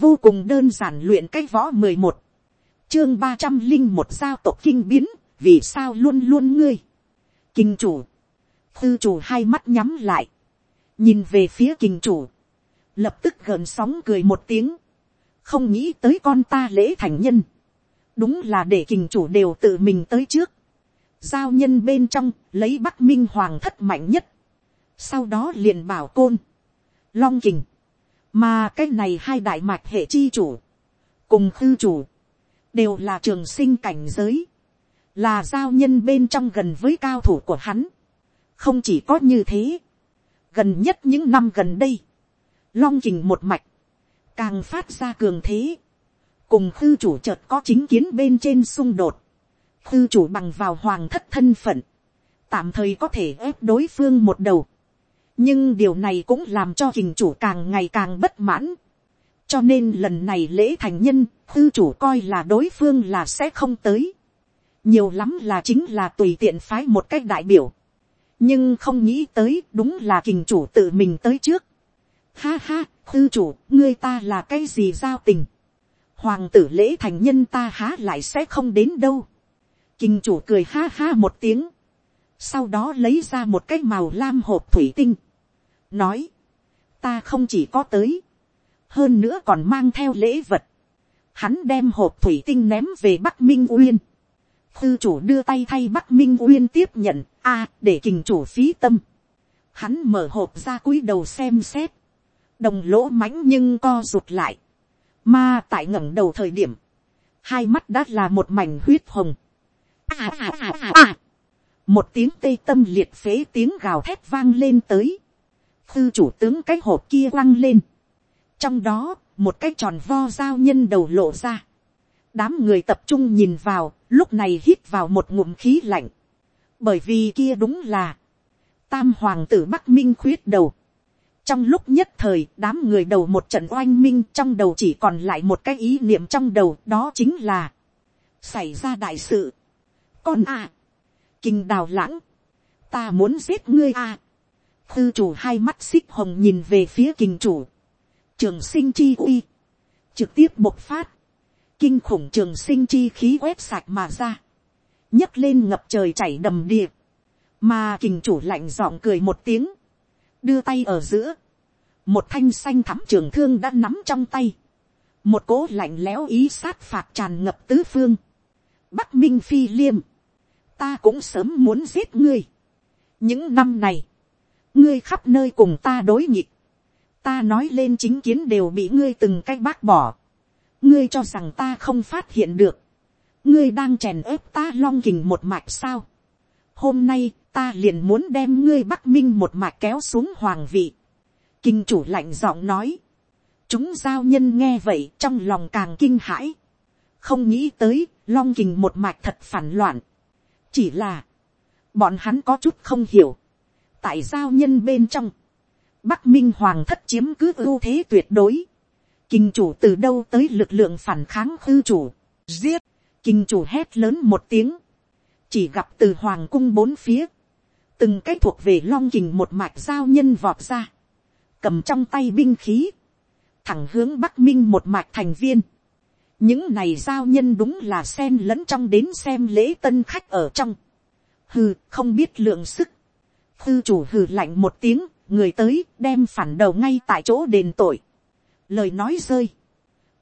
vô cùng đơn giản luyện cái võ mười một, chương ba trăm linh một giao tộc kinh biến, vì sao luôn luôn ngươi. Kinh chủ, tư chủ hai mắt nhắm lại, nhìn về phía kinh chủ, lập tức gợn sóng cười một tiếng, không nghĩ tới con ta lễ thành nhân, đúng là để kinh chủ đều tự mình tới trước, giao nhân bên trong lấy bắc minh hoàng thất mạnh nhất, sau đó liền bảo côn, long kình, mà cái này hai đại mạch hệ chi chủ, cùng khư chủ, đều là trường sinh cảnh giới, là giao nhân bên trong gần với cao thủ của hắn. không chỉ có như thế, gần nhất những năm gần đây, long kình một mạch, càng phát ra cường thế, cùng khư chủ chợt có chính kiến bên trên xung đột, khư chủ bằng vào hoàng thất thân phận, tạm thời có thể ép đối phương một đầu, nhưng điều này cũng làm cho hình chủ càng ngày càng bất mãn. cho nên lần này lễ thành nhân, tư chủ coi là đối phương là sẽ không tới. nhiều lắm là chính là tùy tiện phái một cách đại biểu. nhưng không nghĩ tới đúng là kình chủ tự mình tới trước. ha ha, tư chủ, ngươi ta là cái gì giao tình. hoàng tử lễ thành nhân ta há lại sẽ không đến đâu. kình chủ cười ha ha một tiếng. sau đó lấy ra một cái màu lam hộp thủy tinh nói, ta không chỉ có tới, hơn nữa còn mang theo lễ vật, hắn đem hộp thủy tinh ném về bắc minh uyên, tư chủ đưa tay thay bắc minh uyên tiếp nhận, a, để kình chủ phí tâm, hắn mở hộp ra cúi đầu xem xét, đồng lỗ mánh nhưng co rụt lại, mà tại ngẩng đầu thời điểm, hai mắt đã là một mảnh huyết hồng, à, à, à, à. một tiếng tê tâm liệt phế tiếng gào thét vang lên tới, tư chủ tướng cái hộp kia lăng lên. trong đó, một cái tròn vo dao nhân đầu lộ ra. đám người tập trung nhìn vào, lúc này hít vào một ngụm khí lạnh. bởi vì kia đúng là, tam hoàng tử bắc minh khuyết đầu. trong lúc nhất thời, đám người đầu một trận oanh minh trong đầu chỉ còn lại một cái ý niệm trong đầu đó chính là, xảy ra đại sự. con à, kinh đào lãng, ta muốn giết ngươi à Tư chủ hai mắt xích hồng nhìn về phía kinh chủ. Trường sinh chi uy. Trực tiếp bộc phát. Kinh khủng trường sinh chi khí quét sạch mà ra. nhấc lên ngập trời chảy đầm đìa. Mà kinh chủ lạnh giọng cười một tiếng. Đưa tay ở giữa. Một thanh xanh thắm trường thương đã nắm trong tay. Một cố lạnh lẽo ý sát phạt tràn ngập tứ phương. Bắc Minh Phi Liêm. Ta cũng sớm muốn giết ngươi. Những năm này ngươi khắp nơi cùng ta đối nghịch, ta nói lên chính kiến đều bị ngươi từng cách bác bỏ, ngươi cho rằng ta không phát hiện được, ngươi đang chèn ớp ta long kình một mạch sao, hôm nay ta liền muốn đem ngươi bắc minh một mạch kéo xuống hoàng vị, kinh chủ lạnh giọng nói, chúng giao nhân nghe vậy trong lòng càng kinh hãi, không nghĩ tới long kình một mạch thật phản loạn, chỉ là bọn hắn có chút không hiểu, tại giao nhân bên trong, bắc minh hoàng thất chiếm cứ ưu thế tuyệt đối, kinh chủ từ đâu tới lực lượng phản kháng hư chủ, giết, kinh chủ hét lớn một tiếng, chỉ gặp từ hoàng cung bốn phía, từng cái thuộc về long kình một mạch giao nhân vọt ra, cầm trong tay binh khí, thẳng hướng bắc minh một mạch thành viên. những này giao nhân đúng là sen lẫn trong đến xem lễ tân khách ở trong. hừ, không biết lượng sức, Tư chủ hừ lạnh một tiếng, người tới đem phản đầu ngay tại chỗ đền tội. Lời nói rơi.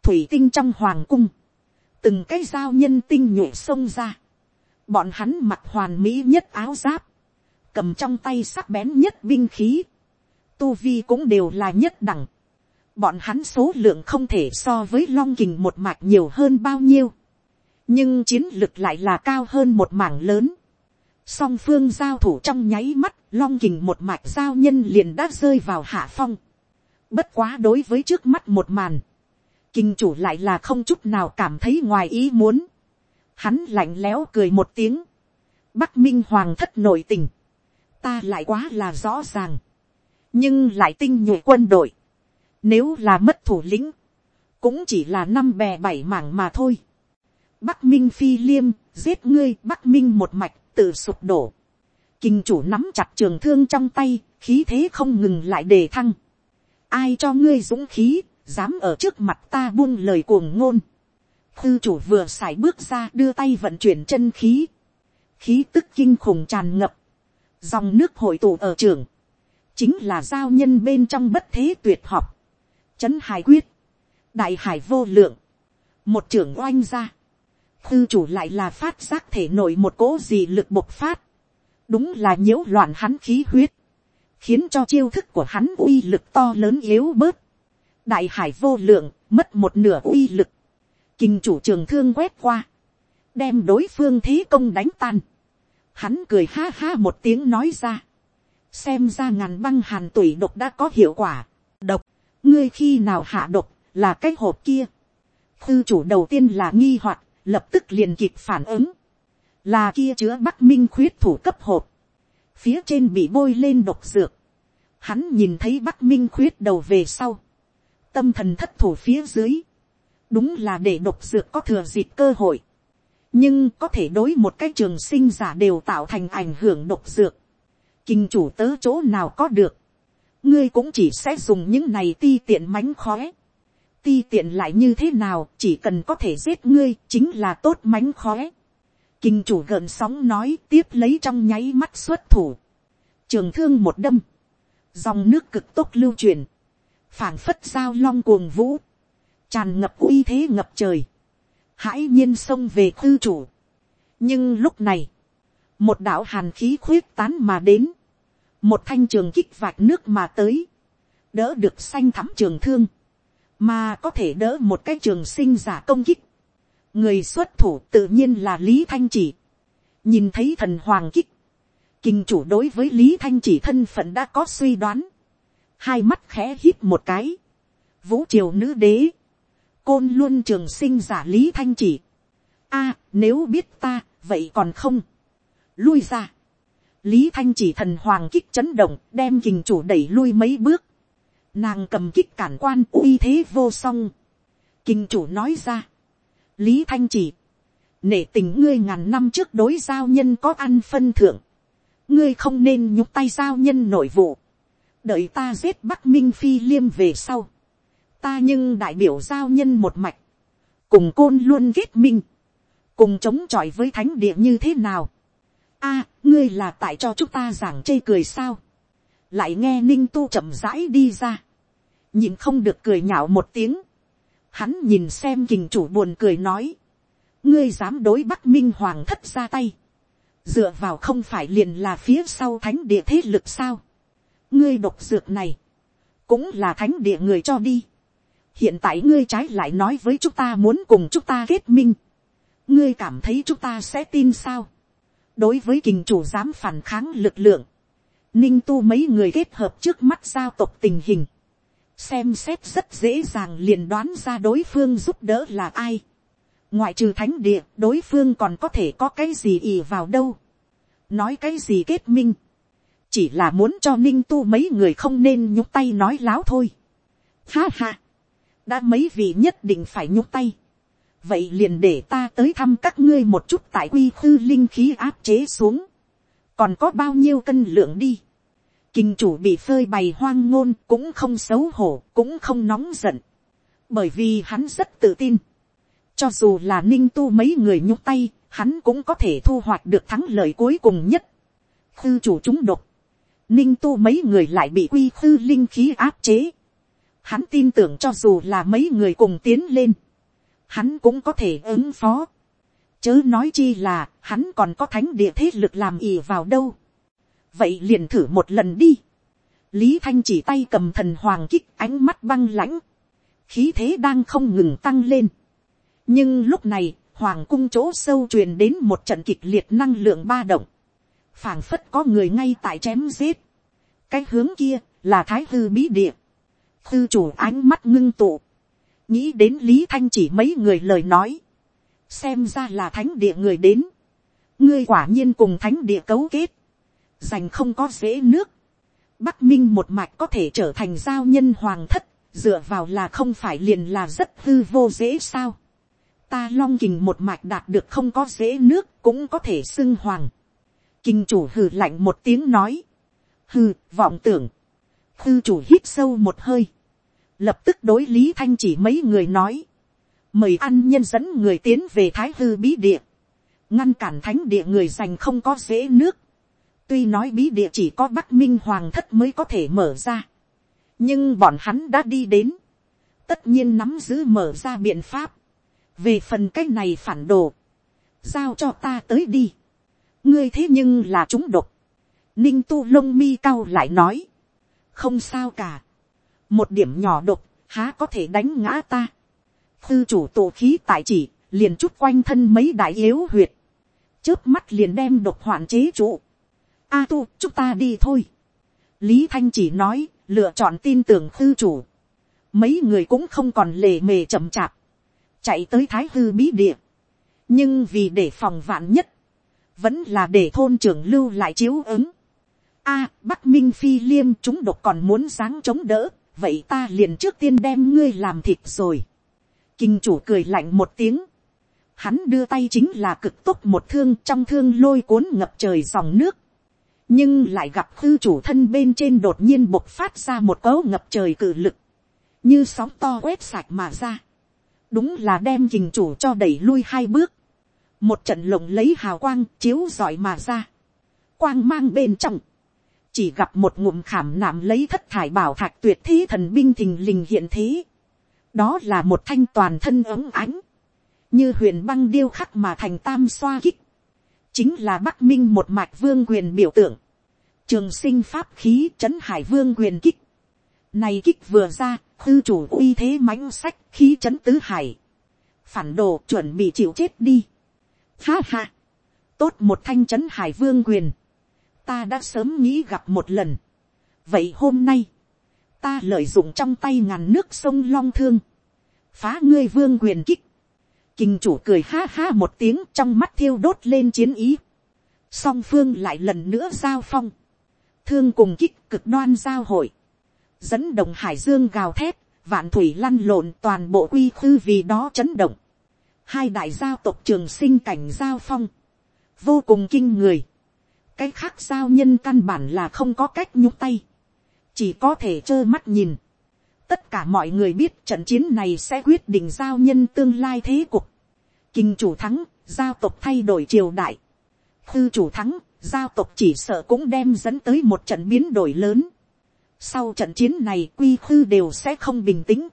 Thủy tinh trong hoàng cung. Từng cái dao nhân tinh nhuệ sông ra. Bọn hắn mặc hoàn mỹ nhất áo giáp. Cầm trong tay sắc bén nhất binh khí. Tu vi cũng đều là nhất đẳng. Bọn hắn số lượng không thể so với long kình một mạch nhiều hơn bao nhiêu. Nhưng chiến lực lại là cao hơn một mảng lớn song phương giao thủ trong nháy mắt, long kình một mạch giao nhân liền đã rơi vào hạ phong. Bất quá đối với trước mắt một màn, kinh chủ lại là không chút nào cảm thấy ngoài ý muốn. Hắn lạnh lẽo cười một tiếng. Bắc minh hoàng thất nội tình. Ta lại quá là rõ ràng. Nhưng lại tinh nhuệ quân đội. Nếu là mất thủ lĩnh. Cũng chỉ là năm bè bảy mảng mà thôi. Bắc minh phi liêm, giết ngươi Bắc minh một mạch tự sụp đổ. Kinh chủ nắm chặt trường thương trong tay, khí thế không ngừng lại đề thăng. Ai cho ngươi dũng khí, dám ở trước mặt ta buông lời cuồng ngôn, thư chủ vừa xài bước ra đưa tay vận chuyển chân khí, khí tức kinh khủng tràn ngập, dòng nước hội tụ ở trường, chính là giao nhân bên trong bất thế tuyệt học, chấn hải quyết, đại hải vô lượng, một trưởng oanh ra, tư chủ lại là phát giác thể nổi một cỗ gì lực bộc phát, đúng là nhiễu loạn hắn khí huyết, khiến cho chiêu thức của hắn uy lực to lớn yếu bớt, đại hải vô lượng, mất một nửa uy lực, kinh chủ trường thương quét qua, đem đối phương thế công đánh tan, hắn cười ha ha một tiếng nói ra, xem ra ngàn băng hàn tủy độc đã có hiệu quả, độc, ngươi khi nào hạ độc, là cái hộp kia, tư chủ đầu tiên là nghi hoặc, lập tức liền kịp phản ứng, là kia chứa bắc minh khuyết thủ cấp hộp, phía trên bị bôi lên độc dược, hắn nhìn thấy bắc minh khuyết đầu về sau, tâm thần thất thủ phía dưới, đúng là để độc dược có thừa dịp cơ hội, nhưng có thể đối một cái trường sinh giả đều tạo thành ảnh hưởng độc dược, kinh chủ tớ chỗ nào có được, ngươi cũng chỉ sẽ dùng những này ti tiện mánh khóe, ti tiện lại như thế nào chỉ cần có thể giết ngươi chính là tốt mánh khóe. Kinh chủ gợn sóng nói tiếp lấy trong nháy mắt xuất thủ. Trường thương một đâm. Dòng nước cực tốc lưu truyền. phảng phất giao long cuồng vũ. Tràn ngập uy thế ngập trời. Hãi nhiên xông về tư chủ. Nhưng lúc này. Một đạo hàn khí khuyết tán mà đến. Một thanh trường kích vạch nước mà tới. Đỡ được xanh thắm trường thương mà có thể đỡ một cái trường sinh giả công kích người xuất thủ tự nhiên là lý thanh chỉ. nhìn thấy thần hoàng kích, kinh chủ đối với lý thanh chỉ thân phận đã có suy đoán. hai mắt khẽ hít một cái. vũ triều nữ đế, côn luôn trường sinh giả lý thanh chỉ. a, nếu biết ta, vậy còn không. lui ra. lý thanh chỉ thần hoàng kích chấn động đem kinh chủ đẩy lui mấy bước nàng cầm kích cản quan uy thế vô song. kinh chủ nói ra, lý thanh chỉ, nể tình ngươi ngàn năm trước đối giao nhân có ăn phân thưởng, ngươi không nên nhúc tay giao nhân nội vụ, đợi ta giết bắc minh phi liêm về sau, ta nhưng đại biểu giao nhân một mạch, cùng côn luôn kết minh, cùng chống chọi với thánh địa như thế nào. a, ngươi là tại cho chúng ta giảng chê cười sao, lại nghe ninh tu chậm rãi đi ra, nhìn không được cười nhạo một tiếng, hắn nhìn xem kình chủ buồn cười nói, ngươi dám đối bắc minh hoàng thất ra tay, dựa vào không phải liền là phía sau thánh địa thế lực sao, ngươi độc dược này, cũng là thánh địa người cho đi, hiện tại ngươi trái lại nói với chúng ta muốn cùng chúng ta kết minh, ngươi cảm thấy chúng ta sẽ tin sao, đối với kình chủ dám phản kháng lực lượng, ninh tu mấy người kết hợp trước mắt giao tộc tình hình, xem xét rất dễ dàng liền đoán ra đối phương giúp đỡ là ai. ngoại trừ thánh địa, đối phương còn có thể có cái gì ì vào đâu. nói cái gì kết minh. chỉ là muốn cho ninh tu mấy người không nên nhúc tay nói láo thôi. ha ha. đã mấy vị nhất định phải nhúc tay. vậy liền để ta tới thăm các ngươi một chút tại quy khư linh khí áp chế xuống. còn có bao nhiêu cân lượng đi Kinh chủ bị phơi bày hoang ngôn cũng không xấu hổ, cũng không nóng giận. Bởi vì hắn rất tự tin. Cho dù là ninh tu mấy người nhúc tay, hắn cũng có thể thu hoạch được thắng lợi cuối cùng nhất. Khư chủ chúng độc. Ninh tu mấy người lại bị quy khư linh khí áp chế. Hắn tin tưởng cho dù là mấy người cùng tiến lên. Hắn cũng có thể ứng phó. Chớ nói chi là hắn còn có thánh địa thế lực làm ỉ vào đâu vậy liền thử một lần đi. lý thanh chỉ tay cầm thần hoàng kích ánh mắt băng lãnh, khí thế đang không ngừng tăng lên. nhưng lúc này, hoàng cung chỗ sâu truyền đến một trận kịch liệt năng lượng ba động, phảng phất có người ngay tại chém giết. cái hướng kia là thái hư bí địa, thư chủ ánh mắt ngưng tụ, nghĩ đến lý thanh chỉ mấy người lời nói, xem ra là thánh địa người đến, ngươi quả nhiên cùng thánh địa cấu kết, dành không có dễ nước. Bắc Minh một mạch có thể trở thành giao nhân hoàng thất, dựa vào là không phải liền là rất hư vô dễ sao. Ta long kình một mạch đạt được không có dễ nước cũng có thể xưng hoàng. Kinh chủ hừ lạnh một tiếng nói. Hừ, vọng tưởng. Hư chủ hít sâu một hơi. lập tức đối lý thanh chỉ mấy người nói, mời ăn nhân dẫn người tiến về thái hư bí địa, ngăn cản thánh địa người dành không có dễ nước, tuy nói bí địa chỉ có bắc minh hoàng thất mới có thể mở ra, nhưng bọn hắn đã đi đến, tất nhiên nắm giữ mở ra biện pháp, về phần cái này phản đồ, giao cho ta tới đi, ngươi thế nhưng là chúng độc, ninh tu lông mi cao lại nói, không sao cả, một điểm nhỏ độc, há có thể đánh ngã ta, tư chủ tổ khí tại chỉ, liền chút quanh thân mấy đại yếu huyệt, trước mắt liền đem độc hoạn chế trụ, a tu chúng ta đi thôi, lý thanh chỉ nói, lựa chọn tin tưởng tư chủ, mấy người cũng không còn lề mề chậm chạp, chạy tới thái hư bí địa, nhưng vì để phòng vạn nhất, vẫn là để thôn trưởng lưu lại chiếu ứng. A, bắc minh phi liêm chúng độc còn muốn sáng chống đỡ, vậy ta liền trước tiên đem ngươi làm thịt rồi. Kinh chủ cười lạnh một tiếng. Hắn đưa tay chính là cực tốc một thương trong thương lôi cuốn ngập trời dòng nước. Nhưng lại gặp hư chủ thân bên trên đột nhiên bộc phát ra một cấu ngập trời cử lực. Như sóng to quét sạch mà ra. Đúng là đem kinh chủ cho đẩy lui hai bước. Một trận lộng lấy hào quang chiếu giỏi mà ra, quang mang bên trong, chỉ gặp một ngụm khảm nạm lấy thất thải bảo thạch tuyệt thế thần binh thình lình hiện thế, đó là một thanh toàn thân ứng ánh, như huyền băng điêu khắc mà thành tam xoa kích, chính là bắc minh một mạch vương quyền biểu tượng, trường sinh pháp khí trấn hải vương quyền kích, này kích vừa ra, hư chủ uy thế mãnh sách khí trấn tứ hải, phản đồ chuẩn bị chịu chết đi, Ha ha. Tốt một thanh chấn hải vương quyền. Ta đã sớm nghĩ gặp một lần. Vậy hôm nay. Ta lợi dụng trong tay ngàn nước sông Long Thương. Phá ngươi vương quyền kích. Kinh chủ cười ha ha một tiếng trong mắt thiêu đốt lên chiến ý. Song phương lại lần nữa giao phong. Thương cùng kích cực đoan giao hội. Dẫn đồng hải dương gào thét. Vạn thủy lăn lộn toàn bộ quy khư vì đó chấn động hai đại giao tộc trường sinh cảnh giao phong, vô cùng kinh người. cái khác giao nhân căn bản là không có cách nhúc tay, chỉ có thể trơ mắt nhìn tất cả mọi người biết trận chiến này sẽ quyết định giao nhân tương lai thế cục. kinh chủ thắng, giao tộc thay đổi triều đại. thư chủ thắng, giao tộc chỉ sợ cũng đem dẫn tới một trận biến đổi lớn. sau trận chiến này quy khư đều sẽ không bình tĩnh.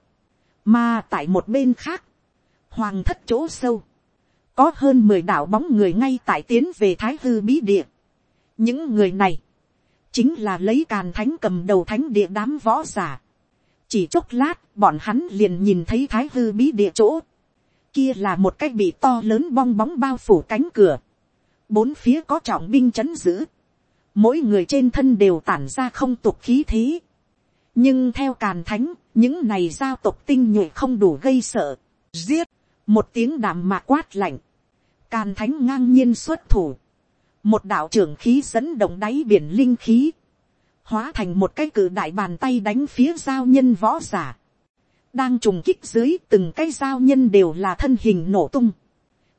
mà tại một bên khác, hoàng thất chỗ sâu, có hơn mười đạo bóng người ngay tại tiến về thái hư bí địa. những người này, chính là lấy càn thánh cầm đầu thánh địa đám võ giả chỉ chốc lát, bọn hắn liền nhìn thấy thái hư bí địa chỗ. kia là một cái bị to lớn bong bóng bao phủ cánh cửa. bốn phía có trọng binh c h ấ n giữ. mỗi người trên thân đều tản ra không tục khí thế. nhưng theo càn thánh, những này giao tộc tinh nhuệ không đủ gây sợ. giết, một tiếng đàm mạc quát lạnh, càn thánh ngang nhiên xuất thủ, một đạo trưởng khí dẫn động đáy biển linh khí, hóa thành một cái cử đại bàn tay đánh phía giao nhân võ giả, đang trùng kích dưới từng cái giao nhân đều là thân hình nổ tung,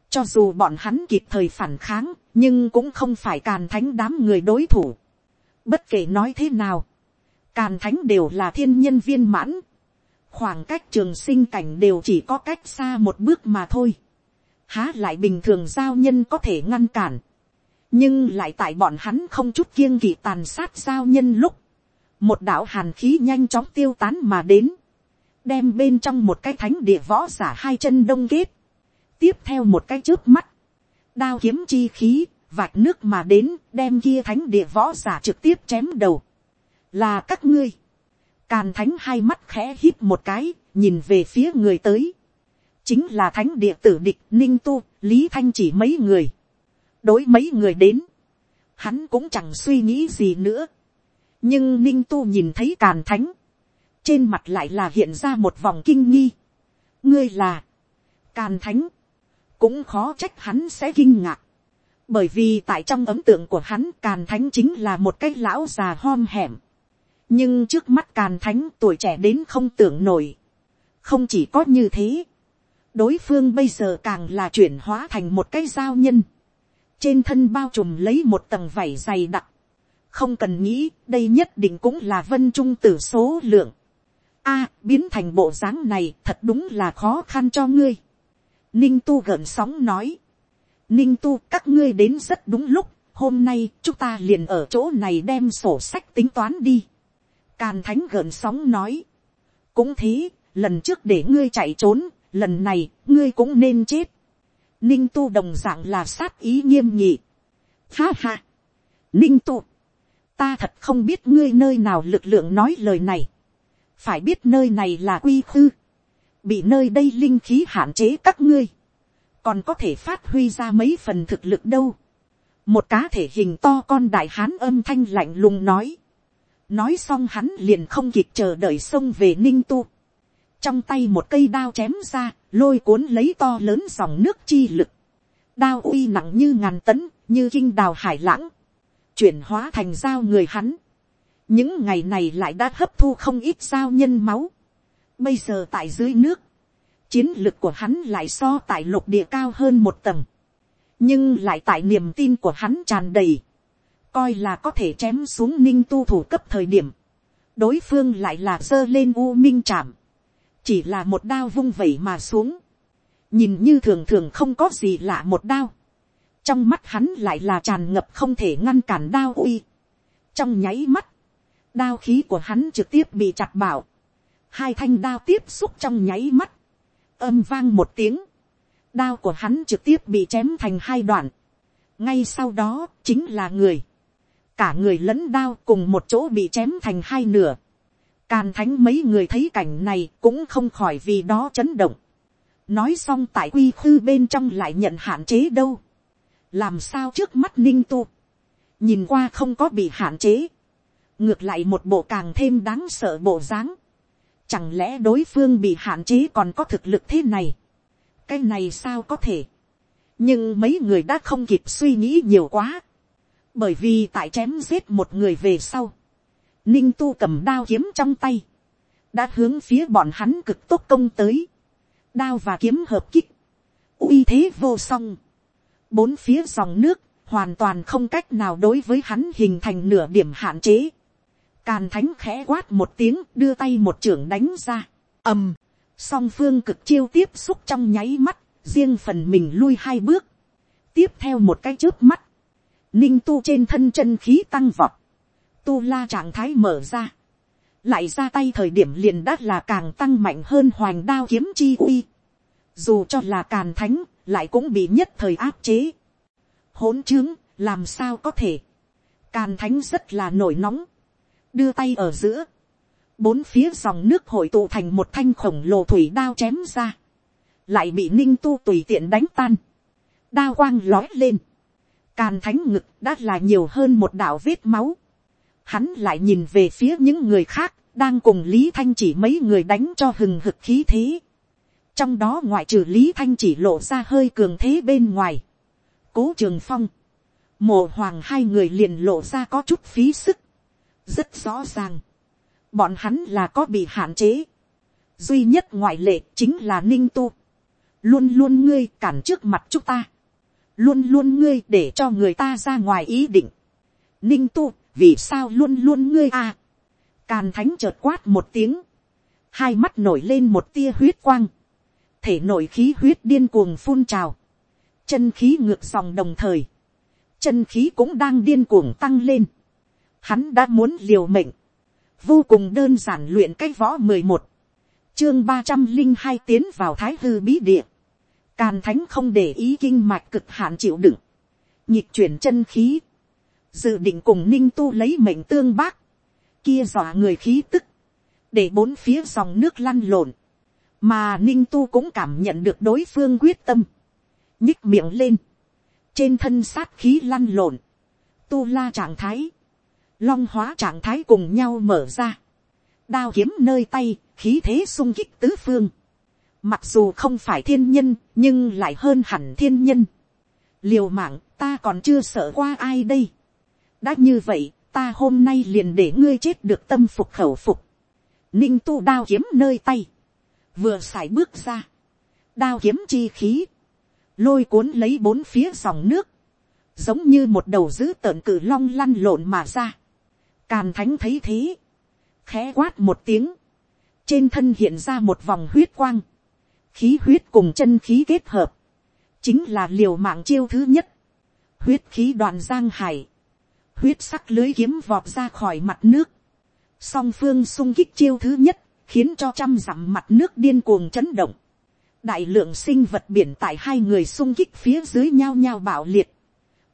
cho dù bọn hắn kịp thời phản kháng, nhưng cũng không phải càn thánh đám người đối thủ. Bất kể nói thế nào, càn thánh đều là thiên nhân viên mãn, khoảng cách trường sinh cảnh đều chỉ có cách xa một bước mà thôi. Há lại bình thường giao nhân có thể ngăn cản. Nhưng lại tại bọn hắn không chút kiêng kỵ tàn sát giao nhân lúc. Một đạo hàn khí nhanh chóng tiêu tán mà đến. Đem bên trong một cái thánh địa võ giả hai chân đông kết. Tiếp theo một cái trước mắt. Đao kiếm chi khí, vạch nước mà đến, đem kia thánh địa võ giả trực tiếp chém đầu. Là các ngươi Càn thánh hai mắt khẽ hít một cái, nhìn về phía người tới. Chính là thánh địa tử địch Ninh Tu, Lý Thanh chỉ mấy người. Đối mấy người đến. Hắn cũng chẳng suy nghĩ gì nữa. Nhưng Ninh Tu nhìn thấy càn thánh. Trên mặt lại là hiện ra một vòng kinh nghi. Ngươi là. Càn thánh. Cũng khó trách hắn sẽ kinh ngạc. Bởi vì tại trong ấn tượng của hắn càn thánh chính là một cái lão già hom hẻm nhưng trước mắt càn thánh tuổi trẻ đến không tưởng nổi. không chỉ có như thế, đối phương bây giờ càng là chuyển hóa thành một cái giao nhân, trên thân bao trùm lấy một tầng vảy dày đặc, không cần nghĩ đây nhất định cũng là vân trung tử số lượng. a biến thành bộ dáng này thật đúng là khó khăn cho ngươi. ninh tu gợn sóng nói. ninh tu các ngươi đến rất đúng lúc, hôm nay chúng ta liền ở chỗ này đem sổ sách tính toán đi. càn thánh gợn sóng nói. cũng thế, lần trước để ngươi chạy trốn, lần này ngươi cũng nên chết ninh tu đồng dạng là sát ý nghiêm nhị. ha ha. ninh tu, ta thật không biết ngươi nơi nào lực lượng nói lời này. phải biết nơi này là quy khư. bị nơi đây linh khí hạn chế các ngươi. còn có thể phát huy ra mấy phần thực lực đâu. một cá thể hình to con đại hán âm thanh lạnh lùng nói. nói xong hắn liền không kịp chờ đợi xông về ninh tu trong tay một cây đao chém ra, lôi cuốn lấy to lớn dòng nước chi lực. đao uy nặng như ngàn tấn, như kinh đào hải lãng, chuyển hóa thành dao người hắn. những ngày này lại đã hấp thu không ít dao nhân máu. bây giờ tại dưới nước, chiến lực của hắn lại so tại lục địa cao hơn một tầng. nhưng lại tại niềm tin của hắn tràn đầy, coi là có thể chém xuống ninh tu thủ cấp thời điểm. đối phương lại là giơ lên u minh chạm chỉ là một đao vung vẩy mà xuống, nhìn như thường thường không có gì lạ một đao, trong mắt hắn lại là tràn ngập không thể ngăn cản đao uy, trong nháy mắt, đao khí của hắn trực tiếp bị chặt bảo, hai thanh đao tiếp xúc trong nháy mắt, âm vang một tiếng, đao của hắn trực tiếp bị chém thành hai đoạn, ngay sau đó chính là người, cả người lẫn đao cùng một chỗ bị chém thành hai nửa, Càn thánh mấy người thấy cảnh này cũng không khỏi vì đó chấn động. Nói xong tại quy khư bên trong lại nhận hạn chế đâu. Làm sao trước mắt ninh tu. Nhìn qua không có bị hạn chế. Ngược lại một bộ càng thêm đáng sợ bộ dáng. Chẳng lẽ đối phương bị hạn chế còn có thực lực thế này. Cái này sao có thể. Nhưng mấy người đã không kịp suy nghĩ nhiều quá. Bởi vì tại chém giết một người về sau ninh tu cầm đao kiếm trong tay, đã hướng phía bọn hắn cực tốt công tới, đao và kiếm hợp kích, uy thế vô song, bốn phía dòng nước hoàn toàn không cách nào đối với hắn hình thành nửa điểm hạn chế, càn thánh khẽ quát một tiếng đưa tay một trưởng đánh ra, ầm, song phương cực chiêu tiếp xúc trong nháy mắt, riêng phần mình lui hai bước, tiếp theo một cái trước mắt, ninh tu trên thân chân khí tăng vọt, tu la trạng thái mở ra, lại ra tay thời điểm liền đắt là càng tăng mạnh hơn hoành đao kiếm chi uy, dù cho là càn thánh, lại cũng bị nhất thời áp chế. hỗn trướng, làm sao có thể, càn thánh rất là nổi nóng, đưa tay ở giữa, bốn phía dòng nước hội tụ thành một thanh khổng lồ thủy đao chém ra, lại bị ninh tu tùy tiện đánh tan, đao quang lói lên, càn thánh ngực đã là nhiều hơn một đạo vết máu, hắn lại nhìn về phía những người khác, đang cùng lý thanh chỉ mấy người đánh cho hừng hực khí thế. trong đó ngoại trừ lý thanh chỉ lộ ra hơi cường thế bên ngoài. cố trường phong, mộ hoàng hai người liền lộ ra có chút phí sức. rất rõ ràng. bọn hắn là có bị hạn chế. duy nhất ngoại lệ chính là ninh tu. luôn luôn ngươi cản trước mặt chúng ta. luôn luôn ngươi để cho người ta ra ngoài ý định. ninh tu vì sao luôn luôn ngươi a càn thánh chợt quát một tiếng, hai mắt nổi lên một tia huyết quang, thể nội khí huyết điên cuồng phun trào, chân khí ngược dòng đồng thời, chân khí cũng đang điên cuồng tăng lên, hắn đã muốn liều mệnh, vô cùng đơn giản luyện cái võ mười một, chương ba trăm linh hai tiến vào thái hư bí địa, càn thánh không để ý kinh mạch cực hạn chịu đựng, nhịp chuyển chân khí, dự định cùng ninh tu lấy mệnh tương bác, kia dọa người khí tức, để bốn phía dòng nước lăn lộn, mà ninh tu cũng cảm nhận được đối phương quyết tâm, nhích miệng lên, trên thân sát khí lăn lộn, tu la trạng thái, long hóa trạng thái cùng nhau mở ra, đao kiếm nơi tay, khí thế sung kích tứ phương, mặc dù không phải thiên nhân, nhưng lại hơn hẳn thiên nhân, liều mạng ta còn chưa sợ qua ai đây, đã như vậy, ta hôm nay liền để ngươi chết được tâm phục khẩu phục. ninh tu đao kiếm nơi tay, vừa xài bước ra, đao kiếm chi khí, lôi cuốn lấy bốn phía dòng nước, giống như một đầu dữ tợn cử long lăn lộn mà ra. Càn thánh thấy thế, khẽ quát một tiếng, trên thân hiện ra một vòng huyết quang, khí huyết cùng chân khí kết hợp, chính là liều mạng chiêu thứ nhất, huyết khí đoạn giang hải, huyết sắc lưới kiếm vọt ra khỏi mặt nước, song phương sung kích chiêu thứ nhất, khiến cho trăm dặm mặt nước điên cuồng chấn động, đại lượng sinh vật biển tại hai người sung kích phía dưới nhao nhao bạo liệt,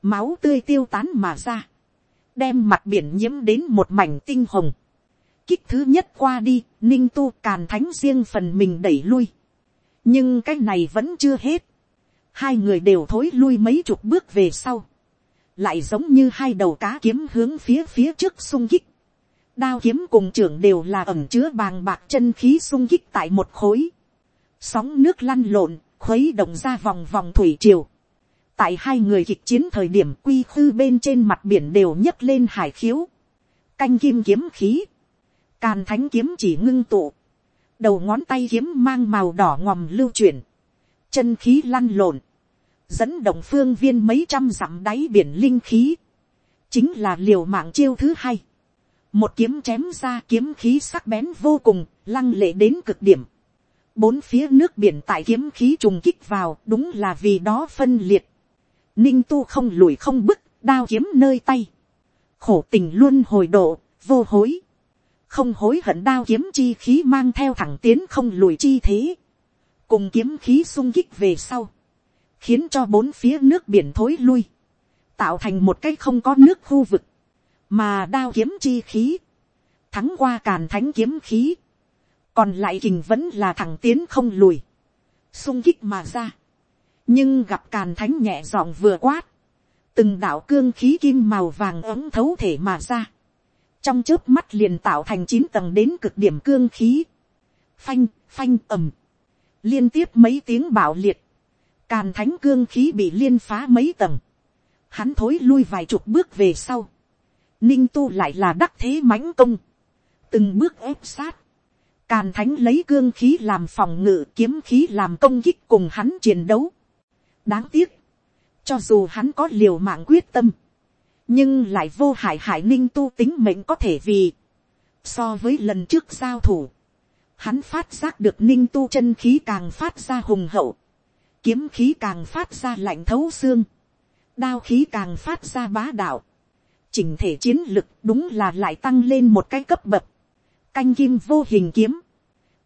máu tươi tiêu tán mà ra, đem mặt biển nhiễm đến một mảnh tinh hồng, kích thứ nhất qua đi, ninh tu càn thánh riêng phần mình đẩy lui, nhưng cái này vẫn chưa hết, hai người đều thối lui mấy chục bước về sau, lại giống như hai đầu cá kiếm hướng phía phía trước sung kích, đao kiếm cùng trưởng đều là ẩm chứa bàng bạc chân khí sung kích tại một khối, sóng nước lăn lộn, khuấy động ra vòng vòng thủy triều, tại hai người kịch chiến thời điểm quy khư bên trên mặt biển đều nhấc lên hải khiếu, canh kim kiếm khí, càn thánh kiếm chỉ ngưng tụ, đầu ngón tay kiếm mang màu đỏ ngòm lưu chuyển, chân khí lăn lộn, dẫn động phương viên mấy trăm dặm đáy biển linh khí, chính là liều mạng chiêu thứ hai. một kiếm chém ra kiếm khí sắc bén vô cùng, lăng lệ đến cực điểm. bốn phía nước biển tại kiếm khí trùng kích vào đúng là vì đó phân liệt. ninh tu không lùi không bức, đao kiếm nơi tay. khổ tình luôn hồi độ, vô hối. không hối hận đao kiếm chi khí mang theo thẳng tiến không lùi chi thế. cùng kiếm khí sung kích về sau khiến cho bốn phía nước biển thối lui, tạo thành một cái không có nước khu vực, mà đao kiếm chi khí, thắng qua càn thánh kiếm khí, còn lại kình vẫn là thẳng tiến không lùi, sung kích mà ra, nhưng gặp càn thánh nhẹ giọng vừa quát, từng đạo cương khí kim màu vàng ấm thấu thể mà ra, trong trước mắt liền tạo thành chín tầng đến cực điểm cương khí, phanh, phanh ầm, liên tiếp mấy tiếng bạo liệt, Càn thánh cương khí bị liên phá mấy tầng. Hắn thối lui vài chục bước về sau. Ninh tu lại là đắc thế mãnh công. Từng bước ép sát. Càn thánh lấy cương khí làm phòng ngự, kiếm khí làm công kích cùng hắn chiến đấu. Đáng tiếc. Cho dù hắn có liều mạng quyết tâm. Nhưng lại vô hại hại ninh tu tính mệnh có thể vì. So với lần trước giao thủ. Hắn phát giác được ninh tu chân khí càng phát ra hùng hậu kiếm khí càng phát ra lạnh thấu xương, đao khí càng phát ra bá đạo, chỉnh thể chiến lực đúng là lại tăng lên một cái cấp bậc, canh kim vô hình kiếm,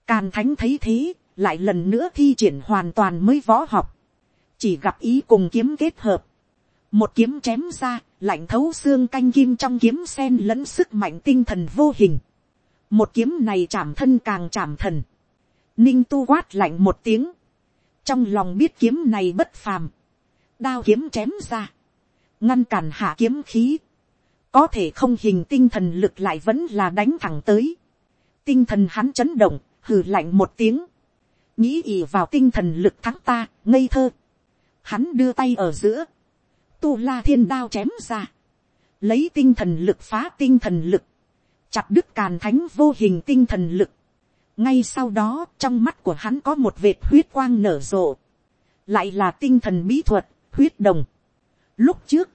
càn thánh thấy thế, lại lần nữa thi triển hoàn toàn mới võ học, chỉ gặp ý cùng kiếm kết hợp, một kiếm chém ra, lạnh thấu xương canh kim trong kiếm sen lẫn sức mạnh tinh thần vô hình, một kiếm này chạm thân càng chạm thần, ninh tu quát lạnh một tiếng, trong lòng biết kiếm này bất phàm, đao kiếm chém ra, ngăn cản hạ kiếm khí, có thể không hình tinh thần lực lại vẫn là đánh thẳng tới, tinh thần hắn chấn động, hừ lạnh một tiếng, nghĩ ì vào tinh thần lực thắng ta, ngây thơ, hắn đưa tay ở giữa, tu la thiên đao chém ra, lấy tinh thần lực phá tinh thần lực, chặt đứt càn thánh vô hình tinh thần lực, ngay sau đó trong mắt của hắn có một vệt huyết quang nở rộ, lại là tinh thần bí thuật, huyết đồng. Lúc trước,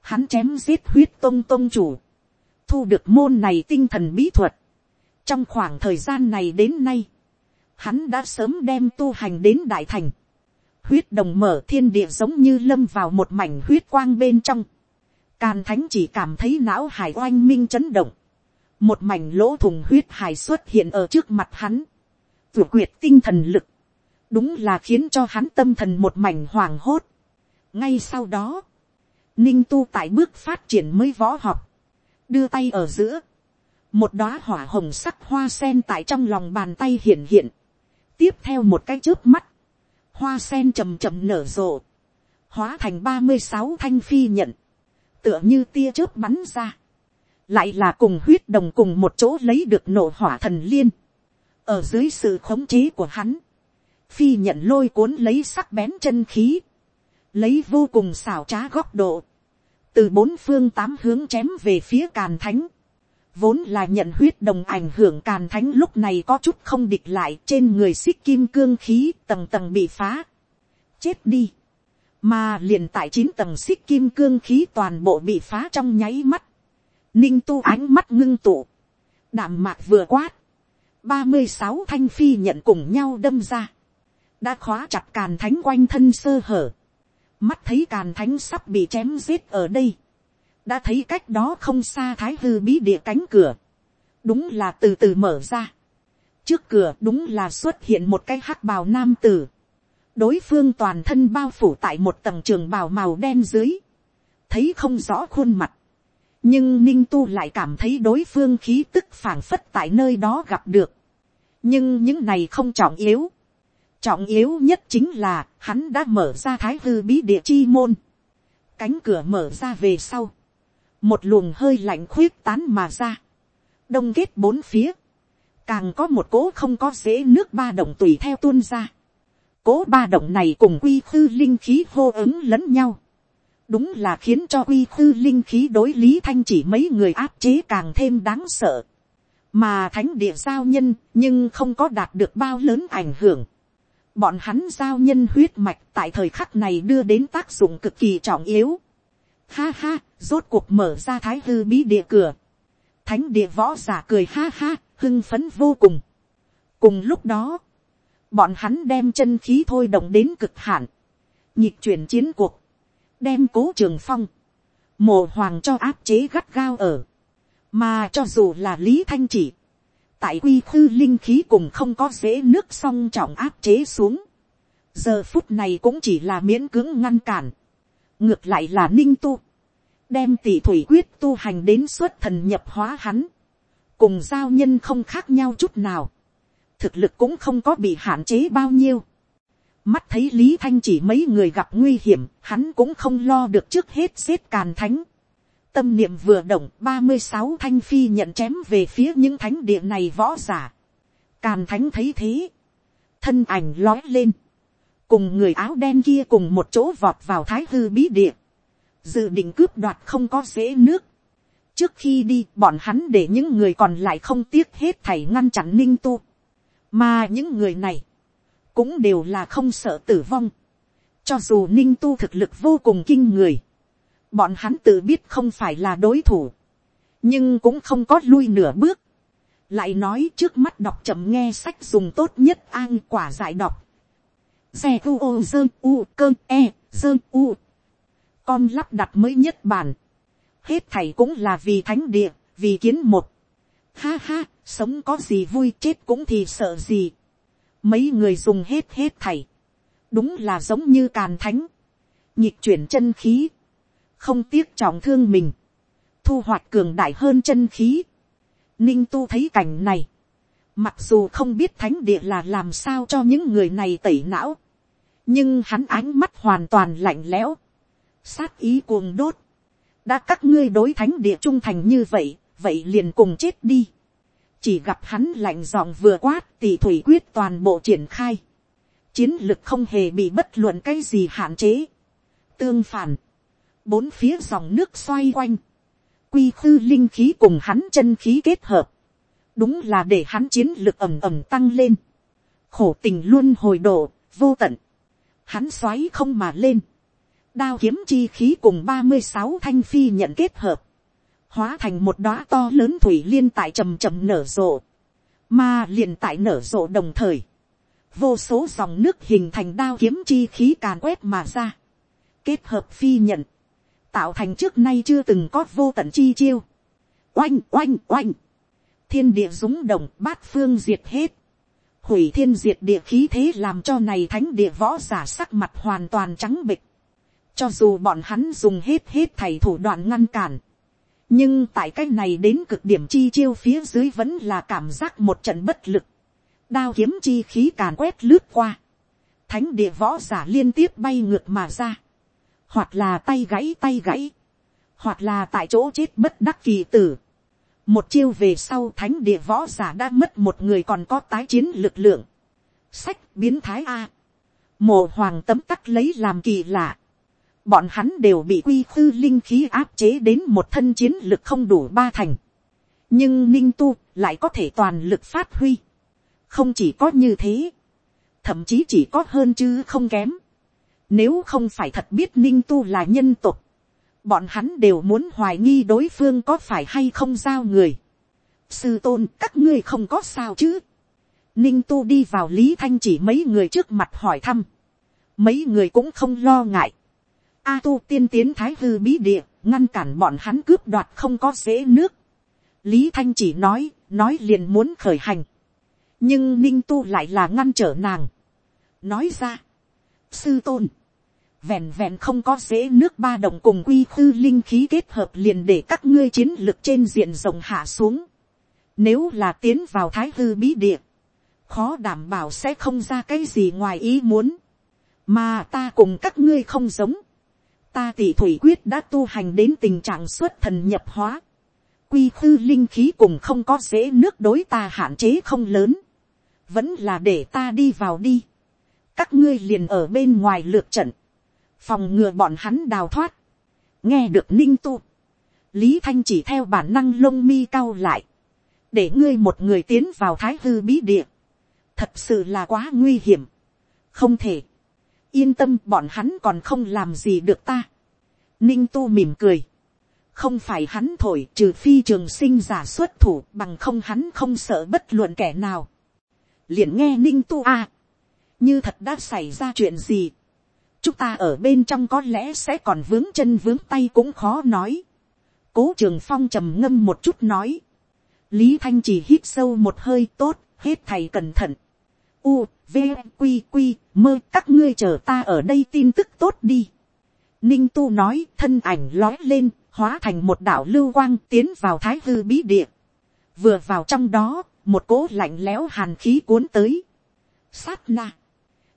hắn chém giết huyết tông tông chủ, thu được môn này tinh thần bí thuật. trong khoảng thời gian này đến nay, hắn đã sớm đem tu hành đến đại thành. huyết đồng mở thiên địa giống như lâm vào một mảnh huyết quang bên trong. càn thánh chỉ cảm thấy não hải oanh minh chấn động một mảnh lỗ thùng huyết hài xuất hiện ở trước mặt hắn, vừa quyệt tinh thần lực, đúng là khiến cho hắn tâm thần một mảnh hoàng hốt. ngay sau đó, ninh tu tại bước phát triển mới võ học, đưa tay ở giữa, một đóa hỏa hồng sắc hoa sen tại trong lòng bàn tay hiện hiện, tiếp theo một cái trước mắt, hoa sen chầm chầm nở rộ, hóa thành ba mươi sáu thanh phi nhận, tựa như tia chớp bắn ra, lại là cùng huyết đồng cùng một chỗ lấy được nổ hỏa thần liên, ở dưới sự khống chế của hắn, phi nhận lôi cuốn lấy sắc bén chân khí, lấy vô cùng xảo trá góc độ, từ bốn phương tám hướng chém về phía càn thánh, vốn là nhận huyết đồng ảnh hưởng càn thánh lúc này có chút không địch lại trên người xích kim cương khí tầng tầng bị phá, chết đi, mà liền tại chín tầng xích kim cương khí toàn bộ bị phá trong nháy mắt, ninh tu ánh mắt ngưng tụ, đạm mạc vừa quát, ba mươi sáu thanh phi nhận cùng nhau đâm ra, đã khóa chặt càn thánh quanh thân sơ hở, mắt thấy càn thánh sắp bị chém giết ở đây, đã thấy cách đó không xa thái hư bí địa cánh cửa, đúng là từ từ mở ra, trước cửa đúng là xuất hiện một cái hắc bào nam tử, đối phương toàn thân bao phủ tại một tầng trường bào màu đen dưới, thấy không rõ khuôn mặt, nhưng ninh tu lại cảm thấy đối phương khí tức phảng phất tại nơi đó gặp được, nhưng những này không trọng yếu, trọng yếu nhất chính là hắn đã mở ra thái hư bí địa chi môn, cánh cửa mở ra về sau, một luồng hơi lạnh khuyết tán mà ra, đông kết bốn phía, càng có một cố không có dễ nước ba động tùy theo tuôn ra, cố ba động này cùng quy khư linh khí hô ứng lẫn nhau, đúng là khiến cho quy khư linh khí đối lý thanh chỉ mấy người áp chế càng thêm đáng sợ, mà thánh địa giao nhân nhưng không có đạt được bao lớn ảnh hưởng, bọn hắn giao nhân huyết mạch tại thời khắc này đưa đến tác dụng cực kỳ trọng yếu. Ha ha, rốt cuộc mở ra thái hư bí địa cửa. Thánh địa võ giả cười ha ha, hưng phấn vô cùng. Cùng lúc đó, bọn hắn đem chân khí thôi động đến cực hạn. Nhịp chuyển chiến cuộc, đem cố trường phong, mồ hoàng cho áp chế gắt gao ở. Mà cho dù là Lý Thanh chỉ, tại quy khư linh khí cùng không có dễ nước song trọng áp chế xuống. giờ phút này cũng chỉ là miễn cưỡng ngăn cản. ngược lại là ninh tu. đem tỷ thủy quyết tu hành đến suốt thần nhập hóa hắn. cùng giao nhân không khác nhau chút nào. thực lực cũng không có bị hạn chế bao nhiêu mắt thấy lý thanh chỉ mấy người gặp nguy hiểm, hắn cũng không lo được trước hết xếp càn thánh Tâm niệm vừa động ba mươi sáu thanh phi nhận chém về phía những thánh địa này võ giả. Càn thánh thấy thế. Thân ảnh lói lên. Cùng người áo đen kia cùng một chỗ vọt vào thái hư bí địa. Dự định cướp đoạt không có dễ nước. Trước khi đi bọn hắn để những người còn lại không tiếc hết thảy ngăn chặn ninh tu. Mà những người này. Cũng đều là không sợ tử vong. Cho dù ninh tu thực lực vô cùng kinh người bọn hắn tự biết không phải là đối thủ, nhưng cũng không có lui nửa bước, lại nói trước mắt đọc chậm nghe sách dùng tốt nhất an quả giải đọc, xe u ô dơ u cơ e dơ u, con lắp đặt mới nhất bản, hết thầy cũng là vì thánh địa, vì kiến một, ha ha, sống có gì vui chết cũng thì sợ gì, mấy người dùng hết hết thảy, đúng là giống như càn thánh, nhịp chuyển chân khí, không tiếc trọng thương mình, thu hoạch cường đại hơn chân khí. Ninh tu thấy cảnh này, mặc dù không biết thánh địa là làm sao cho những người này tẩy não, nhưng hắn ánh mắt hoàn toàn lạnh lẽo, sát ý cuồng đốt, đã các ngươi đối thánh địa trung thành như vậy, vậy liền cùng chết đi chỉ gặp hắn lạnh giọng vừa quát tỷ thủy quyết toàn bộ triển khai, chiến lực không hề bị bất luận cái gì hạn chế. tương phản, bốn phía dòng nước xoay quanh, quy khư linh khí cùng hắn chân khí kết hợp, đúng là để hắn chiến lực ầm ầm tăng lên, khổ tình luôn hồi độ, vô tận, hắn xoáy không mà lên, đao kiếm chi khí cùng ba mươi sáu thanh phi nhận kết hợp, hóa thành một đóa to lớn thủy liên tại trầm trầm nở rộ, mà liền tại nở rộ đồng thời, vô số dòng nước hình thành đao kiếm chi khí càn quét mà ra, kết hợp phi nhận, tạo thành trước nay chưa từng có vô tận chi chiêu. Oanh oanh oanh. Thiên địa rúng động bát phương diệt hết. Hủy thiên diệt địa khí thế làm cho này thánh địa võ giả sắc mặt hoàn toàn trắng bịch. Cho dù bọn hắn dùng hết hết thầy thủ đoạn ngăn cản. Nhưng tại cái này đến cực điểm chi chiêu phía dưới vẫn là cảm giác một trận bất lực. Đao kiếm chi khí càn quét lướt qua. Thánh địa võ giả liên tiếp bay ngược mà ra hoặc là tay gãy tay gãy, hoặc là tại chỗ chết bất đắc kỳ tử. một chiêu về sau thánh địa võ giả đã mất một người còn có tái chiến lực lượng. sách biến thái a. mồ hoàng tấm tắc lấy làm kỳ lạ bọn hắn đều bị quy khư linh khí áp chế đến một thân chiến lực không đủ ba thành. nhưng ninh tu lại có thể toàn lực phát huy. không chỉ có như thế, thậm chí chỉ có hơn chứ không kém nếu không phải thật biết ninh tu là nhân tục. Bọn hắn đều muốn hoài nghi đối phương có phải hay không giao người. Sư tôn các ngươi không có sao chứ. ninh tu đi vào lý thanh chỉ mấy người trước mặt hỏi thăm, mấy người cũng không lo ngại, a tu tiên tiến thái hư bí địa, ngăn cản bọn hắn cướp đoạt không có dễ nước, lý thanh chỉ nói, nói liền muốn khởi hành, nhưng ninh tu lại là ngăn trở nàng, nói ra, sư tôn, vẹn vẹn không có dễ nước ba đồng cùng quy khư linh khí kết hợp liền để các ngươi chiến lực trên diện rộng hạ xuống. Nếu là tiến vào thái hư bí địa, khó đảm bảo sẽ không ra cái gì ngoài ý muốn. Mà ta cùng các ngươi không giống. Ta tỷ thủy quyết đã tu hành đến tình trạng xuất thần nhập hóa. Quy khư linh khí cùng không có dễ nước đối ta hạn chế không lớn. Vẫn là để ta đi vào đi. Các ngươi liền ở bên ngoài lược trận. Phòng ngừa bọn hắn đào thoát, nghe được ninh tu, lý thanh chỉ theo bản năng lông mi cao lại, để ngươi một người tiến vào thái hư bí địa, thật sự là quá nguy hiểm, không thể, yên tâm bọn hắn còn không làm gì được ta, ninh tu mỉm cười, không phải hắn thổi trừ phi trường sinh giả xuất thủ bằng không hắn không sợ bất luận kẻ nào, liền nghe ninh tu a, như thật đã xảy ra chuyện gì, chúng ta ở bên trong có lẽ sẽ còn vướng chân vướng tay cũng khó nói. cố trường phong trầm ngâm một chút nói. lý thanh chỉ hít sâu một hơi tốt, hết thầy cẩn thận. u, v, mơ các ngươi chờ ta ở đây tin tức tốt đi. ninh tu nói thân ảnh lói lên, hóa thành một đạo lưu quang tiến vào thái hư bí địa. vừa vào trong đó, một cỗ lạnh lẽo hàn khí cuốn tới. sát na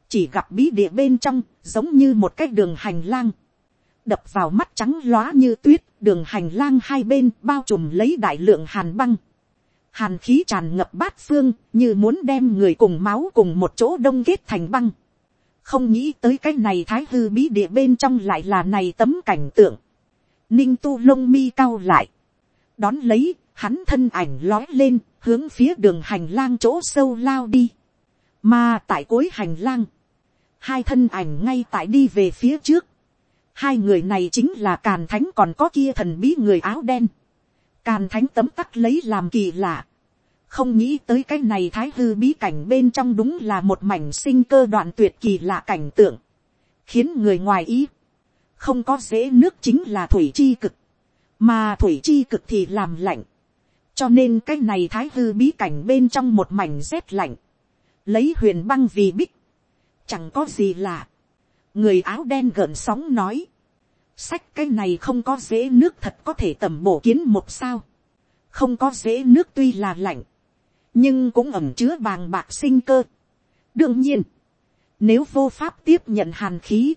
chỉ gặp bí địa bên trong giống như một cái đường hành lang, đập vào mắt trắng lóa như tuyết, đường hành lang hai bên bao trùm lấy đại lượng hàn băng, hàn khí tràn ngập bát phương như muốn đem người cùng máu cùng một chỗ đông kết thành băng, không nghĩ tới cái này thái hư bí địa bên trong lại là này tấm cảnh tượng, ninh tu lông mi cao lại, đón lấy, hắn thân ảnh lói lên, hướng phía đường hành lang chỗ sâu lao đi, mà tại cuối hành lang, hai thân ảnh ngay tại đi về phía trước. Hai người này chính là càn thánh còn có kia thần bí người áo đen. Càn thánh tấm tắc lấy làm kỳ lạ. Không nghĩ tới cái này thái hư bí cảnh bên trong đúng là một mảnh sinh cơ đoạn tuyệt kỳ lạ cảnh tượng. Khiến người ngoài ý. Không có dễ nước chính là thủy chi cực. Mà thủy chi cực thì làm lạnh. Cho nên cái này thái hư bí cảnh bên trong một mảnh rét lạnh. Lấy huyền băng vì bích chẳng có gì lạ. người áo đen gợn sóng nói, sách cái này không có dễ nước thật có thể tầm bổ kiến một sao, không có dễ nước tuy là lạnh, nhưng cũng ẩm chứa bàng bạc sinh cơ. đương nhiên, nếu vô pháp tiếp nhận hàn khí,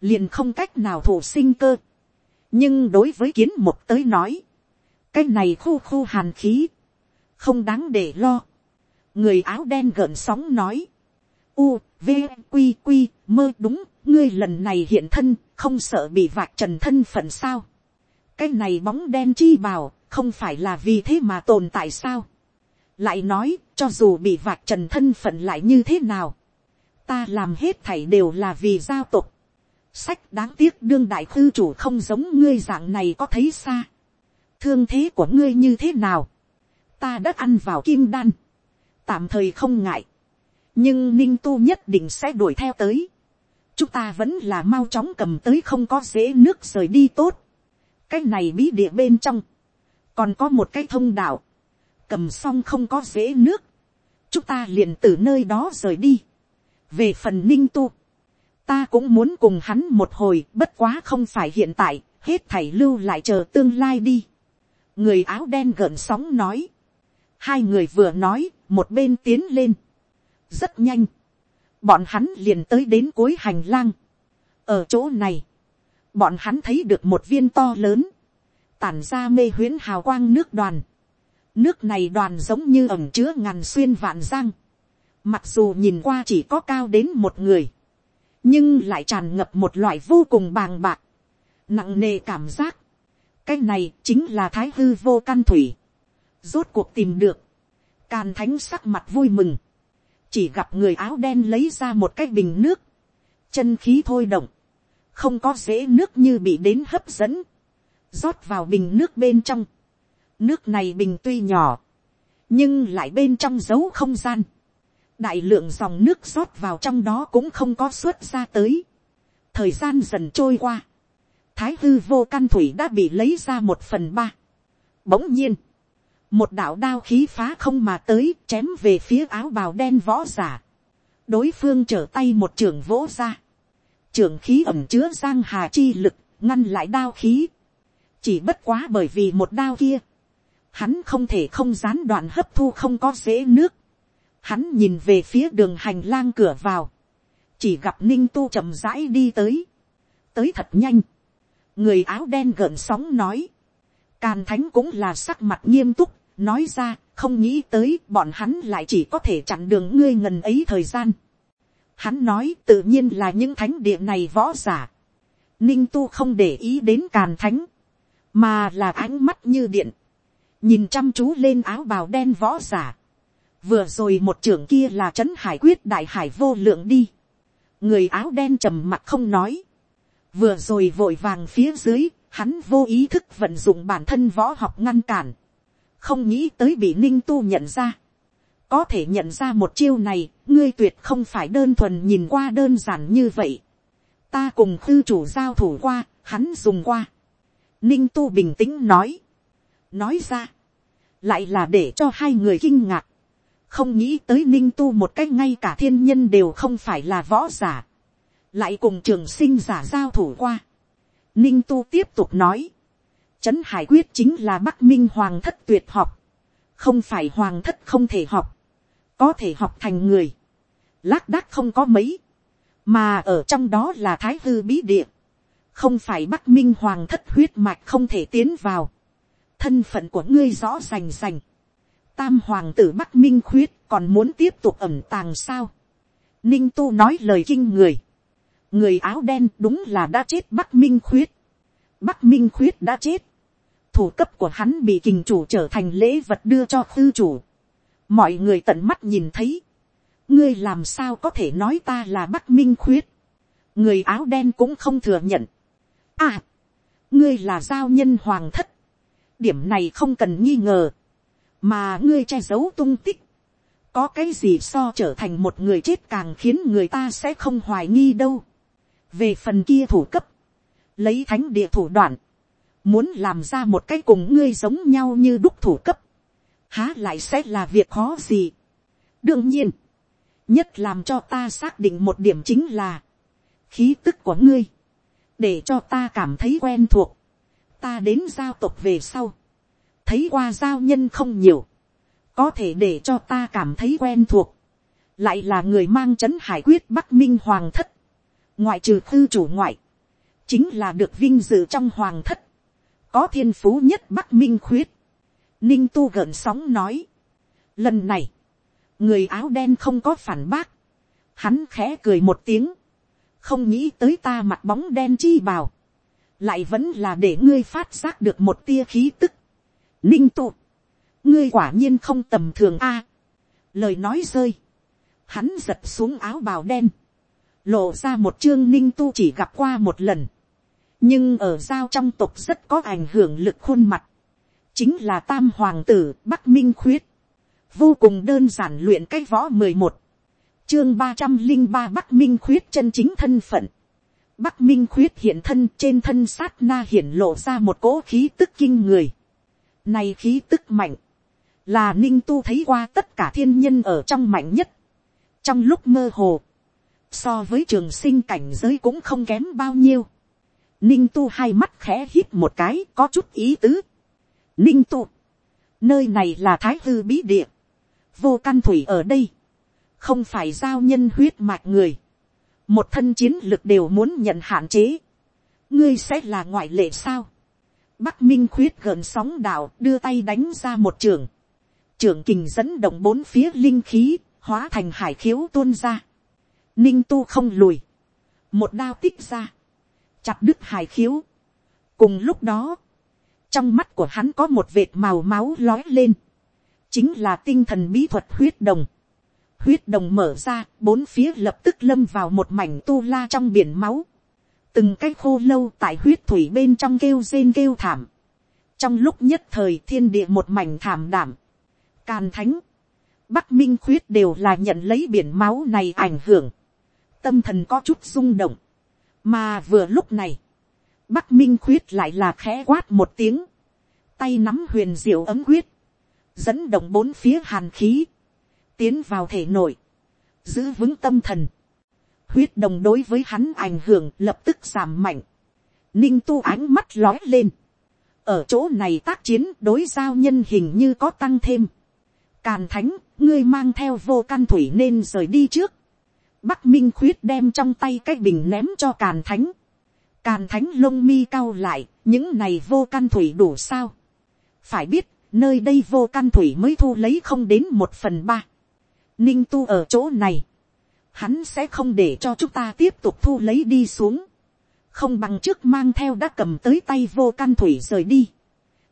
liền không cách nào thủ sinh cơ. nhưng đối với kiến một tới nói, cái này khu khu hàn khí, không đáng để lo. người áo đen gợn sóng nói, u, v, q q mơ đúng, ngươi lần này hiện thân, không sợ bị vạch trần thân phận sao. cái này bóng đen chi bào, không phải là vì thế mà tồn tại sao. lại nói, cho dù bị vạch trần thân phận lại như thế nào, ta làm hết thảy đều là vì giao tục. sách đáng tiếc đương đại thư chủ không giống ngươi dạng này có thấy xa. thương thế của ngươi như thế nào. ta đã ăn vào kim đan. tạm thời không ngại nhưng ninh tu nhất định sẽ đuổi theo tới chúng ta vẫn là mau chóng cầm tới không có dễ nước rời đi tốt. cái này bí địa bên trong, còn có một cái thông đạo, cầm xong không có dễ nước, chúng ta liền từ nơi đó rời đi. về phần ninh tu, ta cũng muốn cùng hắn một hồi bất quá không phải hiện tại, hết thảy lưu lại chờ tương lai đi. người áo đen gợn sóng nói, hai người vừa nói, một bên tiến lên. Rất nhanh, bọn hắn liền tới đến cuối hành lang. ở chỗ này, bọn hắn thấy được một viên to lớn, tản ra mê huyễn hào quang nước đoàn. nước này đoàn giống như ẩm chứa ngàn xuyên vạn giang. mặc dù nhìn qua chỉ có cao đến một người, nhưng lại tràn ngập một loại vô cùng bàng bạc, nặng nề cảm giác. cái này chính là thái hư vô căn thủy. rốt cuộc tìm được, càn thánh sắc mặt vui mừng chỉ gặp người áo đen lấy ra một cái bình nước, chân khí thôi động, không có dễ nước như bị đến hấp dẫn, rót vào bình nước bên trong, nước này bình tuy nhỏ, nhưng lại bên trong giấu không gian, đại lượng dòng nước rót vào trong đó cũng không có xuất ra tới. thời gian dần trôi qua, thái hư vô căn thủy đã bị lấy ra một phần ba. bỗng nhiên, một đạo đao khí phá không mà tới chém về phía áo bào đen võ giả. đối phương trở tay một trường vỗ ra. trường khí ẩm chứa giang hà chi lực ngăn lại đao khí. chỉ bất quá bởi vì một đao kia, hắn không thể không gián đoạn hấp thu không có dễ nước. hắn nhìn về phía đường hành lang cửa vào, chỉ gặp ninh tu chậm rãi đi tới, tới thật nhanh. người áo đen gợn sóng nói, càn thánh cũng là sắc mặt nghiêm túc, nói ra không nghĩ tới bọn hắn lại chỉ có thể chặn đường ngươi ngần ấy thời gian. Hắn nói tự nhiên là những thánh địa này võ giả. Ninh tu không để ý đến càn thánh, mà là ánh mắt như điện, nhìn chăm chú lên áo bào đen võ giả. Vừa rồi một trưởng kia là trấn hải quyết đại hải vô lượng đi. Người áo đen trầm mặt không nói. Vừa rồi vội vàng phía dưới, hắn vô ý thức vận dụng bản thân võ học ngăn cản không nghĩ tới bị ninh tu nhận ra. có thể nhận ra một chiêu này, ngươi tuyệt không phải đơn thuần nhìn qua đơn giản như vậy. ta cùng khư chủ giao thủ qua, hắn dùng qua. ninh tu bình tĩnh nói. nói ra, lại là để cho hai người kinh ngạc. không nghĩ tới ninh tu một cách ngay cả thiên nhân đều không phải là võ giả. lại cùng trường sinh giả giao thủ qua. ninh tu tiếp tục nói Trấn Hải Quyết chính là Bắc Minh Hoàng thất tuyệt học. Không phải Hoàng thất không thể học. Có thể học thành người. Lác đác không có mấy. Mà ở trong đó là Thái Hư Bí Địa. Không phải Bắc Minh Hoàng thất huyết mạch không thể tiến vào. Thân phận của ngươi rõ rành rành. Tam Hoàng tử Bắc Minh Khuyết còn muốn tiếp tục ẩm tàng sao. Ninh Tu nói lời kinh người. Người áo đen đúng là đã chết Bắc Minh Khuyết. Bắc Minh Khuyết đã chết thủ cấp của hắn bị kình chủ trở thành lễ vật đưa cho khư chủ. mọi người tận mắt nhìn thấy. ngươi làm sao có thể nói ta là bắc minh khuyết. người áo đen cũng không thừa nhận. à, ngươi là giao nhân hoàng thất. điểm này không cần nghi ngờ. mà ngươi che giấu tung tích. có cái gì so trở thành một người chết càng khiến người ta sẽ không hoài nghi đâu. về phần kia thủ cấp, lấy thánh địa thủ đoạn, muốn làm ra một cái cùng ngươi giống nhau như đúc thủ cấp, há lại sẽ là việc khó gì. đương nhiên, nhất làm cho ta xác định một điểm chính là, khí tức của ngươi, để cho ta cảm thấy quen thuộc, ta đến giao tộc về sau, thấy qua giao nhân không nhiều, có thể để cho ta cảm thấy quen thuộc, lại là người mang c h ấ n hải quyết bắc minh hoàng thất, ngoại trừ thư chủ ngoại, chính là được vinh dự trong hoàng thất, có thiên phú nhất bắc minh khuyết, ninh tu gợn sóng nói. lần này, người áo đen không có phản bác, hắn khẽ cười một tiếng, không nghĩ tới ta mặt bóng đen chi bào, lại vẫn là để ngươi phát giác được một tia khí tức. ninh tu, ngươi quả nhiên không tầm thường a. lời nói rơi, hắn giật xuống áo bào đen, lộ ra một chương ninh tu chỉ gặp qua một lần, nhưng ở giao trong tộc rất có ảnh hưởng lực khuôn mặt, chính là tam hoàng tử bắc minh khuyết, vô cùng đơn giản luyện cái võ mười một, chương ba trăm linh ba bắc minh khuyết chân chính thân phận, bắc minh khuyết hiện thân trên thân sát na hiển lộ ra một cỗ khí tức kinh người, này khí tức mạnh, là ninh tu thấy qua tất cả thiên nhân ở trong mạnh nhất, trong lúc mơ hồ, so với trường sinh cảnh giới cũng không kém bao nhiêu, Ninh tu hai mắt khẽ hít một cái có chút ý tứ. Ninh tu. Nơi này là thái hư bí địa. Vô căn thủy ở đây. Không phải giao nhân huyết mạch người. Một thân chiến lực đều muốn nhận hạn chế. Ngươi sẽ là ngoại lệ sao? Bắc Minh khuyết gần sóng đạo đưa tay đánh ra một trường. Trường kình dẫn động bốn phía linh khí, hóa thành hải khiếu tuôn ra. Ninh tu không lùi. Một đao tích ra chặt đứt hài khiếu. cùng lúc đó, trong mắt của hắn có một vệt màu máu lói lên, chính là tinh thần bí thuật huyết đồng. huyết đồng mở ra, bốn phía lập tức lâm vào một mảnh tu la trong biển máu. từng cái khô lâu tại huyết thủy bên trong kêu rên kêu thảm. trong lúc nhất thời thiên địa một mảnh thảm đảm. càn thánh, Bắc Minh khuyết đều là nhận lấy biển máu này ảnh hưởng. Tâm thần có chút rung động. Mà vừa lúc này. Bắc Minh khuyết lại là khẽ quát một tiếng. Tay nắm huyền diệu ấm quyết. Dẫn động bốn phía hàn khí. Tiến vào thể nội. Giữ vững tâm thần. Huyết đồng đối với hắn ảnh hưởng lập tức giảm mạnh. Ninh tu ánh mắt lói lên. Ở chỗ này tác chiến đối giao nhân hình như có tăng thêm. Càn thánh, ngươi mang theo vô căn thủy nên rời đi trước. Bắc Minh khuyết đem trong tay cái bình ném cho càn thánh. Càn thánh lông mi cao lại, những này vô căn thủy đủ sao. Phải biết, nơi đây vô căn thủy mới thu lấy không đến một phần ba. Ninh tu ở chỗ này. Hắn sẽ không để cho chúng ta tiếp tục thu lấy đi xuống. Không bằng trước mang theo đã cầm tới tay vô căn thủy rời đi.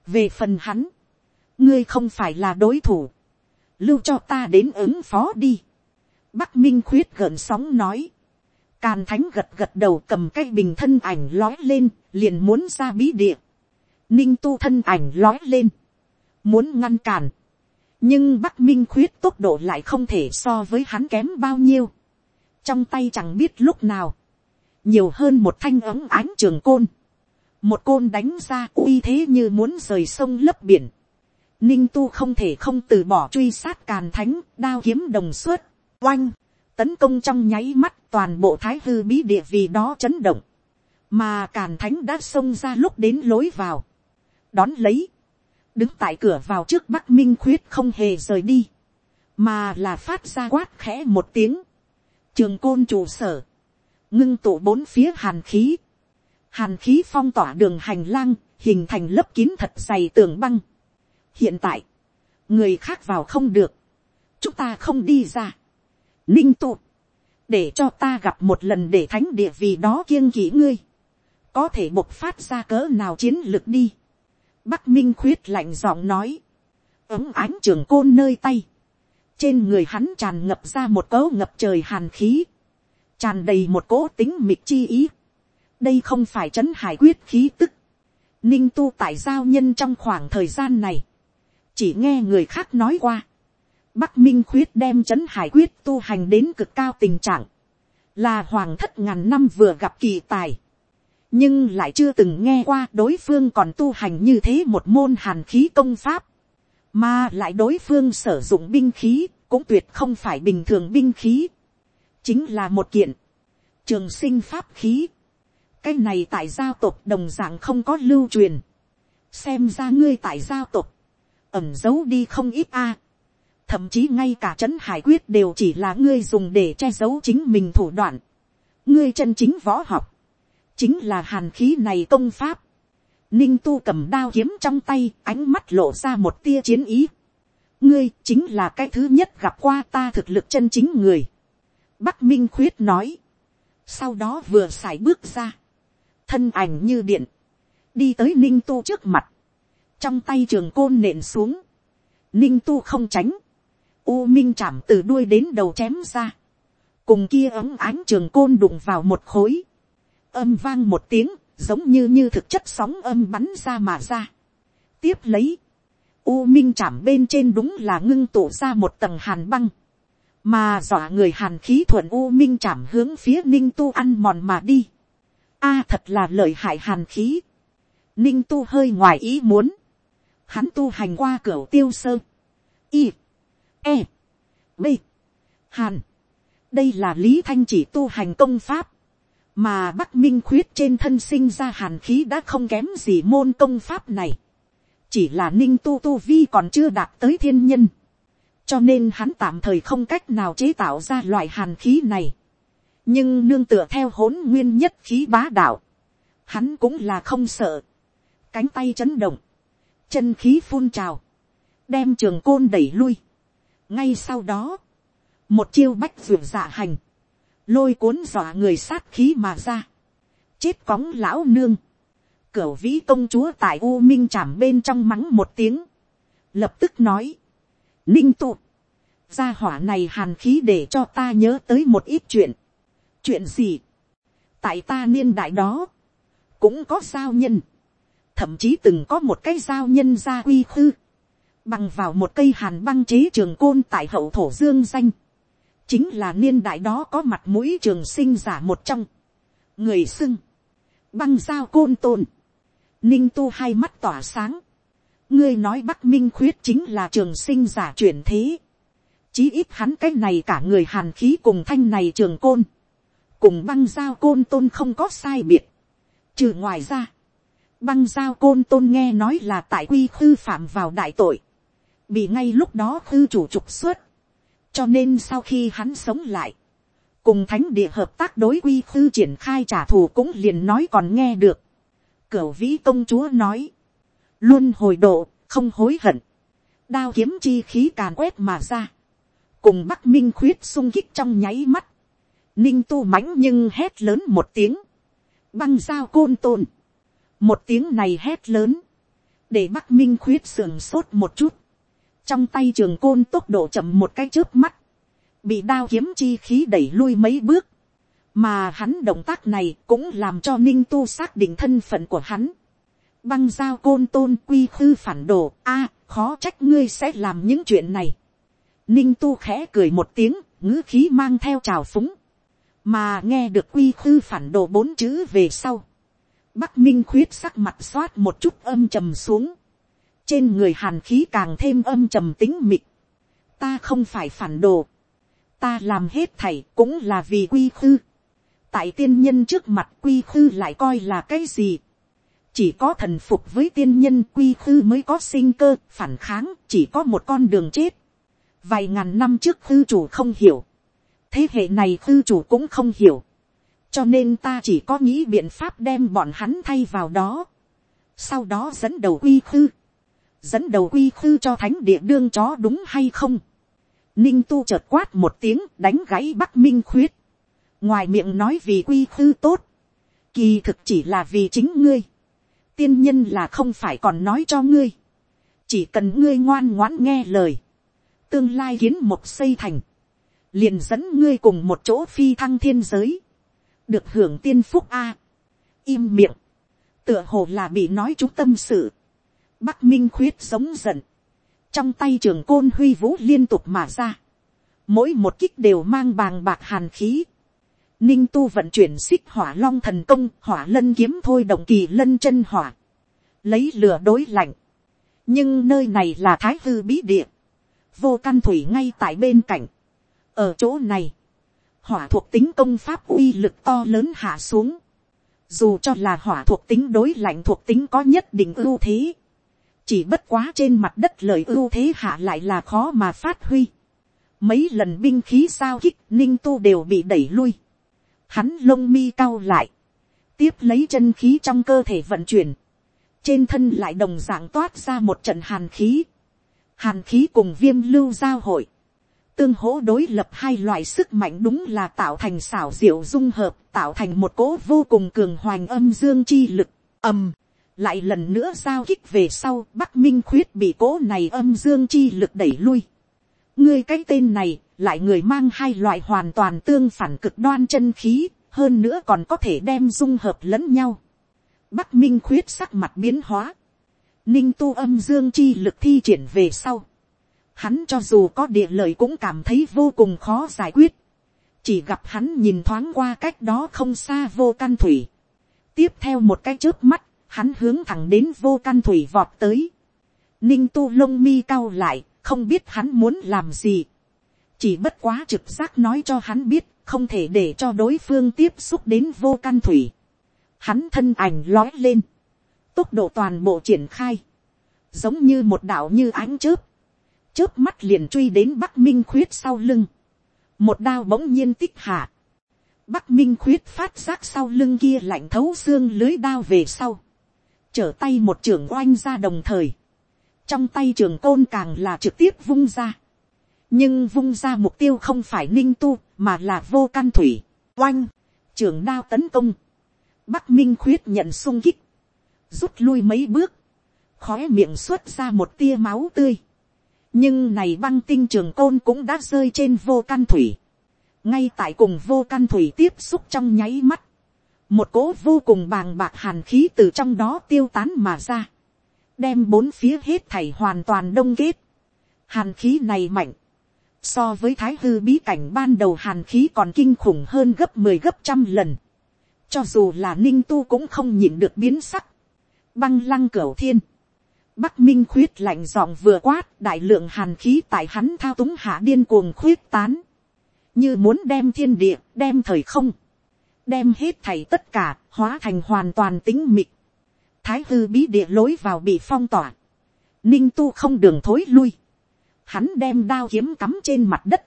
Về phần hắn. Ngươi không phải là đối thủ. Lưu cho ta đến ứng phó đi. Bắc Minh khuyết gợn sóng nói. Càn thánh gật gật đầu cầm cái bình thân ảnh lói lên, liền muốn ra bí địa. Ninh tu thân ảnh lói lên. Muốn ngăn cản. Nhưng Bắc Minh khuyết tốc độ lại không thể so với hắn kém bao nhiêu. Trong tay chẳng biết lúc nào. Nhiều hơn một thanh ấm ánh trường côn. Một côn đánh ra uy thế như muốn rời sông lấp biển. Ninh tu không thể không từ bỏ truy sát càn thánh, đao kiếm đồng suốt, oanh, tấn công trong nháy mắt toàn bộ thái hư bí địa vì đó chấn động. Mà càn thánh đã xông ra lúc đến lối vào. Đón lấy. Đứng tại cửa vào trước Bắc Minh khuyết không hề rời đi. Mà là phát ra quát khẽ một tiếng. Trường côn trụ sở. Ngưng tụ bốn phía hàn khí. Hàn khí phong tỏa đường hành lang, hình thành lớp kín thật dày tường băng hiện tại, người khác vào không được, chúng ta không đi ra ninh tụ, để cho ta gặp một lần để thánh địa vì đó kiêng kỵ ngươi, có thể bộc phát ra cỡ nào chiến lược đi. Bắc minh khuyết lạnh giọng nói, ấm ánh trường côn nơi tay, trên người hắn tràn ngập ra một cấu ngập trời hàn khí, tràn đầy một cỗ tính mịt chi ý. đây không phải c h ấ n hải quyết khí tức, ninh tu tại giao nhân trong khoảng thời gian này, chỉ nghe người khác nói qua, bắc minh khuyết đem c h ấ n hải quyết tu hành đến cực cao tình trạng, là hoàng thất ngàn năm vừa gặp kỳ tài, nhưng lại chưa từng nghe qua đối phương còn tu hành như thế một môn hàn khí công pháp, mà lại đối phương sử dụng binh khí cũng tuyệt không phải bình thường binh khí, chính là một kiện. Trường sinh pháp khí, cái này tại giao tộc đồng d ạ n g không có lưu truyền, xem ra ngươi tại giao tộc ẩm giấu đi không ít a. Thậm chí ngay cả trấn hải quyết đều chỉ là ngươi dùng để che giấu chính mình thủ đoạn. Ngươi chân chính võ học. Chính là hàn khí này công pháp. Ninh tu cầm đao kiếm trong tay, ánh mắt lộ ra một tia chiến ý. Ngươi chính là cái thứ nhất gặp qua ta thực lực chân chính người. Bắc Minh Khuyết nói. Sau đó vừa xài bước ra. Thân ảnh như điện. Đi tới Ninh tu trước mặt trong tay trường côn nện xuống, ninh tu không tránh, u minh chạm từ đuôi đến đầu chém ra, cùng kia ấm ánh trường côn đụng vào một khối, âm vang một tiếng, giống như như thực chất sóng âm bắn ra mà ra. tiếp lấy, u minh chạm bên trên đúng là ngưng tụ ra một tầng hàn băng, mà dọa người hàn khí thuận u minh chạm hướng phía ninh tu ăn mòn mà đi. a thật là lợi hại hàn khí. ninh tu hơi ngoài ý muốn hắn tu hành qua cửa tiêu sơ, y, e, b, hàn, đây là lý thanh chỉ tu hành công pháp, mà bắc minh khuyết trên thân sinh ra hàn khí đã không kém gì môn công pháp này, chỉ là ninh tu tu vi còn chưa đạt tới thiên nhân, cho nên hắn tạm thời không cách nào chế tạo ra loại hàn khí này, nhưng nương tựa theo hỗn nguyên nhất khí bá đạo, hắn cũng là không sợ, cánh tay chấn động, chân khí phun trào, đem trường côn đẩy lui ngay sau đó, một chiêu bách ruột dạ hành, lôi cuốn dọa người sát khí mà ra, chết cóng lão nương, cửu vĩ công chúa tại u minh chạm bên trong mắng một tiếng, lập tức nói, ninh tụ, gia hỏa này hàn khí để cho ta nhớ tới một ít chuyện, chuyện gì, tại ta niên đại đó, cũng có sao nhân, thậm chí từng có một cái giao nhân gia uy khư, bằng vào một cây hàn băng chế trường côn tại hậu thổ dương danh, chính là niên đại đó có mặt mũi trường sinh giả một trong, người xưng, băng giao côn tôn, ninh tu hai mắt tỏa sáng, ngươi nói bắc minh khuyết chính là trường sinh giả chuyển thế, chí ít hắn cái này cả người hàn khí cùng thanh này trường côn, cùng băng giao côn tôn không có sai biệt, trừ ngoài ra, băng giao côn tôn nghe nói là tại quy khư phạm vào đại tội, bị ngay lúc đó thư chủ trục xuất, cho nên sau khi hắn sống lại, cùng thánh địa hợp tác đối quy thư triển khai trả thù cũng liền nói còn nghe được. Cửu vĩ công chúa nói, luôn hồi độ, không hối hận, đao kiếm chi khí càn quét mà ra, cùng bắc minh khuyết sung kích trong nháy mắt, ninh tu mãnh nhưng hét lớn một tiếng, băng dao côn tồn, một tiếng này hét lớn, để bắc minh khuyết sườn sốt một chút, trong tay trường côn tốc độ chậm một cái trước mắt, bị đao kiếm chi khí đẩy lui mấy bước, mà hắn động tác này cũng làm cho ninh tu xác định thân phận của hắn. băng giao côn tôn quy khư phản đồ, a, khó trách ngươi sẽ làm những chuyện này. ninh tu khẽ cười một tiếng, ngữ khí mang theo trào phúng, mà nghe được quy khư phản đồ bốn chữ về sau. bắc minh khuyết sắc mặt xoát một chút âm trầm xuống, trên người hàn khí càng thêm âm trầm tính mịt. ta không phải phản đồ, ta làm hết thảy cũng là vì quy khư. tại tiên nhân trước mặt quy khư lại coi là cái gì. chỉ có thần phục với tiên nhân quy khư mới có sinh cơ, phản kháng, chỉ có một con đường chết. vài ngàn năm trước khư chủ không hiểu. thế hệ này khư chủ cũng không hiểu. cho nên ta chỉ có nghĩ biện pháp đem bọn hắn thay vào đó. sau đó dẫn đầu quy khư dẫn đầu quy khư cho thánh địa đương chó đúng hay không Ninh tu chợt quát một tiếng, đánh gãy bắc minh khuyết. Ngoài miệng nói vì quy khư tốt. Kỳ thực chỉ là vì chính ngươi. Tiên nhân là không phải còn nói cho ngươi. Chỉ cần ngươi ngoan ngoãn nghe lời. Tương lai kiến một xây thành. Liền dẫn ngươi cùng một chỗ phi thăng thiên giới. Được hưởng tiên phúc A. Im miệng. Tựa hồ là bị nói chúng tâm sự. Bắc Minh khuyết sống giận. Trong tay trường côn huy vũ liên tục mà ra, mỗi một kích đều mang bàng bạc hàn khí, ninh tu vận chuyển xích hỏa long thần công hỏa lân kiếm thôi động kỳ lân chân hỏa, lấy lửa đối lạnh, nhưng nơi này là thái hư bí địa, vô căn thủy ngay tại bên cạnh, ở chỗ này, hỏa thuộc tính công pháp uy lực to lớn hạ xuống, dù cho là hỏa thuộc tính đối lạnh thuộc tính có nhất định ưu thế, chỉ bất quá trên mặt đất lời ưu thế hạ lại là khó mà phát huy. mấy lần binh khí sao kích ninh tu đều bị đẩy lui. hắn lông mi cao lại, tiếp lấy chân khí trong cơ thể vận chuyển, trên thân lại đồng dạng toát ra một trận hàn khí, hàn khí cùng viêm lưu giao hội, tương hỗ đối lập hai loại sức mạnh đúng là tạo thành xảo diệu dung hợp, tạo thành một cỗ vô cùng cường hoành âm dương chi lực, ầm, lại lần nữa giao kích về sau, bắc minh khuyết bị cố này âm dương chi lực đẩy lui. ngươi cái tên này, lại người mang hai loại hoàn toàn tương phản cực đoan chân khí, hơn nữa còn có thể đem dung hợp lẫn nhau. bắc minh khuyết sắc mặt biến hóa. ninh tu âm dương chi lực thi triển về sau. hắn cho dù có địa lợi cũng cảm thấy vô cùng khó giải quyết. chỉ gặp hắn nhìn thoáng qua cách đó không xa vô căn thủy. tiếp theo một cái trước mắt hắn hướng thẳng đến vô căn thủy vọt tới, ninh tu lông mi cao lại, không biết hắn muốn làm gì, chỉ bất quá trực giác nói cho hắn biết, không thể để cho đối phương tiếp xúc đến vô căn thủy, hắn thân ảnh lói lên, tốc độ toàn bộ triển khai, giống như một đạo như ánh chớp, chớp mắt liền truy đến bắc minh khuyết sau lưng, một đao bỗng nhiên tích hạ, bắc minh khuyết phát giác sau lưng kia lạnh thấu xương lưới đao về sau, trở tay một trưởng oanh ra đồng thời, trong tay trường côn càng là trực tiếp vung ra, nhưng vung ra mục tiêu không phải ninh tu mà là vô căn thủy, oanh, trường đao tấn công, bắc minh khuyết nhận sung kích, rút lui mấy bước, khói miệng xuất ra một tia máu tươi, nhưng này băng tinh trường côn cũng đã rơi trên vô căn thủy, ngay tại cùng vô căn thủy tiếp xúc trong nháy mắt, một cỗ vô cùng bàng bạc hàn khí từ trong đó tiêu tán mà ra, đem bốn phía hết thảy hoàn toàn đông kết, hàn khí này mạnh, so với thái hư bí cảnh ban đầu hàn khí còn kinh khủng hơn gấp mười 10 gấp trăm lần, cho dù là ninh tu cũng không nhịn được biến sắc, băng lăng cửa thiên, bắc minh khuyết lạnh giọng vừa quát đại lượng hàn khí tại hắn thao túng hạ điên cuồng khuyết tán, như muốn đem thiên địa, đem thời không, đem hết thảy tất cả, hóa thành hoàn toàn tính mịt. Thái hư bí địa lối vào bị phong tỏa. Ninh tu không đường thối lui. Hắn đem đao kiếm cắm trên mặt đất.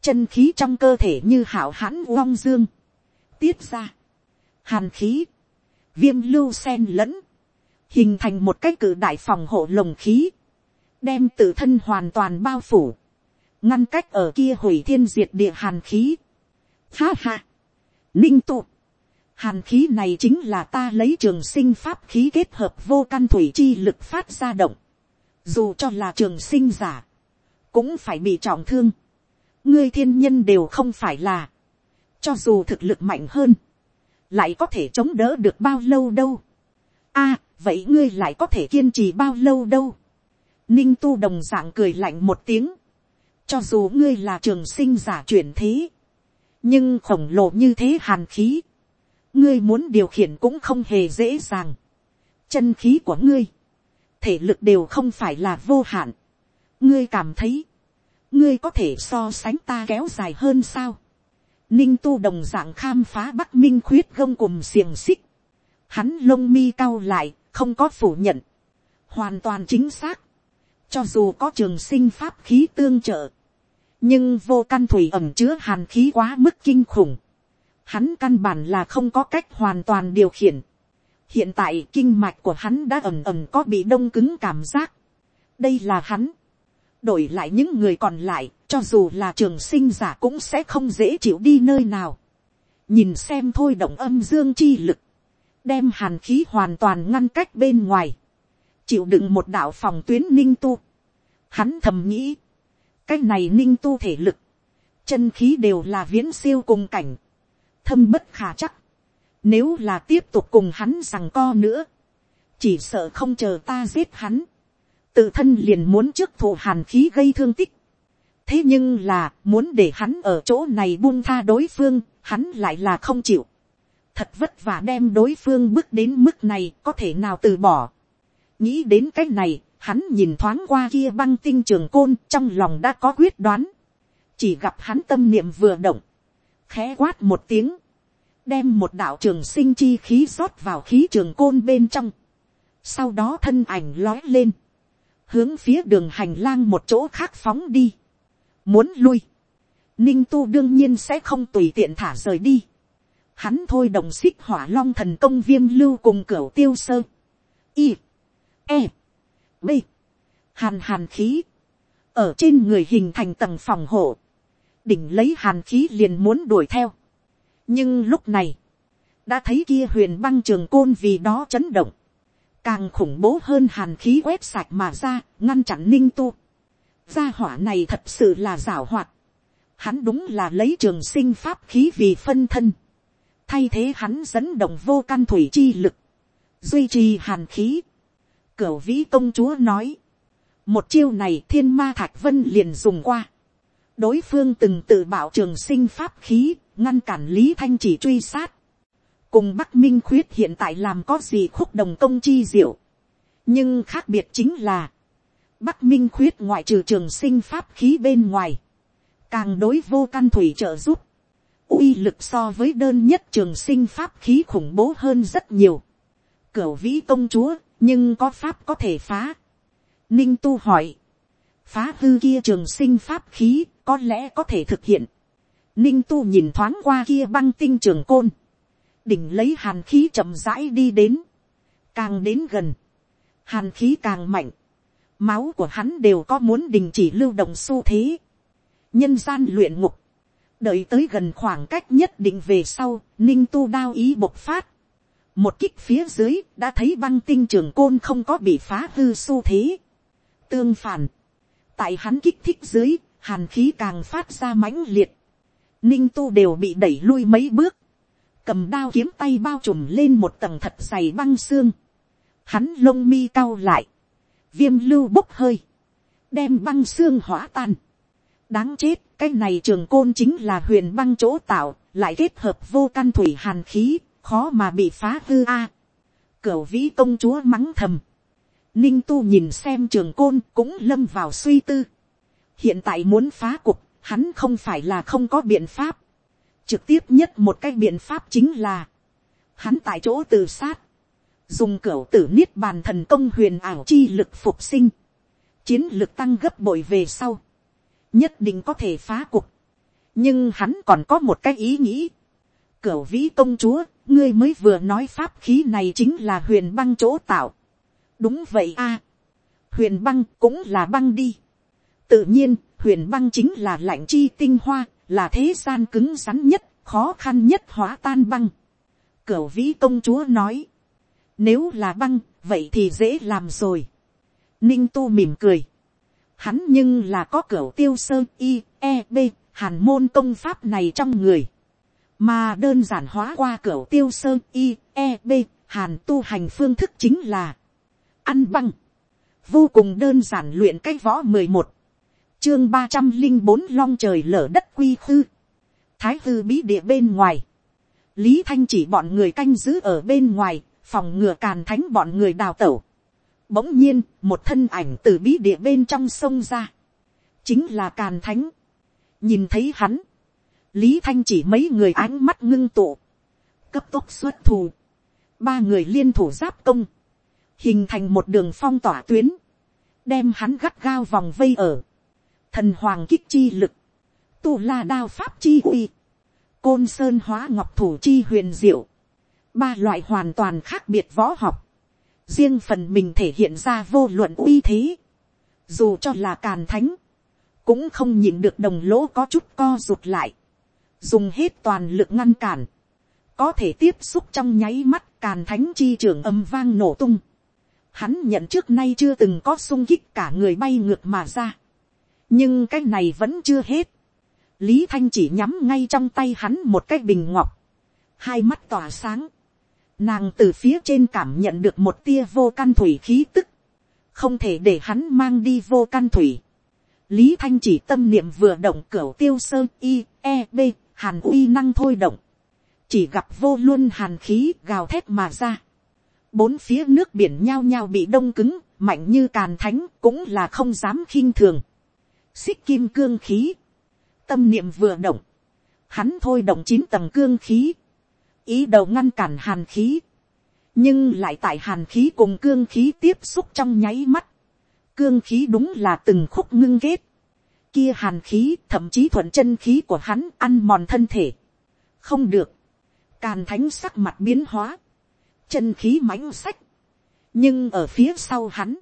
Chân khí trong cơ thể như hảo hãn uong dương. Tiết ra. Hàn khí. Viêm lưu sen lẫn. Hình thành một cái cử đại phòng hộ lồng khí. Đem tự thân hoàn toàn bao phủ ngăn cách ở kia hủy thiên diệt địa hàn khí. Ha ha, ninh tụ, hàn khí này chính là ta lấy trường sinh pháp khí kết hợp vô căn thủy chi lực phát ra động. Dù cho là trường sinh giả, cũng phải bị trọng thương. ngươi thiên nhân đều không phải là, cho dù thực lực mạnh hơn, lại có thể chống đỡ được bao lâu đâu. a, vậy ngươi lại có thể kiên trì bao lâu đâu. ninh tu đồng dạng cười lạnh một tiếng, cho dù ngươi là trường sinh giả chuyển thế. Nhưng khổng lồ như thế hàn khí. Ngươi muốn điều khiển cũng không hề dễ dàng. Chân khí của ngươi. Thể lực đều không phải là vô hạn. Ngươi cảm thấy. Ngươi có thể so sánh ta kéo dài hơn sao. Ninh tu đồng dạng khám phá bắc minh khuyết gông cùng xiềng xích. Hắn lông mi cao lại, không có phủ nhận. Hoàn toàn chính xác cho dù có trường sinh pháp khí tương trợ, nhưng vô căn thủy ẩm chứa hàn khí quá mức kinh khủng, hắn căn bản là không có cách hoàn toàn điều khiển. hiện tại kinh mạch của hắn đã ẩm ẩm có bị đông cứng cảm giác. đây là hắn. đổi lại những người còn lại, cho dù là trường sinh giả cũng sẽ không dễ chịu đi nơi nào. nhìn xem thôi động âm dương chi lực, đem hàn khí hoàn toàn ngăn cách bên ngoài, chịu đựng một đạo phòng tuyến ninh tu. Hắn thầm nghĩ, cái này ninh tu thể lực, chân khí đều là viễn siêu cùng cảnh, thâm bất khả chắc, nếu là tiếp tục cùng hắn rằng co nữa, chỉ sợ không chờ ta giết hắn, tự thân liền muốn trước thủ hàn khí gây thương tích. thế nhưng là muốn để hắn ở chỗ này buông tha đối phương, hắn lại là không chịu. thật vất vả đem đối phương bước đến mức này có thể nào từ bỏ. nghĩ đến cái này, Hắn nhìn thoáng qua kia băng tinh trường côn, trong lòng đã có quyết đoán. Chỉ gặp hắn tâm niệm vừa động. Khẽ quát một tiếng. Đem một đạo trường sinh chi khí rót vào khí trường côn bên trong. Sau đó thân ảnh lói lên. Hướng phía đường hành lang một chỗ khác phóng đi. Muốn lui. Ninh tu đương nhiên sẽ không tùy tiện thả rời đi. Hắn thôi đồng xích hỏa long thần công viêm lưu cùng cửa tiêu sơ. Y. E b, hàn hàn khí, ở trên người hình thành tầng phòng hộ, đỉnh lấy hàn khí liền muốn đuổi theo. nhưng lúc này, đã thấy kia huyền băng trường côn vì đó chấn động, càng khủng bố hơn hàn khí quét sạch mà ra, ngăn chặn ninh tu. gia hỏa này thật sự là giảo hoạt. hắn đúng là lấy trường sinh pháp khí vì phân thân, thay thế hắn dẫn động vô căn thủy chi lực, duy trì hàn khí, Cửu vĩ công chúa nói. Một chiêu này thiên ma thạch vân liền dùng qua. Đối phương từng tự bảo trường sinh pháp khí, ngăn cản Lý Thanh chỉ truy sát. Cùng Bắc Minh khuyết hiện tại làm có gì khúc đồng công chi diệu. Nhưng khác biệt chính là. Bắc Minh khuyết ngoại trừ trường sinh pháp khí bên ngoài. Càng đối vô căn thủy trợ giúp. uy lực so với đơn nhất trường sinh pháp khí khủng bố hơn rất nhiều. Cửu vĩ công chúa nhưng có pháp có thể phá. ninh tu hỏi, phá hư kia trường sinh pháp khí có lẽ có thể thực hiện. ninh tu nhìn thoáng qua kia băng tinh trường côn, đỉnh lấy hàn khí chậm rãi đi đến, càng đến gần, hàn khí càng mạnh, máu của hắn đều có muốn đình chỉ lưu động xu thế, nhân gian luyện ngục, đợi tới gần khoảng cách nhất định về sau, ninh tu đao ý bộc phát, một kích phía dưới đã thấy băng tinh trường côn không có bị phá hư xu thế. tương phản, tại hắn kích thích dưới, hàn khí càng phát ra mãnh liệt. ninh tu đều bị đẩy lui mấy bước, cầm đao kiếm tay bao trùm lên một tầng thật dày băng xương. hắn lông mi cau lại, viêm lưu bốc hơi, đem băng xương hỏa tan. đáng chết, cái này trường côn chính là huyền băng chỗ tạo, lại kết hợp vô căn thủy hàn khí, khó mà bị phá hư a. cửu vĩ công chúa mắng thầm. ninh tu nhìn xem trường côn cũng lâm vào suy tư. hiện tại muốn phá cục, hắn không phải là không có biện pháp. trực tiếp nhất một cái biện pháp chính là, hắn tại chỗ tự sát, dùng cửu tử niết bàn thần công huyền ảo chi lực phục sinh, chiến lực tăng gấp bội về sau, nhất định có thể phá cục. nhưng hắn còn có một cái ý nghĩ. Cửu vĩ công chúa, ngươi mới vừa nói pháp khí này chính là huyền băng chỗ tạo. đúng vậy a. huyền băng cũng là băng đi. tự nhiên, huyền băng chính là lạnh chi tinh hoa, là thế gian cứng rắn nhất, khó khăn nhất hóa tan băng. Cửu vĩ công chúa nói, nếu là băng, vậy thì dễ làm rồi. Ninh tu mỉm cười. Hắn nhưng là có cửu tiêu sơ i e, b, hàn môn công pháp này trong người. Mà đơn giản hóa qua cửa tiêu sơn i e, b, hàn tu hành phương thức chính là ăn băng. Vô cùng đơn giản luyện cách võ mười một chương ba trăm linh bốn long trời lở đất quy khư. Thái hư bí địa bên ngoài. Lý Thanh chỉ bọn người canh giữ ở bên ngoài, phòng ngừa càn thánh bọn người đào tẩu. Bỗng nhiên, một thân ảnh từ bí địa bên trong sông ra. Chính là càn thánh. Nhìn thấy hắn. Lý Thanh chỉ mấy người ánh mắt ngưng tụ. Cấp tốc xuất thù. Ba người liên thủ giáp công. Hình thành một đường phong tỏa tuyến. Đem hắn gắt gao vòng vây ở. Thần hoàng kích chi lực. Tu la đao pháp chi uy. Côn sơn hóa ngọc thủ chi huyền diệu ba loại hoàn toàn khác biệt võ học, riêng phần mình thể hiện ra vô luận uy thế, dù cho là càn thánh, cũng không nhìn được đồng lỗ có chút co rụt lại, dùng hết toàn lực ngăn cản, có thể tiếp xúc trong nháy mắt càn thánh chi trường âm vang nổ tung, hắn nhận trước nay chưa từng có sung kích cả người bay ngược mà ra, nhưng cái này vẫn chưa hết, lý thanh chỉ nhắm ngay trong tay hắn một cái bình ngọc, hai mắt tỏa sáng, Nàng từ phía trên cảm nhận được một tia vô căn thủy khí tức. Không thể để hắn mang đi vô căn thủy. Lý Thanh chỉ tâm niệm vừa động cửa tiêu sơ i e, b, hàn uy năng thôi động. Chỉ gặp vô luôn hàn khí gào thét mà ra. Bốn phía nước biển nhao nhao bị đông cứng, mạnh như càn thánh cũng là không dám khinh thường. Xích kim cương khí. Tâm niệm vừa động. Hắn thôi động chín tầng cương khí ý đầu ngăn cản hàn khí, nhưng lại tại hàn khí cùng cương khí tiếp xúc trong nháy mắt, cương khí đúng là từng khúc ngưng kết, kia hàn khí thậm chí thuận chân khí của hắn ăn mòn thân thể, không được, càn thánh sắc mặt biến hóa, chân khí mãnh sách, nhưng ở phía sau hắn,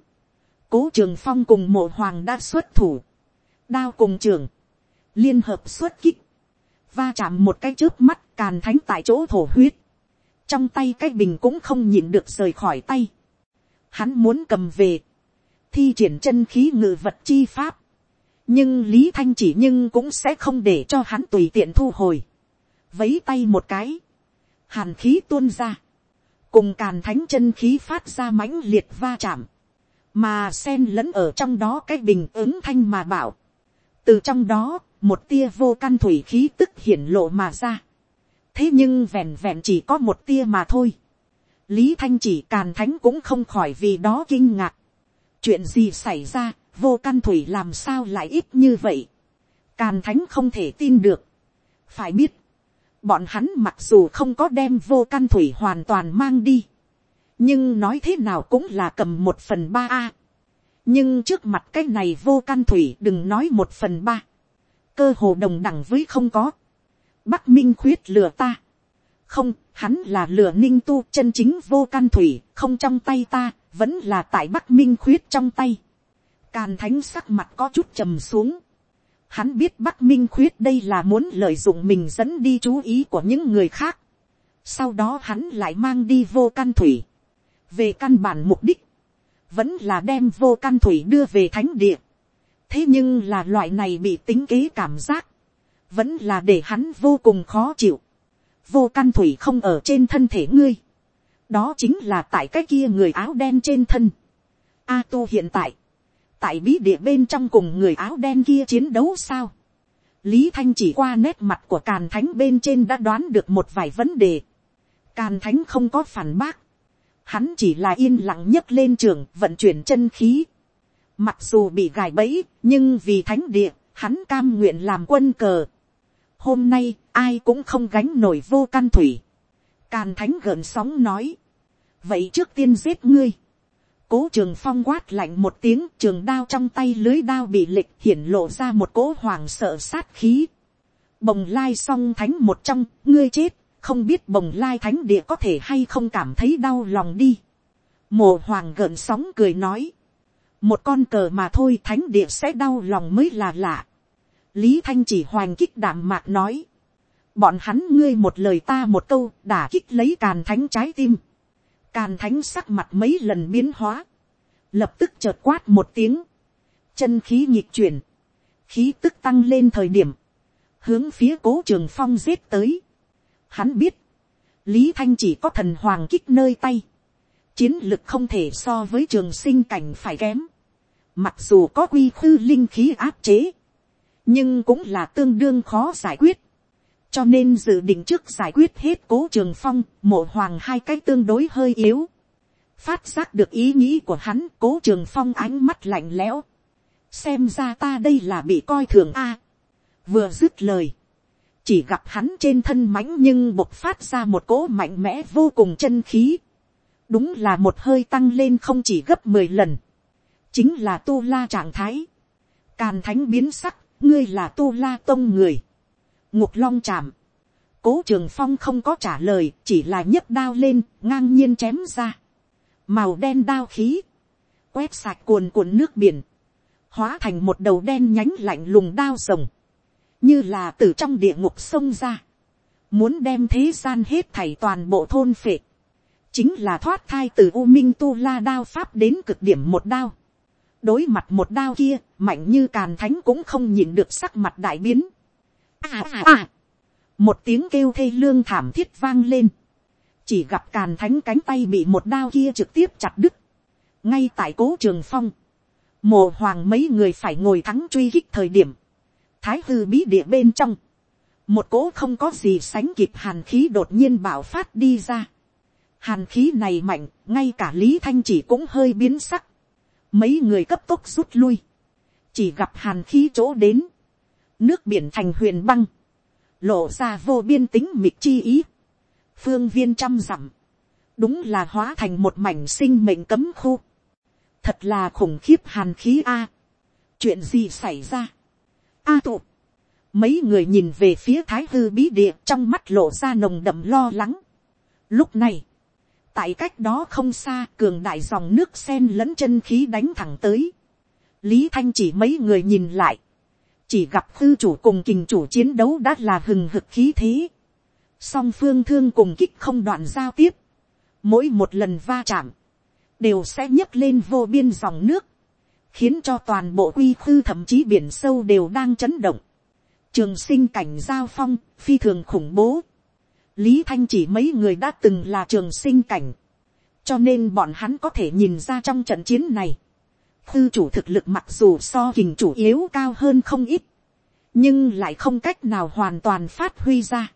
cố trường phong cùng mộ hoàng đã xuất thủ, đao cùng trường, liên hợp xuất kích, va chạm một cái trước mắt càn thánh tại chỗ thổ huyết, trong tay cái bình cũng không nhìn được rời khỏi tay, hắn muốn cầm về, thi triển chân khí ngự vật chi pháp, nhưng lý thanh chỉ nhưng cũng sẽ không để cho hắn tùy tiện thu hồi, vấy tay một cái, hàn khí tuôn ra, cùng càn thánh chân khí phát ra mãnh liệt va chạm, mà sen lẫn ở trong đó cái bình ứng thanh mà bảo, từ trong đó một tia vô căn thủy khí tức hiển lộ mà ra. thế nhưng vẹn vẹn chỉ có một tia mà thôi. lý thanh chỉ càn thánh cũng không khỏi vì đó kinh ngạc. chuyện gì xảy ra, vô căn thủy làm sao lại ít như vậy. càn thánh không thể tin được. phải biết, bọn hắn mặc dù không có đem vô căn thủy hoàn toàn mang đi. nhưng nói thế nào cũng là cầm một phần ba a. nhưng trước mặt cái này vô căn thủy đừng nói một phần ba cơ hồ đồng đẳng với không có. Bắc Minh khuyết lừa ta. Không, hắn là lừa ninh tu chân chính vô căn thủy, không trong tay ta, vẫn là tại Bắc Minh khuyết trong tay. Càn thánh sắc mặt có chút trầm xuống. Hắn biết Bắc Minh khuyết đây là muốn lợi dụng mình dẫn đi chú ý của những người khác. Sau đó hắn lại mang đi vô căn thủy. Về căn bản mục đích, vẫn là đem vô căn thủy đưa về thánh địa thế nhưng là loại này bị tính kế cảm giác, vẫn là để hắn vô cùng khó chịu. vô căn thủy không ở trên thân thể ngươi, đó chính là tại cái kia người áo đen trên thân. a tu hiện tại, tại bí địa bên trong cùng người áo đen kia chiến đấu sao. lý thanh chỉ qua nét mặt của càn thánh bên trên đã đoán được một vài vấn đề. càn thánh không có phản bác. hắn chỉ là yên lặng nhấc lên trường vận chuyển chân khí. mặc dù bị gài bẫy, nhưng vì thánh địa, hắn cam nguyện làm quân cờ. hôm nay, ai cũng không gánh nổi vô căn thủy. càn thánh gợn sóng nói. vậy trước tiên giết ngươi cố trường phong quát lạnh một tiếng trường đao trong tay lưới đao bị lịch hiển lộ ra một cỗ hoàng sợ sát khí. Bồng lai song thánh một trong, ngươi chết, không biết bồng lai thánh địa có thể hay không cảm thấy đau lòng đi. Mồ hoàng gợn sóng cười nói. Một con cờ mà thôi thánh địa sẽ đau lòng mới là lạ. Lý Thanh chỉ hoành kích đạm mạc nói. Bọn hắn ngươi một lời ta một câu đả kích lấy càn thánh trái tim Càn thánh sắc mặt mấy lần biến hóa. Lập tức chợt quát một tiếng. Chân khí nhịp chuyển. Khí tức tăng lên thời điểm. Hướng phía cố trường phong giết tới. Hắn biết. Lý Thanh chỉ có thần hoàng kích nơi tay. Chiến lực không thể so với trường sinh cảnh phải kém. Mặc dù có quy khư linh khí áp chế. Nhưng cũng là tương đương khó giải quyết cho nên dự định trước giải quyết hết cố trường phong, mộ hoàng hai cái tương đối hơi yếu. phát giác được ý nghĩ của hắn, cố trường phong ánh mắt lạnh lẽo. xem ra ta đây là bị coi thường a. vừa dứt lời, chỉ gặp hắn trên thân mãnh nhưng bộc phát ra một cỗ mạnh mẽ vô cùng chân khí. đúng là một hơi tăng lên không chỉ gấp mười lần. chính là tu la trạng thái. càn thánh biến sắc, ngươi là tu la tông người ngục long chạm. Cố trường phong không có trả lời, chỉ là nhấc đao lên, ngang nhiên chém ra. Màu đen đao khí. Quét sạch cuồn cuộn nước biển. Hóa thành một đầu đen nhánh lạnh lùng đao rồng. Như là từ trong địa ngục sông ra. Muốn đem thế gian hết thảy toàn bộ thôn phệ. Chính là thoát thai từ U Minh Tu La đao pháp đến cực điểm một đao. Đối mặt một đao kia, mạnh như càn thánh cũng không nhìn được sắc mặt đại biến À, à, à. Một tiếng kêu thê lương thảm thiết vang lên. Chỉ gặp càn thánh cánh tay bị một đao kia trực tiếp chặt đứt. Ngay tại cố trường phong. Mồ hoàng mấy người phải ngồi thắng truy hích thời điểm. Thái hư bí địa bên trong. Một cố không có gì sánh kịp hàn khí đột nhiên bạo phát đi ra. Hàn khí này mạnh, ngay cả Lý Thanh chỉ cũng hơi biến sắc. Mấy người cấp tốc rút lui. Chỉ gặp hàn khí chỗ đến nước biển thành huyền băng, lộ ra vô biên tính mịt chi ý, phương viên trăm dặm, đúng là hóa thành một mảnh sinh mệnh cấm khu, thật là khủng khiếp hàn khí a, chuyện gì xảy ra, a tụ, mấy người nhìn về phía thái hư bí địa trong mắt lộ ra nồng đậm lo lắng. Lúc này, tại cách đó không xa cường đại dòng nước sen lẫn chân khí đánh thẳng tới. lý thanh chỉ mấy người nhìn lại, chỉ gặp tư chủ cùng kình chủ chiến đấu đã là hừng hực khí thế. song phương thương cùng kích không đoạn giao tiếp. mỗi một lần va chạm, đều sẽ nhấc lên vô biên dòng nước, khiến cho toàn bộ quy khư thậm chí biển sâu đều đang chấn động. trường sinh cảnh giao phong, phi thường khủng bố. lý thanh chỉ mấy người đã từng là trường sinh cảnh, cho nên bọn hắn có thể nhìn ra trong trận chiến này tư chủ thực lực mặc dù so kình chủ yếu cao hơn không ít, nhưng lại không cách nào hoàn toàn phát huy ra.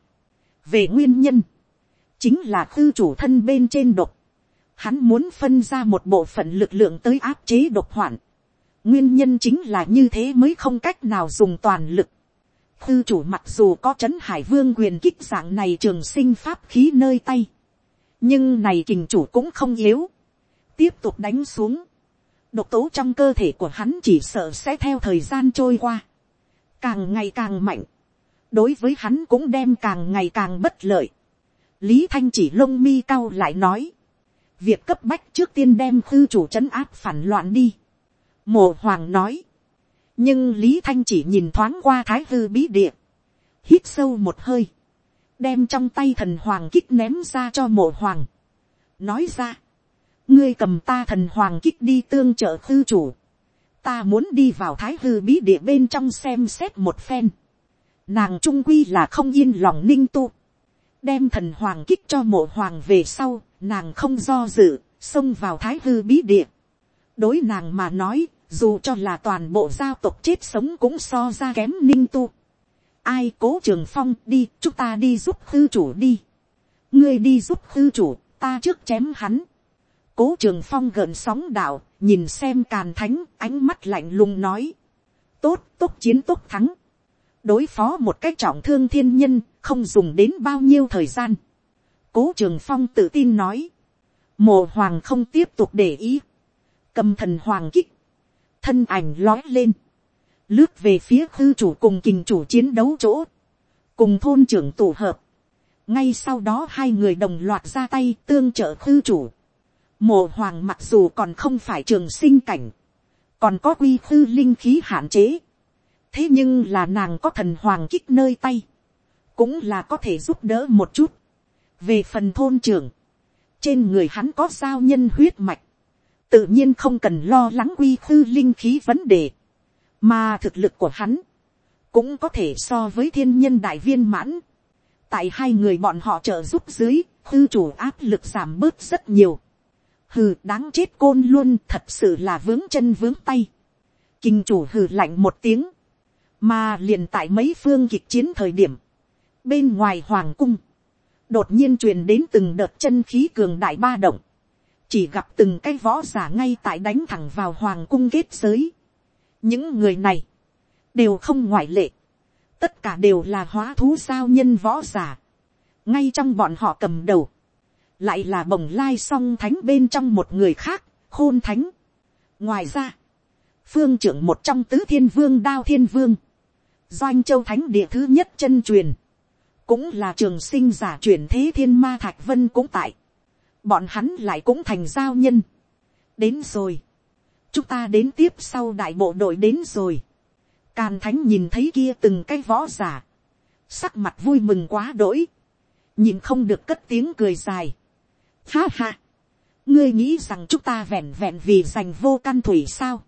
về nguyên nhân, chính là tư chủ thân bên trên độc, hắn muốn phân ra một bộ phận lực lượng tới áp chế độc hoạn. nguyên nhân chính là như thế mới không cách nào dùng toàn lực. tư chủ mặc dù có c h ấ n hải vương quyền kích dạng này trường sinh pháp khí nơi tay, nhưng này kình chủ cũng không yếu, tiếp tục đánh xuống độc tố trong cơ thể của hắn chỉ sợ sẽ theo thời gian trôi qua, càng ngày càng mạnh, đối với hắn cũng đem càng ngày càng bất lợi. lý thanh chỉ lông mi cao lại nói, việc cấp bách trước tiên đem khư chủ c h ấ n áp phản loạn đi. mồ hoàng nói, nhưng lý thanh chỉ nhìn thoáng qua thái hư bí địa, hít sâu một hơi, đem trong tay thần hoàng kích ném ra cho mộ hoàng, nói ra, ngươi cầm ta thần hoàng kích đi tương trợ khư chủ, ta muốn đi vào thái hư bí địa bên trong xem xét một phen, nàng trung quy là không yên lòng ninh tu, đem thần hoàng kích cho mộ hoàng về sau, nàng không do dự, xông vào thái hư bí địa, đối nàng mà nói, dù cho là toàn bộ gia tộc chết sống cũng so ra kém ninh tu. ai cố trường phong đi, chúng ta đi giúp khư chủ đi. ngươi đi giúp khư chủ, ta trước chém hắn cố trường phong gợn sóng đạo, nhìn xem càn thánh, ánh mắt lạnh lùng nói. tốt, tốt chiến tốt thắng. đối phó một cách trọng thương thiên nhân, không dùng đến bao nhiêu thời gian. cố trường phong tự tin nói. mồ hoàng không tiếp tục để ý. cầm thần hoàng kích thân ảnh lói lên, lướt về phía khư chủ cùng kình chủ chiến đấu chỗ, cùng thôn trưởng tổ hợp. ngay sau đó hai người đồng loạt ra tay tương trợ khư chủ mộ hoàng mặc dù còn không phải trường sinh cảnh, còn có quy khư linh khí hạn chế. thế nhưng là nàng có thần hoàng kích nơi tay, cũng là có thể giúp đỡ một chút. về phần thôn trưởng, trên người hắn có sao nhân huyết mạch, tự nhiên không cần lo lắng quy khư linh khí vấn đề, mà thực lực của hắn cũng có thể so với thiên nhân đại viên mãn. tại hai người bọn họ trợ giúp dưới, khư chủ áp lực giảm bớt rất nhiều hừ đáng chết côn luôn thật sự là vướng chân vướng tay. kinh chủ hừ lạnh một tiếng, mà liền tại mấy phương kịch chiến thời điểm, bên ngoài hoàng cung, đột nhiên truyền đến từng đợt chân khí cường đại ba động, chỉ gặp từng cái võ giả ngay tại đánh thẳng vào hoàng cung kết giới. những người này, đều không ngoại lệ, tất cả đều là hóa thú sao nhân võ giả, ngay trong bọn họ cầm đầu, lại là bồng lai song thánh bên trong một người khác, khôn thánh. ngoài ra, phương trưởng một trong tứ thiên vương đao thiên vương, doanh châu thánh địa thứ nhất chân truyền, cũng là trường sinh giả truyền thế thiên ma thạch vân cũng tại bọn hắn lại cũng thành giao nhân. đến rồi, chúng ta đến tiếp sau đại bộ đội đến rồi. càn thánh nhìn thấy kia từng cái võ giả, sắc mặt vui mừng quá đỗi, nhìn không được cất tiếng cười dài ha ha, ngươi nghĩ rằng chúng ta vẹn vẹn vì giành vô căn thủy sao.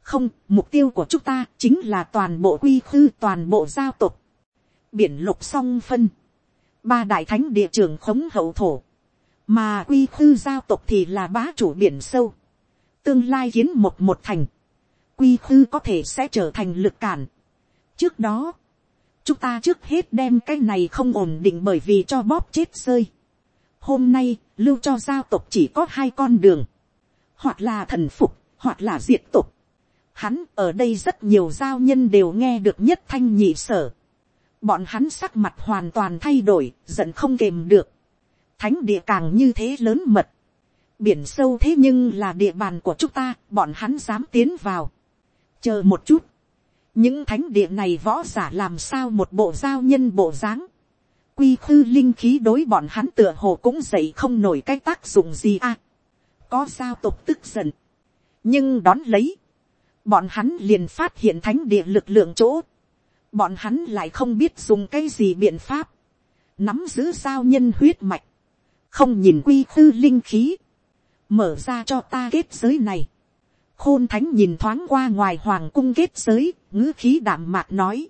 không, mục tiêu của chúng ta chính là toàn bộ quy khư toàn bộ giao tục. biển lục song phân, ba đại thánh địa trường khống hậu thổ, mà quy khư giao tộc thì là bá chủ biển sâu, tương lai kiến một một thành, quy khư có thể sẽ trở thành lực cản. trước đó, chúng ta trước hết đem cái này không ổn định bởi vì cho bóp chết rơi hôm nay, lưu cho giao tộc chỉ có hai con đường, hoặc là thần phục, hoặc là diệt tộc. Hắn ở đây rất nhiều giao nhân đều nghe được nhất thanh nhị sở. Bọn hắn sắc mặt hoàn toàn thay đổi, giận không kềm được. Thánh địa càng như thế lớn mật, biển sâu thế nhưng là địa bàn của chúng ta, bọn hắn dám tiến vào. chờ một chút, những thánh địa này võ giả làm sao một bộ giao nhân bộ dáng, quy khư linh khí đối bọn hắn tựa hồ cũng dậy không nổi cái tác dụng gì à. có sao tục tức giận, nhưng đón lấy, bọn hắn liền phát hiện thánh địa lực lượng chỗ, bọn hắn lại không biết dùng cái gì biện pháp, nắm giữ sao nhân huyết mạch, không nhìn quy khư linh khí, mở ra cho ta kết giới này. khôn thánh nhìn thoáng qua ngoài hoàng cung kết giới, ngữ khí đảm mạc nói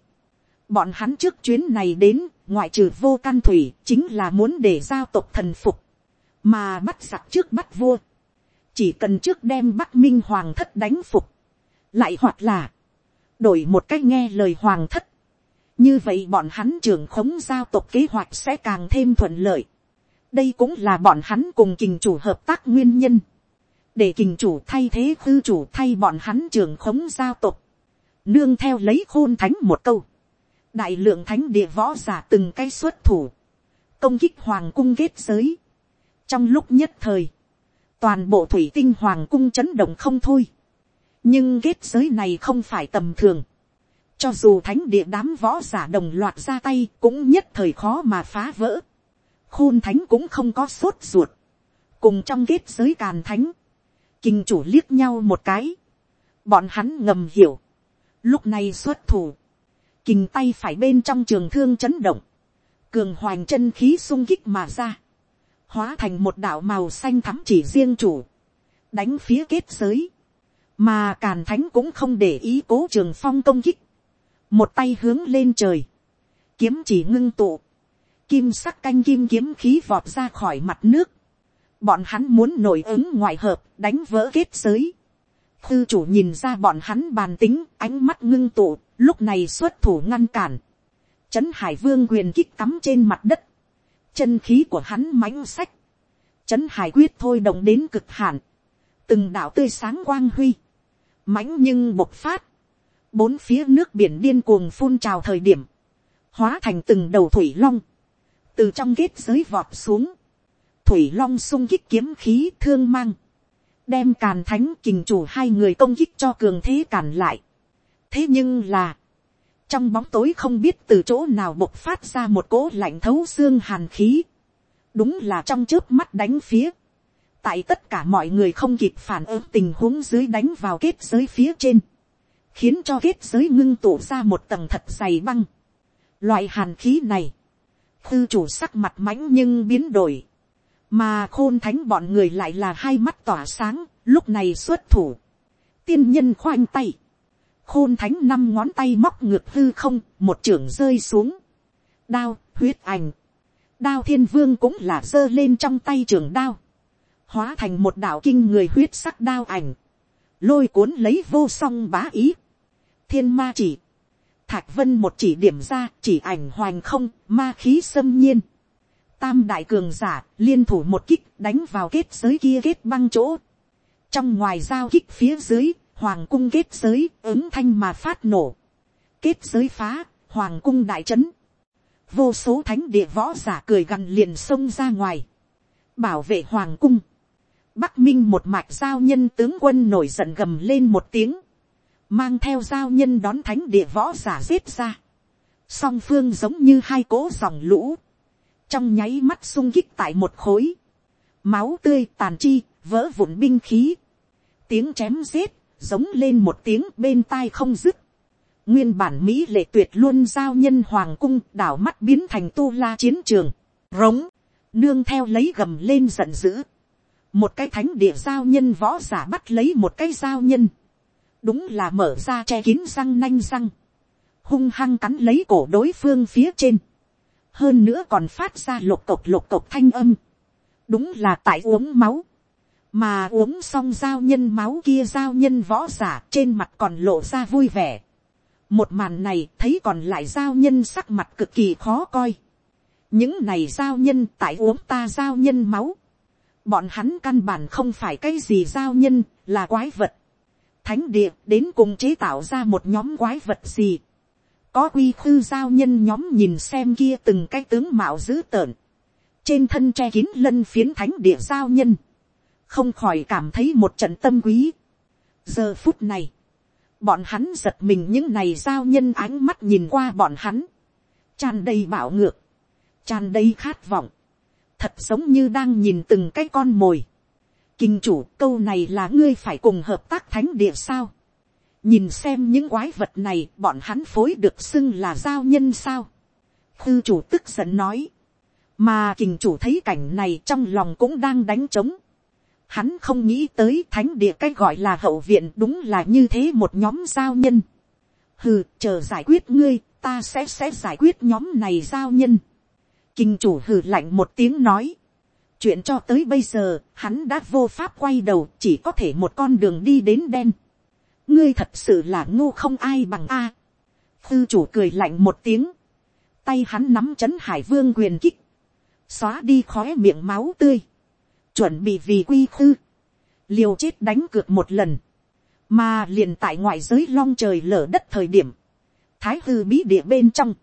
bọn hắn trước chuyến này đến, ngoại trừ vô căn thủy, chính là muốn để giao tộc thần phục, mà bắt giặc trước bắt vua. chỉ cần trước đem bắc minh hoàng thất đánh phục, lại hoặc là, đổi một cách nghe lời hoàng thất. như vậy bọn hắn trưởng khống giao tộc kế hoạch sẽ càng thêm thuận lợi. Đây cũng là bọn hắn cùng kình chủ hợp tác nguyên nhân, để kình chủ thay thế khư chủ thay bọn hắn trưởng khống giao tộc. Nương theo lấy khôn thánh một câu, đại lượng thánh địa võ giả từng cái xuất thủ, công kích hoàng cung kết giới, trong lúc nhất thời, toàn bộ thủy tinh hoàng cung chấn động không thôi, nhưng kết giới này không phải tầm thường, cho dù thánh địa đám võ giả đồng loạt ra tay cũng nhất thời khó mà phá vỡ. Khôn thánh cũng không có sốt ruột, cùng trong kết giới càn thánh, kinh chủ liếc nhau một cái, bọn hắn ngầm hiểu, lúc này xuất thủ, kình tay phải bên trong trường thương chấn động, cường hoành chân khí sung kích mà ra, hóa thành một đạo màu xanh thắm chỉ riêng chủ, đánh phía kết giới, mà càn thánh cũng không để ý cố trường phong công kích, một tay hướng lên trời, kiếm chỉ ngưng tụ, kim sắc canh kim kiếm khí vọt ra khỏi mặt nước. Bọn hắn muốn nổi ứng ngoại hợp, đánh vỡ kết giới. thư chủ nhìn ra bọn hắn bàn tính, ánh mắt ngưng tụ, lúc này xuất thủ ngăn cản. Trấn Hải Vương quyền kích cắm trên mặt đất. Chân khí của hắn mãnh sách. Trấn Hải quyết thôi động đến cực hạn. Từng đạo tươi sáng quang huy. mãnh nhưng bộc phát. Bốn phía nước biển điên cuồng phun trào thời điểm. Hóa thành từng đầu thủy long. Từ trong kết giới vọt xuống. Thủy long sung kích kiếm khí thương mang đem càn thánh kình chủ hai người công kích cho cường thế càn lại thế nhưng là, trong bóng tối không biết từ chỗ nào bộc phát ra một cỗ lạnh thấu xương hàn khí. đúng là trong trước mắt đánh phía. tại tất cả mọi người không kịp phản ứng tình huống dưới đánh vào kết giới phía trên. khiến cho kết giới ngưng tụ ra một tầng thật dày băng. loại hàn khí này, tư chủ sắc mặt mãnh nhưng biến đổi mà khôn thánh bọn người lại là hai mắt tỏa sáng, lúc này xuất thủ. tiên nhân khoanh tay, khôn thánh năm ngón tay móc ngược hư không, một trưởng rơi xuống. đao, huyết ảnh, đao thiên vương cũng là giơ lên trong tay trường đao, hóa thành một đạo kinh người huyết sắc đao ảnh, lôi cuốn lấy vô song bá ý. thiên ma chỉ, thạch vân một chỉ điểm ra, chỉ ảnh hoành không, ma khí xâm nhiên tam đại cường giả liên thủ một kích đánh vào kết giới kia kết băng chỗ. trong ngoài giao kích phía dưới, hoàng cung kết giới ứng thanh mà phát nổ. kết giới phá, hoàng cung đại trấn. vô số thánh địa võ giả cười gằn liền xông ra ngoài. bảo vệ hoàng cung. bắc minh một mạch giao nhân tướng quân nổi giận gầm lên một tiếng. mang theo giao nhân đón thánh địa võ giả giết ra. song phương giống như hai cỗ dòng lũ trong nháy mắt sung kích tại một khối, máu tươi tàn chi, vỡ vụn binh khí, tiếng chém giết, giống lên một tiếng bên tai không dứt. Nguyên bản Mỹ lệ tuyệt luôn giao nhân hoàng cung đảo mắt biến thành tu la chiến trường, rống, nương theo lấy gầm lên giận dữ. Một cái thánh địa giao nhân võ giả bắt lấy một cái giao nhân. Đúng là mở ra che kín răng nanh răng. Hung hăng cắn lấy cổ đối phương phía trên hơn nữa còn phát ra lục cộc lục cộc thanh âm, đúng là tại uống máu, mà uống xong giao nhân máu kia giao nhân võ giả trên mặt còn lộ ra vui vẻ. một màn này thấy còn lại giao nhân sắc mặt cực kỳ khó coi. những này giao nhân tại uống ta giao nhân máu. bọn hắn căn bản không phải cái gì giao nhân là quái vật. thánh địa đến cùng chế tạo ra một nhóm quái vật gì có quy khư giao nhân nhóm nhìn xem kia từng cái tướng mạo dữ tợn, trên thân che kín lân phiến thánh địa giao nhân, không khỏi cảm thấy một trận tâm quý. giờ phút này, bọn hắn giật mình những này giao nhân ánh mắt nhìn qua bọn hắn, tràn đầy bạo ngược, tràn đầy khát vọng, thật giống như đang nhìn từng cái con mồi. Kinh chủ câu này là ngươi phải cùng hợp tác thánh địa sao nhìn xem những quái vật này bọn hắn phối được xưng là giao nhân sao. Thư chủ tức giận nói. Mà kình chủ thấy cảnh này trong lòng cũng đang đánh trống. Hắn không nghĩ tới thánh địa cách gọi là hậu viện đúng là như thế một nhóm giao nhân. Hừ, chờ giải quyết ngươi, ta sẽ sẽ giải quyết nhóm này giao nhân. Kinh chủ hừ lạnh một tiếng nói. Chuyện cho tới bây giờ, hắn đã vô pháp quay đầu, chỉ có thể một con đường đi đến đen ngươi thật sự là ngu không ai bằng a. tư chủ cười lạnh một tiếng, tay hắn nắm chấn hải vương quyền kích, xóa đi khói miệng máu tươi, chuẩn bị vì quy khư, liều chết đánh cược một lần, mà liền tại ngoại giới long trời lở đất thời điểm, thái hư bí địa bên trong,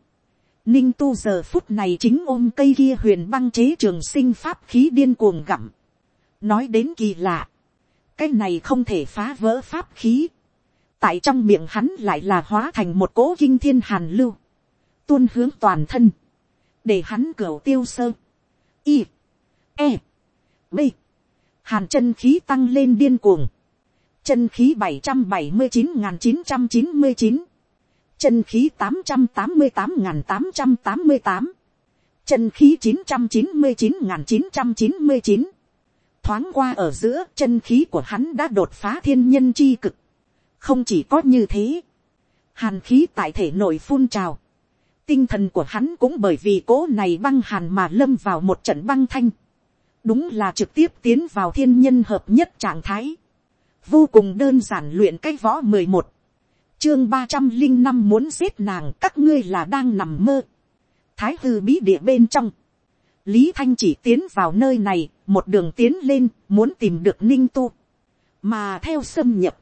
ninh tu giờ phút này chính ôm cây kia huyền băng chế trường sinh pháp khí điên cuồng gặm, nói đến kỳ lạ, cái này không thể phá vỡ pháp khí, tại trong miệng hắn lại là hóa thành một cỗ kinh thiên hàn lưu, tuôn hướng toàn thân, để hắn cửa tiêu sơ, y, e, b, hàn chân khí tăng lên điên cuồng, chân khí bảy trăm bảy mươi chín n chín trăm chín mươi chín, chân khí tám trăm tám mươi tám n tám trăm tám mươi tám, chân khí chín trăm chín mươi chín n chín trăm chín mươi chín, thoáng qua ở giữa chân khí của hắn đã đột phá thiên nhân chi cực, không chỉ có như thế, hàn khí tại thể nội phun trào, tinh thần của hắn cũng bởi vì cố này băng hàn mà lâm vào một trận băng thanh, đúng là trực tiếp tiến vào thiên nhân hợp nhất trạng thái, vô cùng đơn giản luyện cái võ mười một, chương ba trăm linh năm muốn giết nàng các ngươi là đang nằm mơ, thái hư bí địa bên trong, lý thanh chỉ tiến vào nơi này, một đường tiến lên, muốn tìm được ninh tu, mà theo xâm nhập,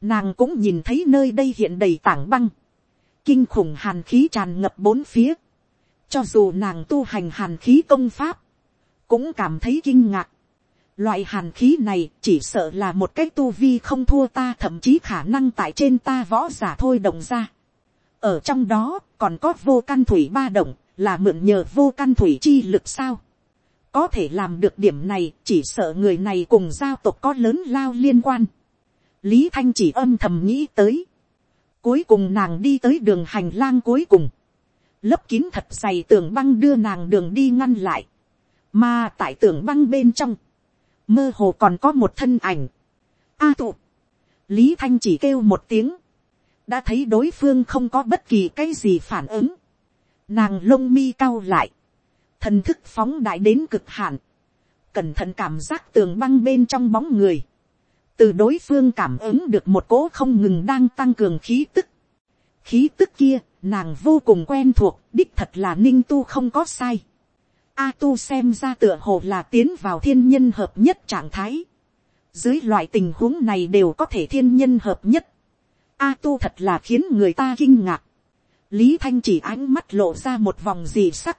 nàng cũng nhìn thấy nơi đây hiện đầy tảng băng, kinh khủng hàn khí tràn ngập bốn phía, cho dù nàng tu hành hàn khí công pháp, cũng cảm thấy kinh ngạc. Loại hàn khí này chỉ sợ là một cái tu vi không thua ta, thậm chí khả năng tại trên ta võ giả thôi động ra. Ở trong đó còn có vô căn thủy ba động, là mượn nhờ vô căn thủy chi lực sao. Có thể làm được điểm này, chỉ sợ người này cùng giao tộc có lớn lao liên quan. Lý Thanh chỉ âm thầm nghĩ tới. Cuối cùng nàng đi tới đường hành lang cuối cùng. Lấp kín thật dày tường băng đưa nàng đường đi ngăn lại. Mà tại tường băng bên trong. Mơ hồ còn có một thân ảnh. A tụ. Lý Thanh chỉ kêu một tiếng. Đã thấy đối phương không có bất kỳ cái gì phản ứng. Nàng lông mi cau lại. Thần thức phóng đại đến cực hạn. Cẩn thận cảm giác tường băng bên trong bóng người từ đối phương cảm ứng được một cỗ không ngừng đang tăng cường khí tức. khí tức kia, nàng vô cùng quen thuộc, đích thật là ninh tu không có sai. A tu xem ra tựa hồ là tiến vào thiên nhân hợp nhất trạng thái. dưới loại tình huống này đều có thể thiên nhân hợp nhất. A tu thật là khiến người ta kinh ngạc. lý thanh chỉ ánh mắt lộ ra một vòng dị sắc.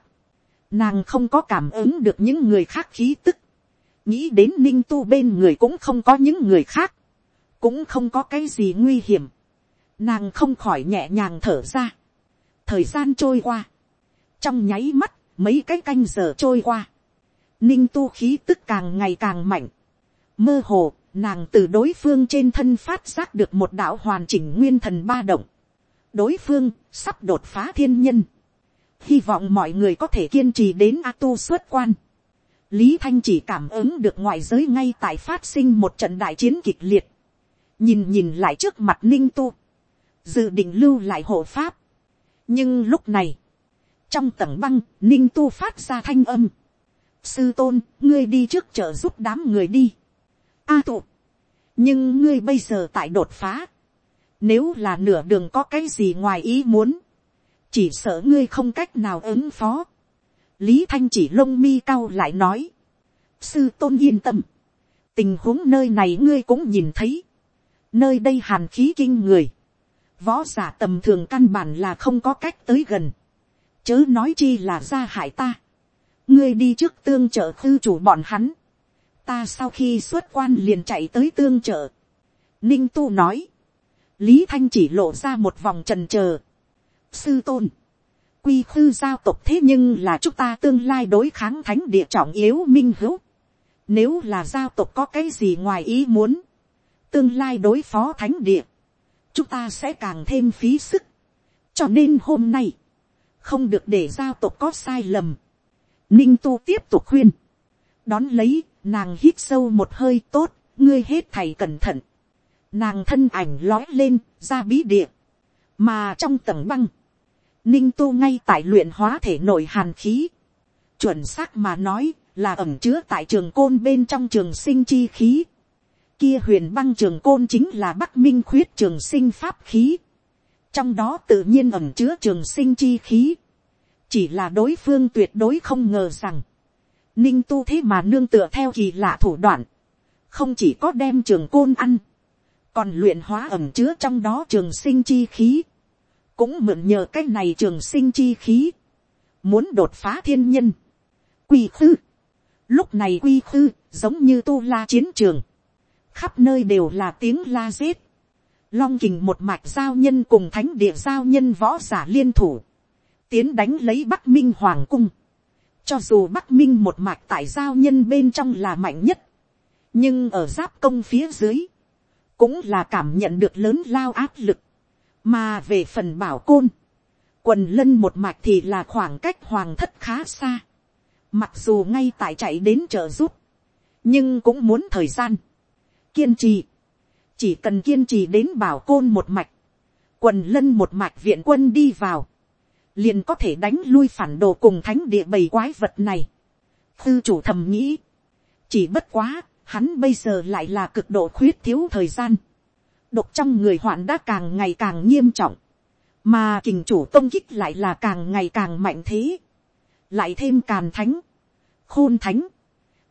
nàng không có cảm ứng được những người khác khí tức nghĩ đến ninh tu bên người cũng không có những người khác, cũng không có cái gì nguy hiểm, nàng không khỏi nhẹ nhàng thở ra. thời gian trôi qua, trong nháy mắt, mấy cái canh giờ trôi qua, ninh tu khí tức càng ngày càng mạnh, mơ hồ, nàng từ đối phương trên thân phát giác được một đạo hoàn chỉnh nguyên thần ba động, đối phương sắp đột phá thiên nhân, hy vọng mọi người có thể kiên trì đến a tu xuất quan, Lý Thanh chỉ cảm ứng được ngoại giới ngay tại phát sinh một trận đại chiến kịch liệt. Nhìn nhìn lại trước mặt Ninh Tu. Dự định lưu lại hộ pháp. Nhưng lúc này. Trong tầng băng, Ninh Tu phát ra thanh âm. Sư tôn, ngươi đi trước chợ giúp đám người đi. A tụ. Nhưng ngươi bây giờ tại đột phá. Nếu là nửa đường có cái gì ngoài ý muốn. Chỉ sợ ngươi không cách nào ứng phó lý thanh chỉ lông mi cao lại nói, sư tôn yên tâm, tình huống nơi này ngươi cũng nhìn thấy, nơi đây hàn khí kinh người, võ giả tầm thường căn bản là không có cách tới gần, chớ nói chi là ra hại ta, ngươi đi trước tương trợ khư chủ bọn hắn, ta sau khi xuất quan liền chạy tới tương trợ, ninh tu nói, lý thanh chỉ lộ ra một vòng trần trờ, sư tôn, quy khư giao tộc thế nhưng là chúng ta tương lai đối kháng thánh địa trọng yếu minh hữu. Nếu là giao tộc có cái gì ngoài ý muốn, tương lai đối phó thánh địa, chúng ta sẽ càng thêm phí sức. cho nên hôm nay, không được để giao tộc có sai lầm. ninh tu tiếp tục khuyên. đón lấy, nàng hít sâu một hơi tốt, ngươi hết thầy cẩn thận. nàng thân ảnh lói lên, ra bí địa. mà trong tầng băng, ninh tu ngay tại luyện hóa thể nội hàn khí. chuẩn xác mà nói là ẩm chứa tại trường côn bên trong trường sinh chi khí. kia huyền băng trường côn chính là bắc minh khuyết trường sinh pháp khí trong đó tự nhiên ẩm chứa trường sinh chi khí. chỉ là đối phương tuyệt đối không ngờ rằng, ninh tu thế mà nương tựa theo kỳ lạ thủ đoạn, không chỉ có đem trường côn ăn, còn luyện hóa ẩm chứa trong đó trường sinh chi khí. Cũng mượn nhờ cái này trường sinh chi khí, muốn đột phá thiên nhân. Quy khư, lúc này quy khư giống như tu la chiến trường, khắp nơi đều là tiếng la giết, long kình một mạch giao nhân cùng thánh địa giao nhân võ giả liên thủ, tiến đánh lấy bắc minh hoàng cung, cho dù bắc minh một mạch tại giao nhân bên trong là mạnh nhất, nhưng ở giáp công phía dưới, cũng là cảm nhận được lớn lao áp lực, mà về phần bảo côn, quần lân một mạch thì là khoảng cách hoàng thất khá xa. Mặc dù ngay tại chạy đến trợ giúp, nhưng cũng muốn thời gian. Kiên trì, chỉ cần kiên trì đến bảo côn một mạch, quần lân một mạch viện quân đi vào, liền có thể đánh lui phản đồ cùng thánh địa bầy quái vật này. Tư chủ thầm nghĩ, chỉ bất quá, hắn bây giờ lại là cực độ khuyết thiếu thời gian, độc trong người hoạn đã càng ngày càng nghiêm trọng, mà kình chủ công kích lại là càng ngày càng mạnh thế, lại thêm càn thánh, khôn thánh,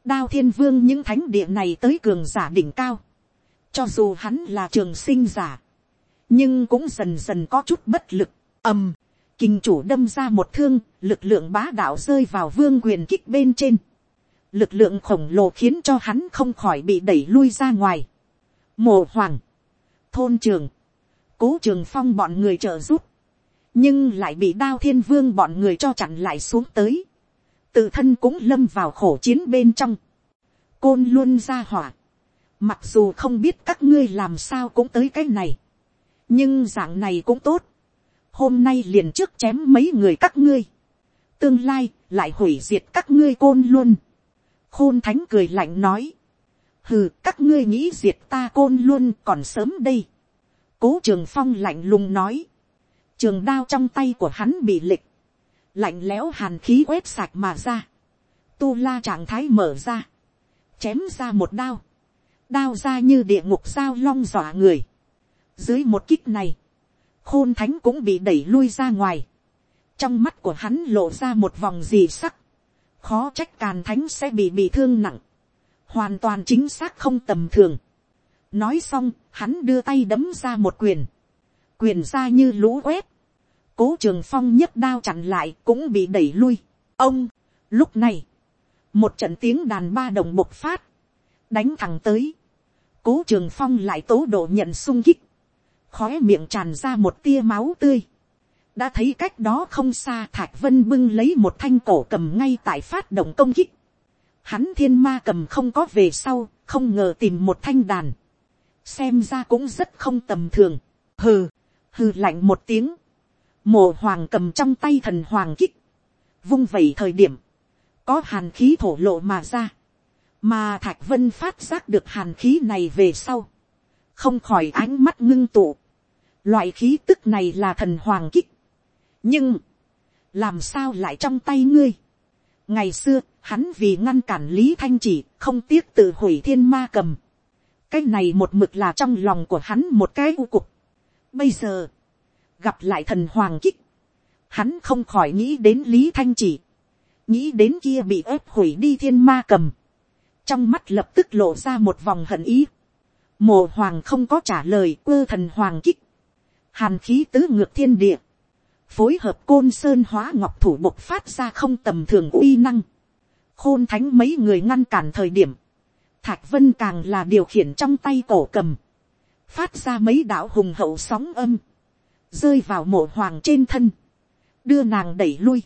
đao thiên vương những thánh địa này tới cường giả đỉnh cao, cho dù hắn là trường sinh giả, nhưng cũng dần dần có chút bất lực, ầm, kinh chủ đâm ra một thương, lực lượng bá đạo rơi vào vương quyền kích bên trên, lực lượng khổng lồ khiến cho hắn không khỏi bị đẩy lui ra ngoài, mồ hoàng, thôn trường, cố trường phong bọn người trợ giúp, nhưng lại bị đao thiên vương bọn người cho chặn lại xuống tới, tự thân cũng lâm vào khổ chiến bên trong, côn luôn ra hỏa, mặc dù không biết các ngươi làm sao cũng tới cái này, nhưng dạng này cũng tốt, hôm nay liền trước chém mấy người các ngươi, tương lai lại hủy diệt các ngươi côn luôn, khôn thánh cười lạnh nói, hừ các ngươi nghĩ diệt ta côn luôn còn sớm đây, cố trường phong lạnh lùng nói, trường đao trong tay của hắn bị lịch, lạnh lẽo hàn khí quét sạch mà ra, tu la trạng thái mở ra, chém ra một đao, đao ra như địa ngục sao long dọa người. Dưới một kích này, khôn thánh cũng bị đẩy lui ra ngoài. Trong mắt của hắn lộ ra một vòng gì sắc. Khó trách càn thánh sẽ bị bị thương nặng. Hoàn toàn chính xác không tầm thường. Nói xong, hắn đưa tay đấm ra một quyền. Quyền ra như lũ quét. Cố trường phong nhấp đao chặn lại cũng bị đẩy lui. Ông, lúc này, một trận tiếng đàn ba đồng bộc phát, đánh thẳng tới, cố trường phong lại tố độ nhận sung kích, khói miệng tràn ra một tia máu tươi, đã thấy cách đó không xa thạch vân bưng lấy một thanh cổ cầm ngay tại phát động công kích, hắn thiên ma cầm không có về sau, không ngờ tìm một thanh đàn, xem ra cũng rất không tầm thường, hừ, hừ lạnh một tiếng, mồ hoàng cầm trong tay thần hoàng kích, vung vẩy thời điểm, có hàn khí thổ lộ mà ra, mà thạch vân phát giác được hàn khí này về sau, không khỏi ánh mắt ngưng tụ, loại khí tức này là thần hoàng kích, nhưng, làm sao lại trong tay ngươi, ngày xưa, hắn vì ngăn cản lý thanh chỉ, không tiếc tự hủy thiên ma cầm, cái này một mực là trong lòng của hắn một cái u cục, bây giờ, gặp lại thần hoàng kích, hắn không khỏi nghĩ đến lý thanh chỉ, nghĩ đến kia bị ép hủy đi thiên ma cầm, trong mắt lập tức lộ ra một vòng hận ý. Mộ hoàng không có trả lời quơ thần hoàng kích. Hàn khí tứ ngược thiên địa. Phối hợp côn sơn hóa ngọc thủ bộc phát ra không tầm thường uy năng. Khôn thánh mấy người ngăn cản thời điểm. Thạch vân càng là điều khiển trong tay cổ cầm. Phát ra mấy đạo hùng hậu sóng âm. Rơi vào mộ hoàng trên thân. Đưa nàng đẩy lui.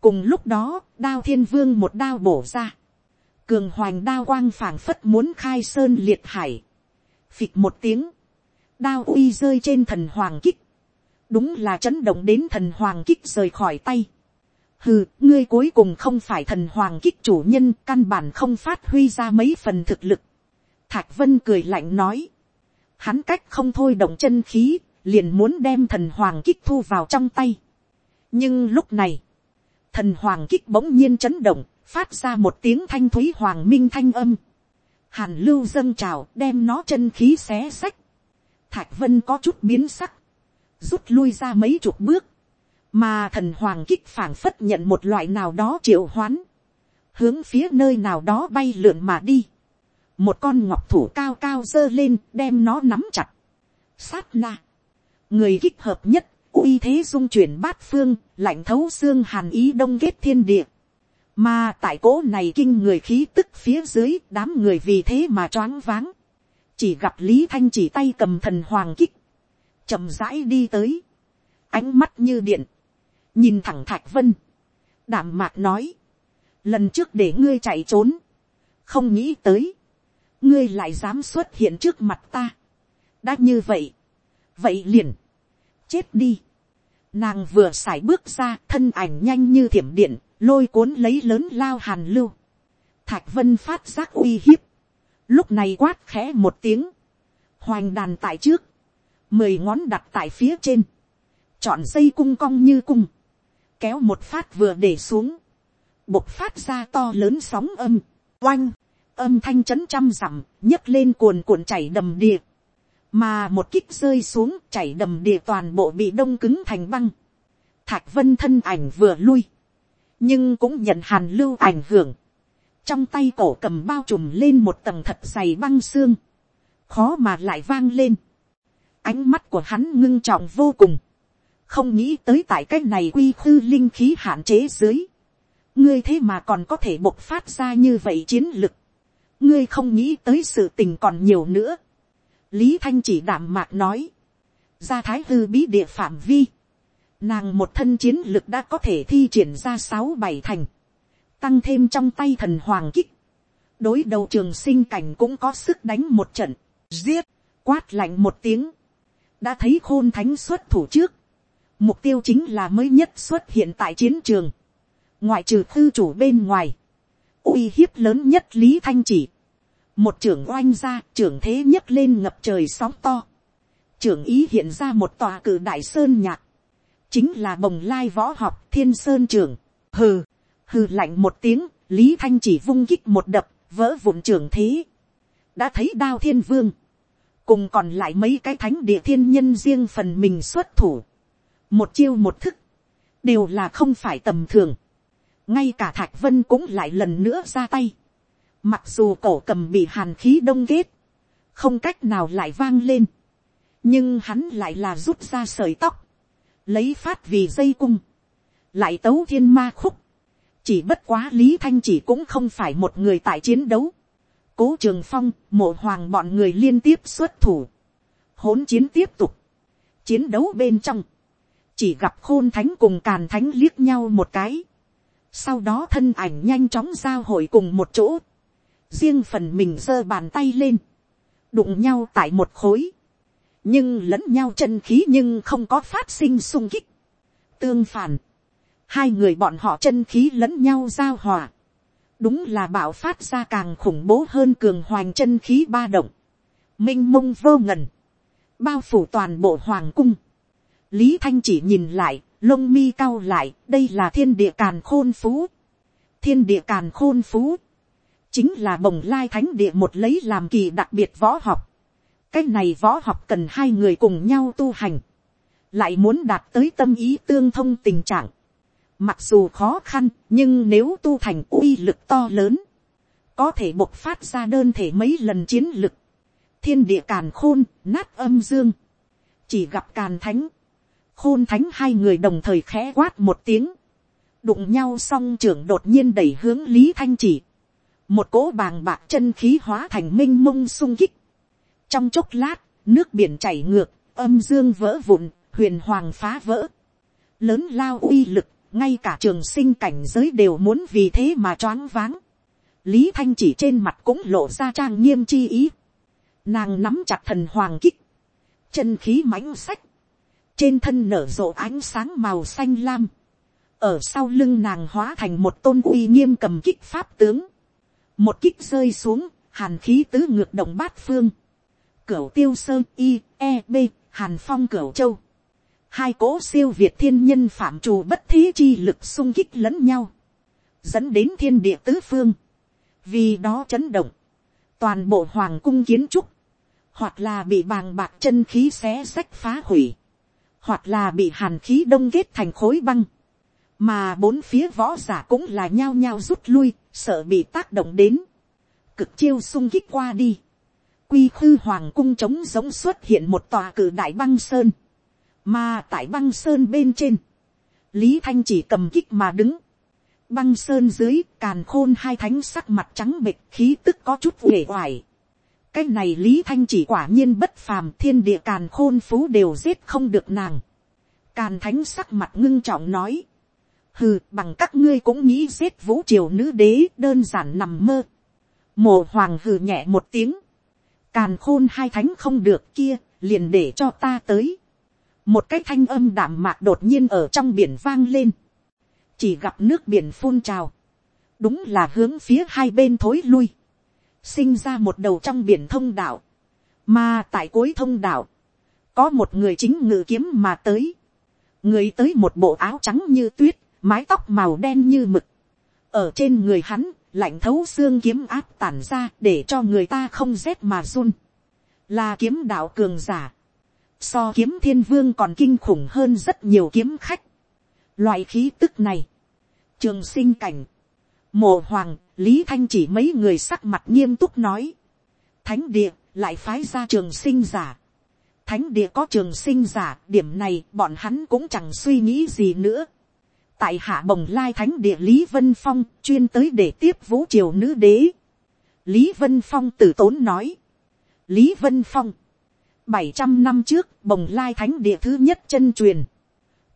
Cùng lúc đó, đao thiên vương một đao bổ ra cường hoành đao quang phảng phất muốn khai sơn liệt hải, phịch một tiếng, đao uy rơi trên thần hoàng kích, đúng là chấn động đến thần hoàng kích rời khỏi tay. hừ, ngươi cuối cùng không phải thần hoàng kích chủ nhân căn bản không phát huy ra mấy phần thực lực. thạch vân cười lạnh nói, hắn cách không thôi động chân khí, liền muốn đem thần hoàng kích thu vào trong tay. nhưng lúc này, thần hoàng kích bỗng nhiên chấn động, phát ra một tiếng thanh thúy hoàng minh thanh âm, hàn lưu dâng trào đem nó chân khí xé xách, thạch vân có chút biến sắc, rút lui ra mấy chục bước, mà thần hoàng kích phảng phất nhận một loại nào đó triệu hoán, hướng phía nơi nào đó bay lượn mà đi, một con ngọc thủ cao cao giơ lên đem nó nắm chặt, sát na, người kích hợp nhất uy thế dung chuyển bát phương, lạnh thấu xương hàn ý đông kết thiên địa. Mà tại cố này kinh người khí tức phía dưới, đám người vì thế mà choáng váng. Chỉ gặp Lý Thanh chỉ tay cầm thần hoàng kích. chậm rãi đi tới. Ánh mắt như điện. Nhìn thẳng Thạch Vân. Đảm mạc nói. Lần trước để ngươi chạy trốn. Không nghĩ tới. Ngươi lại dám xuất hiện trước mặt ta. Đã như vậy. Vậy liền. Chết đi. Nàng vừa xài bước ra, thân ảnh nhanh như thiểm điện lôi cuốn lấy lớn lao hàn lưu, thạch vân phát giác uy hiếp, lúc này quát khẽ một tiếng, hoành đàn tại trước, mười ngón đặt tại phía trên, chọn dây cung cong như cung, kéo một phát vừa để xuống, bộc phát ra to lớn sóng âm, oanh, âm thanh chấn trăm dặm, nhấc lên cuồn cuộn chảy đầm đìa, mà một kích rơi xuống chảy đầm đìa toàn bộ bị đông cứng thành băng, thạch vân thân ảnh vừa lui, nhưng cũng nhận hàn lưu ảnh hưởng, trong tay cổ cầm bao trùm lên một tầng thật dày băng xương, khó mà lại vang lên, ánh mắt của hắn ngưng trọng vô cùng, không nghĩ tới tại cái này quy khư linh khí hạn chế dưới, ngươi thế mà còn có thể bộc phát ra như vậy chiến lực, ngươi không nghĩ tới sự tình còn nhiều nữa. lý thanh chỉ đảm mạc nói, ra thái hư bí địa phạm vi, nàng một thân chiến lực đã có thể thi triển ra sáu bảy thành, tăng thêm trong tay thần hoàng kích, đối đầu trường sinh cảnh cũng có sức đánh một trận, giết, quát lạnh một tiếng, đã thấy khôn thánh xuất thủ trước, mục tiêu chính là mới nhất xuất hiện tại chiến trường, ngoại trừ thư chủ bên ngoài, uy hiếp lớn nhất lý thanh chỉ, một trưởng oanh ra trưởng thế nhất lên ngập trời sóng to, trưởng ý hiện ra một tòa cử đại sơn nhạc, chính là bồng lai võ học thiên sơn trưởng, hừ, hừ lạnh một tiếng, lý thanh chỉ vung kích một đập, vỡ vụn trưởng thế, đã thấy đao thiên vương, cùng còn lại mấy cái thánh địa thiên nhân riêng phần mình xuất thủ, một chiêu một thức, đều là không phải tầm thường, ngay cả thạch vân cũng lại lần nữa ra tay, mặc dù cổ cầm bị hàn khí đông kết, không cách nào lại vang lên, nhưng hắn lại là rút ra sợi tóc, lấy phát vì dây cung, lại tấu thiên ma khúc, chỉ bất quá lý thanh chỉ cũng không phải một người tại chiến đấu, cố trường phong, mộ hoàng bọn người liên tiếp xuất thủ, hỗn chiến tiếp tục, chiến đấu bên trong, chỉ gặp khôn thánh cùng càn thánh liếc nhau một cái, sau đó thân ảnh nhanh chóng giao hội cùng một chỗ, riêng phần mình giơ bàn tay lên, đụng nhau tại một khối, nhưng lẫn nhau chân khí nhưng không có phát sinh sung kích. Tương phản, hai người bọn họ chân khí lẫn nhau giao hòa, đúng là bạo phát ra càng khủng bố hơn cường hoành chân khí ba động, m i n h mông vô ngần, bao phủ toàn bộ hoàng cung. lý thanh chỉ nhìn lại, lông mi cao lại, đây là thiên địa càn khôn phú. thiên địa càn khôn phú, chính là bồng lai thánh địa một lấy làm kỳ đặc biệt võ học cái này võ học cần hai người cùng nhau tu hành, lại muốn đạt tới tâm ý tương thông tình trạng Mặc dù khó khăn, nhưng nếu tu thành uy lực to lớn, có thể bộc phát ra đơn thể mấy lần chiến lực. Thiên địa càn khôn, nát âm dương. Chỉ gặp càn thánh, khôn thánh hai người đồng thời khẽ quát một tiếng. Đụng nhau xong trưởng đột nhiên đẩy hướng Lý Thanh chỉ. Một cỗ bàng bạc chân khí hóa thành minh mông sung kích. Trong chốc lát, nước biển chảy ngược, âm dương vỡ vụn, huyền hoàng phá vỡ. Lớn lao uy lực ngay cả trường sinh cảnh giới đều muốn vì thế mà choáng váng. lý thanh chỉ trên mặt cũng lộ ra trang nghiêm chi ý. nàng nắm chặt thần hoàng kích, chân khí mãnh sách, trên thân nở rộ ánh sáng màu xanh lam, ở sau lưng nàng hóa thành một tôn uy nghiêm cầm kích pháp tướng, một kích rơi xuống, hàn khí tứ ngược động bát phương, cửu tiêu sơn i e b hàn phong cửu châu, hai cố siêu việt thiên nhân phạm trù bất thế chi lực sung kích lẫn nhau, dẫn đến thiên địa tứ phương, vì đó chấn động, toàn bộ hoàng cung kiến trúc, hoặc là bị bàng bạc chân khí xé sách phá hủy, hoặc là bị hàn khí đông kết thành khối băng, mà bốn phía võ giả cũng là nhao nhao rút lui, sợ bị tác động đến, cực chiêu sung kích qua đi, quy khư hoàng cung trống giống xuất hiện một tòa cử đại băng sơn, mà tại băng sơn bên trên, lý thanh chỉ cầm kích mà đứng, băng sơn dưới càn khôn hai thánh sắc mặt trắng bệch khí tức có chút uể oải. cái này lý thanh chỉ quả nhiên bất phàm thiên địa càn khôn phú đều giết không được nàng. càn thánh sắc mặt ngưng trọng nói, hừ bằng các ngươi cũng nghĩ giết vũ triều nữ đế đơn giản nằm mơ. mồ hoàng hừ nhẹ một tiếng, càn khôn hai thánh không được kia liền để cho ta tới. Một cái thanh âm đảm mạc đột nhiên ở trong biển vang lên, chỉ gặp nước biển phun trào, đúng là hướng phía hai bên thối lui, sinh ra một đầu trong biển thông đạo, mà tại cuối thông đạo, có một người chính ngự kiếm mà tới, người tới một bộ áo trắng như tuyết, mái tóc màu đen như mực, ở trên người hắn lạnh thấu xương kiếm áp tản ra để cho người ta không rét mà run, là kiếm đạo cường giả, so kiếm thiên vương còn kinh khủng hơn rất nhiều kiếm khách, loại khí tức này, trường sinh cảnh, mộ hoàng, lý thanh chỉ mấy người sắc mặt nghiêm túc nói, thánh địa lại phái ra trường sinh giả, thánh địa có trường sinh giả, điểm này bọn hắn cũng chẳng suy nghĩ gì nữa tại hạ bồng lai thánh địa lý vân phong chuyên tới để tiếp vũ triều nữ đế. lý vân phong tử tốn nói. lý vân phong, bảy trăm năm trước bồng lai thánh địa thứ nhất chân truyền.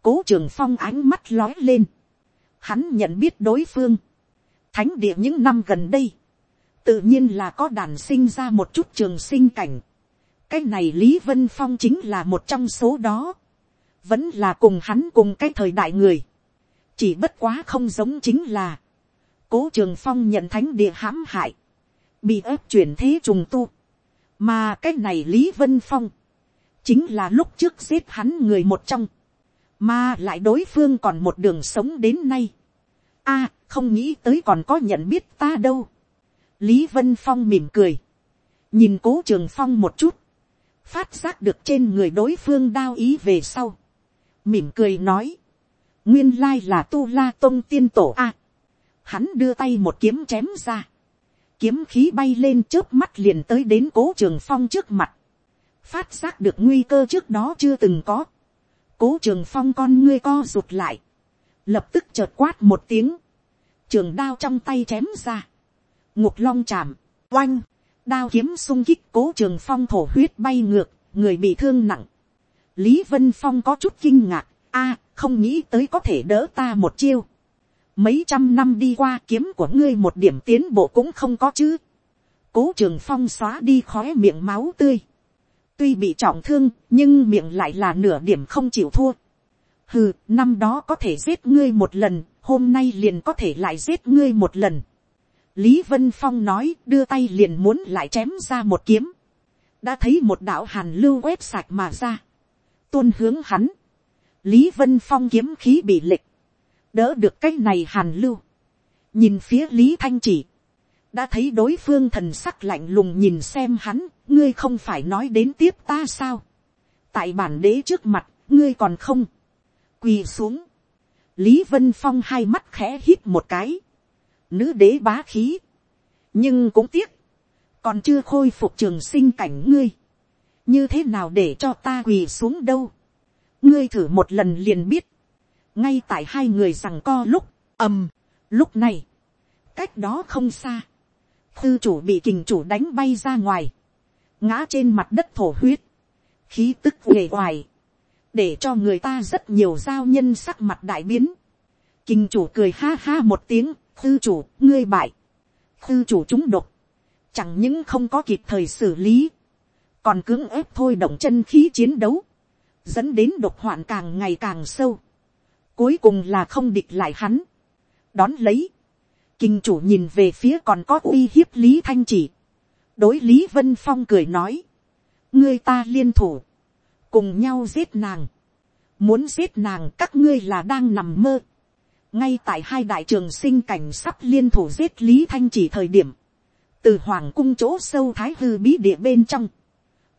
cố trường phong ánh mắt lói lên. hắn nhận biết đối phương. thánh địa những năm gần đây, tự nhiên là có đàn sinh ra một chút trường sinh cảnh cái này lý vân phong chính là một trong số đó, vẫn là cùng hắn cùng cái thời đại người, chỉ bất quá không giống chính là, cố trường phong nhận thánh địa hãm hại, bị ép chuyển thế trùng tu, mà cái này lý vân phong, chính là lúc trước giết hắn người một trong, mà lại đối phương còn một đường sống đến nay. a, không nghĩ tới còn có nhận biết ta đâu. lý vân phong mỉm cười, nhìn cố trường phong một chút, phát giác được trên người đối phương đao ý về sau, mỉm cười nói, nguyên lai là tu la tôn tiên tổ a, hắn đưa tay một kiếm chém ra, kiếm khí bay lên trước mắt liền tới đến cố trường phong trước mặt, phát giác được nguy cơ trước đó chưa từng có, cố trường phong con ngươi co rụt lại, lập tức chợt quát một tiếng, trường đao trong tay chém ra, ngục long chạm, oanh, đao kiếm sung kích cố trường phong thổ huyết bay ngược, người bị thương nặng. lý vân phong có chút kinh ngạc, a, không nghĩ tới có thể đỡ ta một chiêu. mấy trăm năm đi qua kiếm của ngươi một điểm tiến bộ cũng không có chứ. cố trường phong xóa đi khói miệng máu tươi. tuy bị trọng thương, nhưng miệng lại là nửa điểm không chịu thua. hừ, năm đó có thể giết ngươi một lần, hôm nay liền có thể lại giết ngươi một lần Lý Vân Phong nói đưa tay liền muốn lại chém ra một kiếm. Đã thấy một đạo hàn lưu quét sạch mà ra. Tuôn hướng hắn. Lý Vân Phong kiếm khí bị lệch. Đỡ được cái này hàn lưu. Nhìn phía Lý Thanh chỉ. Đã thấy đối phương thần sắc lạnh lùng nhìn xem hắn. Ngươi không phải nói đến tiếp ta sao. Tại bản đế trước mặt, ngươi còn không. Quỳ xuống. Lý Vân Phong hai mắt khẽ hít một cái nữ đế bá khí. nhưng cũng tiếc, còn chưa khôi phục trường sinh cảnh ngươi. như thế nào để cho ta quỳ xuống đâu ngươi thử một lần liền biết. ngay tại hai người rằng co lúc, ầm, lúc này, cách đó không xa. tư chủ bị kình chủ đánh bay ra ngoài, ngã trên mặt đất thổ huyết, khí tức uể oải, để cho người ta rất nhiều giao nhân sắc mặt đại biến. Kinh chủ cười ha ha một tiếng, Tư chủ, ngươi bại. Tư chủ chúng độc. Chẳng những không có kịp thời xử lý. Còn cưỡng ép thôi động chân khí chiến đấu. Dẫn đến độc hoạn càng ngày càng sâu. Cuối cùng là không địch lại hắn. Đón lấy. Kinh chủ nhìn về phía còn có uy hiếp Lý Thanh chỉ. Đối Lý Vân Phong cười nói. Ngươi ta liên thủ. Cùng nhau giết nàng. Muốn giết nàng các ngươi là đang nằm mơ ngay tại hai đại trường sinh cảnh sắp liên thủ giết lý thanh chỉ thời điểm, từ hoàng cung chỗ sâu thái hư bí địa bên trong,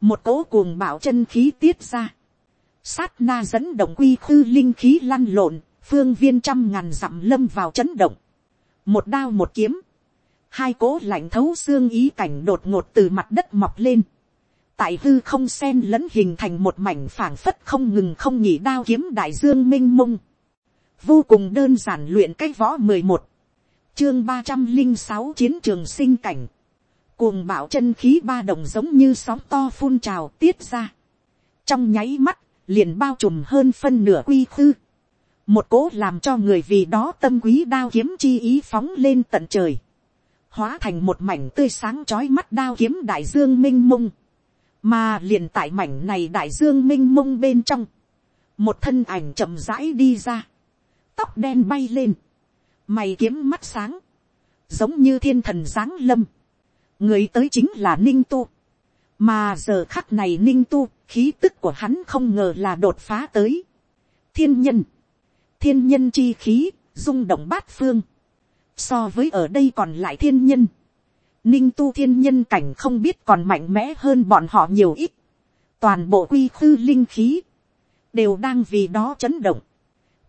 một cỗ cuồng bảo chân khí tiết ra, sát na dẫn động quy khư linh khí lăn lộn, phương viên trăm ngàn dặm lâm vào chấn động, một đao một kiếm, hai cố lạnh thấu xương ý cảnh đột ngột từ mặt đất mọc lên, tại hư không sen lẫn hình thành một mảnh phảng phất không ngừng không nhỉ đao kiếm đại dương minh mông, vô cùng đơn giản luyện cái võ mười một, chương ba trăm linh sáu chiến trường sinh cảnh, cuồng bạo chân khí ba đồng giống như sóng to phun trào tiết ra, trong nháy mắt, liền bao trùm hơn phân nửa quy khư, một cố làm cho người vì đó tâm quý đao kiếm chi ý phóng lên tận trời, hóa thành một mảnh tươi sáng chói mắt đao kiếm đại dương minh mông, mà liền tại mảnh này đại dương minh mông bên trong, một thân ảnh chậm rãi đi ra, tóc đen bay lên, mày kiếm mắt sáng, giống như thiên thần giáng lâm, người tới chính là ninh tu, mà giờ khắc này ninh tu, khí tức của hắn không ngờ là đột phá tới, thiên nhân, thiên nhân chi khí, rung động bát phương, So với ở đây còn lại thiên nhân. Ninh tu thiên nhân cảnh không biết còn mạnh mẽ hơn bọn họ nhiều ít. Toàn bộ quy khư linh khí. Đều đang vì đó chấn động.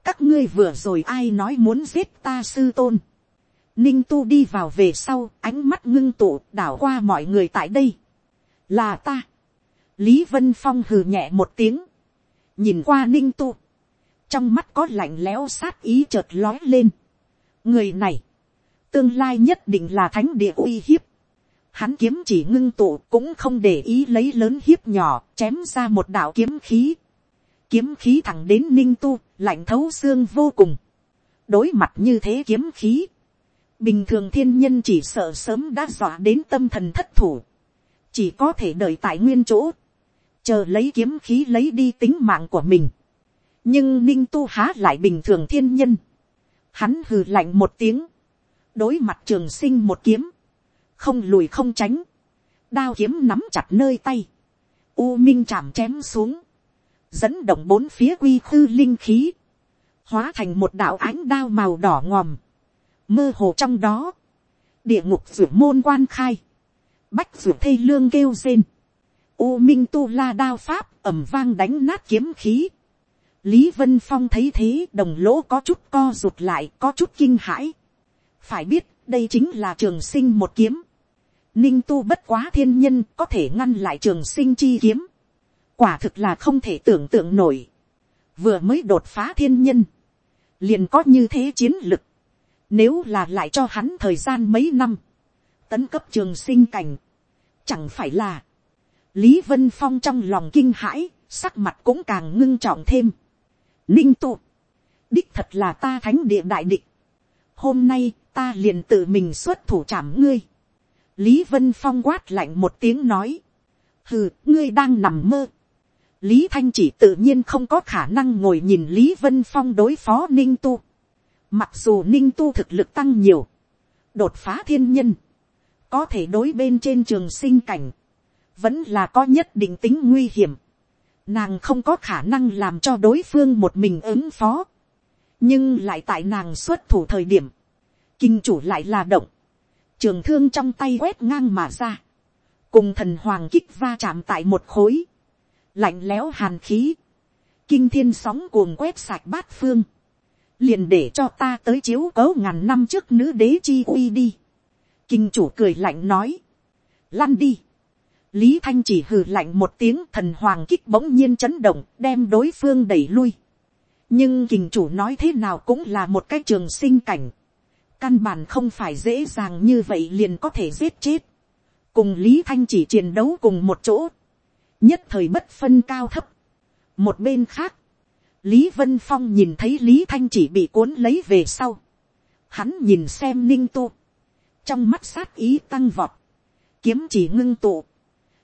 Các ngươi vừa rồi ai nói muốn giết ta sư tôn. Ninh tu đi vào về sau, ánh mắt ngưng tụ, đảo qua mọi người tại đây. Là ta. Lý Vân Phong hừ nhẹ một tiếng. Nhìn qua ninh tu. Trong mắt có lạnh lẽo sát ý chợt lói lên. Người này. Tương lai nhất định là thánh địa uy hiếp. Hắn kiếm chỉ ngưng tụ cũng không để ý lấy lớn hiếp nhỏ, chém ra một đạo kiếm khí. Kiếm khí thẳng đến ninh tu, lạnh thấu xương vô cùng. Đối mặt như thế kiếm khí. Bình thường thiên nhân chỉ sợ sớm đã dọa đến tâm thần thất thủ. Chỉ có thể đợi tại nguyên chỗ. Chờ lấy kiếm khí lấy đi tính mạng của mình. Nhưng ninh tu há lại bình thường thiên nhân. Hắn hừ lạnh một tiếng. Đối mặt trường sinh một kiếm không lùi không tránh, đao kiếm nắm chặt nơi tay, u minh chạm chém xuống, dẫn động bốn phía quy khư linh khí, hóa thành một đạo ánh đao màu đỏ ngòm, mơ hồ trong đó, địa ngục ruột môn quan khai, bách ruột thê lương kêu rên, u minh tu la đao pháp ẩm vang đánh nát kiếm khí, lý vân phong thấy thế đồng lỗ có chút co rụt lại có chút kinh hãi, phải biết đây chính là trường sinh một kiếm, ninh tu bất quá thiên nhân có thể ngăn lại trường sinh chi kiếm, quả thực là không thể tưởng tượng nổi, vừa mới đột phá thiên nhân, liền có như thế chiến lực, nếu là lại cho hắn thời gian mấy năm, tấn cấp trường sinh cảnh, chẳng phải là, lý vân phong trong lòng kinh hãi, sắc mặt cũng càng ngưng trọng thêm. ninh tu, đích thật là ta thánh địa đại địch, hôm nay ta liền tự mình xuất thủ trảm ngươi, lý vân phong quát lạnh một tiếng nói, hừ, ngươi đang nằm mơ. lý thanh chỉ tự nhiên không có khả năng ngồi nhìn lý vân phong đối phó ninh tu. mặc dù ninh tu thực lực tăng nhiều, đột phá thiên nhân, có thể đối bên trên trường sinh cảnh, vẫn là có nhất định tính nguy hiểm. Nàng không có khả năng làm cho đối phương một mình ứng phó. nhưng lại tại nàng xuất thủ thời điểm, kinh chủ lại là động, trường thương trong tay quét ngang mà ra, cùng thần hoàng kích va chạm tại một khối, lạnh lẽo hàn khí, kinh thiên sóng cuồng quét sạch bát phương, liền để cho ta tới chiếu cấu ngàn năm trước nữ đế chi uy đi. Kinh chủ cười lạnh nói, lăn đi. lý thanh chỉ hừ lạnh một tiếng thần hoàng kích bỗng nhiên chấn động đem đối phương đẩy lui. nhưng kinh chủ nói thế nào cũng là một cái trường sinh cảnh Căn bản không phải dễ dàng như vậy liền có thể giết chết. Cùng Lý Thanh chỉ chiến đấu cùng một chỗ. Nhất thời bất phân cao thấp. Một bên khác. Lý Vân Phong nhìn thấy Lý Thanh chỉ bị cuốn lấy về sau. Hắn nhìn xem ninh tu. Trong mắt sát ý tăng vọt. Kiếm chỉ ngưng tụ.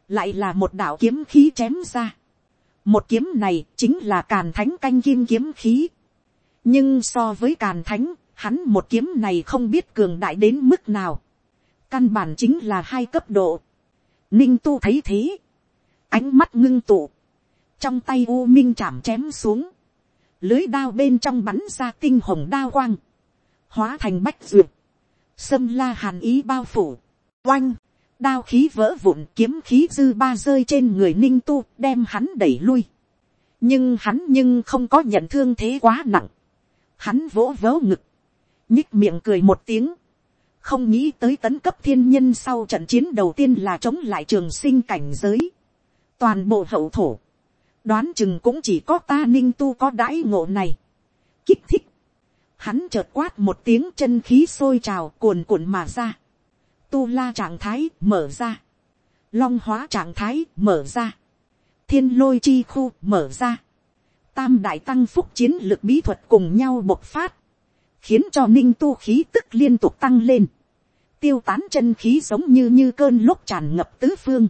Lại là một đạo kiếm khí chém ra. Một kiếm này chính là càn thánh canh kim kiếm khí. Nhưng so với càn thánh, Hắn một kiếm này không biết cường đại đến mức nào. Căn bản chính là hai cấp độ. Ninh tu thấy thế. Ánh mắt ngưng tụ. Trong tay U Minh chạm chém xuống. Lưới đao bên trong bắn ra tinh hồng đao quang. Hóa thành bách duyệt. Sâm la hàn ý bao phủ. Oanh. Đao khí vỡ vụn kiếm khí dư ba rơi trên người ninh tu đem hắn đẩy lui. Nhưng hắn nhưng không có nhận thương thế quá nặng. Hắn vỗ vớ ngực nhích miệng cười một tiếng, không nghĩ tới tấn cấp thiên nhân sau trận chiến đầu tiên là chống lại trường sinh cảnh giới, toàn bộ hậu thổ, đoán chừng cũng chỉ có ta ninh tu có đãi ngộ này, kích thích, hắn chợt quát một tiếng chân khí sôi trào cuồn cuộn mà ra, tu la trạng thái mở ra, long hóa trạng thái mở ra, thiên lôi chi khu mở ra, tam đại tăng phúc chiến lược bí thuật cùng nhau bộc phát, khiến cho ninh tu khí tức liên tục tăng lên, tiêu tán chân khí giống như như cơn lốc tràn ngập tứ phương,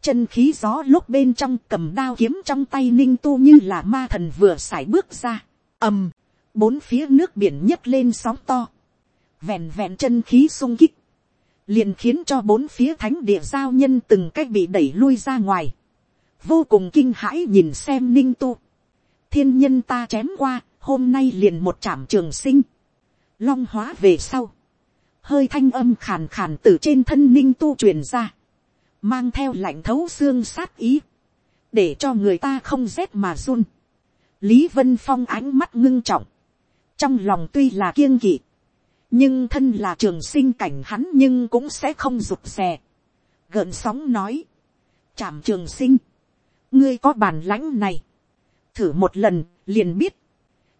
chân khí gió lúc bên trong cầm đao kiếm trong tay ninh tu như là ma thần vừa sải bước ra, ầm, bốn phía nước biển nhấc lên sóng to, vẹn vẹn chân khí sung kích, liền khiến cho bốn phía thánh địa giao nhân từng cách bị đẩy lui ra ngoài, vô cùng kinh hãi nhìn xem ninh tu, thiên nhân ta chém qua, hôm nay liền một trảm trường sinh, long hóa về sau, hơi thanh âm khàn khàn từ trên thân ninh tu truyền ra, mang theo lạnh thấu xương sát ý, để cho người ta không rét mà run. lý vân phong ánh mắt ngưng trọng, trong lòng tuy là kiêng kỵ, nhưng thân là trường sinh cảnh hắn nhưng cũng sẽ không rụt rè, gợn sóng nói, chạm trường sinh, ngươi có bản lãnh này, thử một lần liền biết,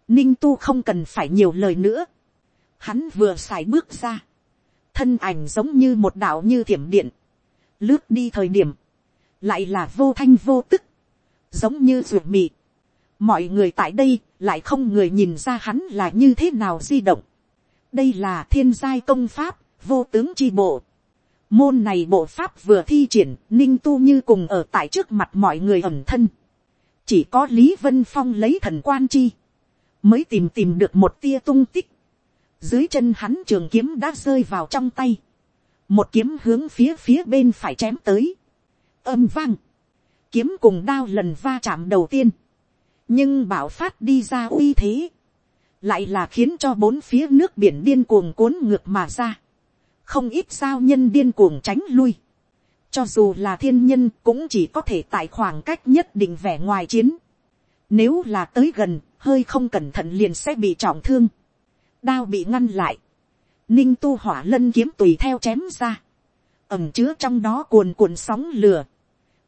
ninh tu không cần phải nhiều lời nữa, hắn vừa xài bước ra, thân ảnh giống như một đạo như thiểm điện, lướt đi thời điểm, lại là vô thanh vô tức, giống như ruột mịt, mọi người tại đây lại không người nhìn ra hắn là như thế nào di động. đây là thiên giai công pháp, vô tướng chi bộ. môn này bộ pháp vừa thi triển, ninh tu như cùng ở tại trước mặt mọi người ẩm thân. chỉ có lý vân phong lấy thần quan chi, mới tìm tìm được một tia tung tích dưới chân hắn trường kiếm đã rơi vào trong tay. Một kiếm hướng phía phía bên phải chém tới. Âm vang. Kiếm cùng đao lần va chạm đầu tiên. Nhưng bảo phát đi ra uy thế. Lại là khiến cho bốn phía nước biển điên cuồng cuốn ngược mà ra. Không ít sao nhân điên cuồng tránh lui. Cho dù là thiên nhân cũng chỉ có thể tại khoảng cách nhất định vẻ ngoài chiến. Nếu là tới gần, hơi không cẩn thận liền sẽ bị trọng thương đao bị ngăn lại, ninh tu hỏa lân kiếm tùy theo chém ra, ẩm chứa trong đó cuồn cuộn sóng lửa,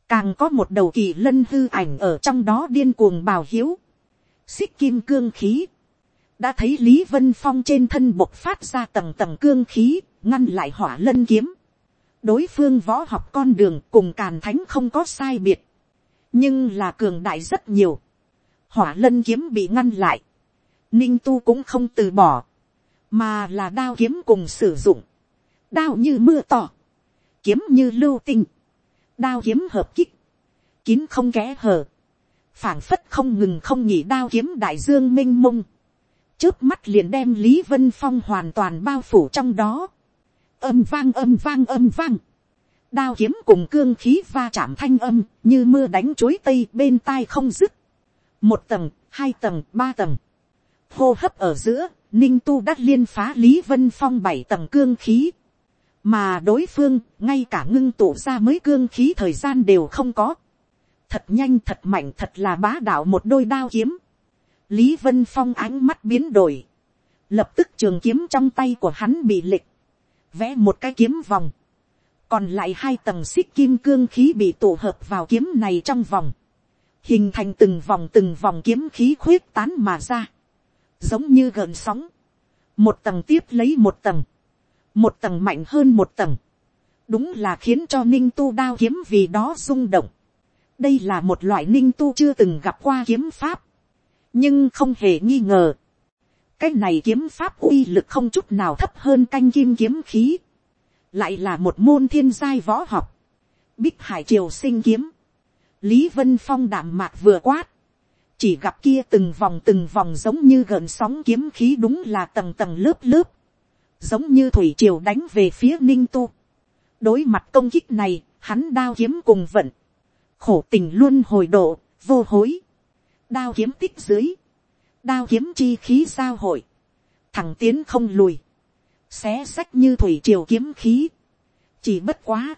càng có một đầu kỳ lân hư ảnh ở trong đó điên cuồng bào hiếu, xích kim cương khí, đã thấy lý vân phong trên thân bộc phát ra tầng tầng cương khí, ngăn lại hỏa lân kiếm, đối phương võ học con đường cùng càn thánh không có sai biệt, nhưng là cường đại rất nhiều, hỏa lân kiếm bị ngăn lại, ninh tu cũng không từ bỏ, mà là đao kiếm cùng sử dụng, đao như mưa to, kiếm như lưu tinh, đao kiếm hợp kích, kín không kẽ hở, phảng phất không ngừng không nhỉ đao kiếm đại dương m i n h mông, trước mắt liền đem lý vân phong hoàn toàn bao phủ trong đó, âm vang âm vang âm vang, đao kiếm cùng cương khí va chạm thanh âm như mưa đánh chối tây bên tai không dứt, một tầng, hai tầng, ba tầng, hô hấp ở giữa, ninh tu đã liên phá lý vân phong bảy tầng cương khí, mà đối phương ngay cả ngưng tụ ra mới cương khí thời gian đều không có. thật nhanh thật mạnh thật là bá đạo một đôi đao kiếm. lý vân phong ánh mắt biến đổi, lập tức trường kiếm trong tay của hắn bị lịch, vẽ một cái kiếm vòng, còn lại hai tầng xích kim cương khí bị tổ hợp vào kiếm này trong vòng, hình thành từng vòng từng vòng kiếm khí khuyết tán mà ra. Giống như gợn sóng, một tầng tiếp lấy một tầng, một tầng mạnh hơn một tầng, đúng là khiến cho ninh tu đao kiếm vì đó rung động. đây là một loại ninh tu chưa từng gặp qua kiếm pháp, nhưng không hề nghi ngờ, cái này kiếm pháp uy lực không chút nào thấp hơn canh kim kiếm khí, lại là một môn thiên giai võ học, bích hải triều sinh kiếm, lý vân phong đảm mạc vừa quát, chỉ gặp kia từng vòng từng vòng giống như gợn sóng kiếm khí đúng là tầng tầng lớp lớp, giống như thủy triều đánh về phía ninh tu. đối mặt công kích này, hắn đao kiếm cùng vận, khổ tình luôn hồi độ, vô hối, đao kiếm tích dưới, đao kiếm chi khí giao hội, thẳng tiến không lùi, xé sách như thủy triều kiếm khí, chỉ bất quá,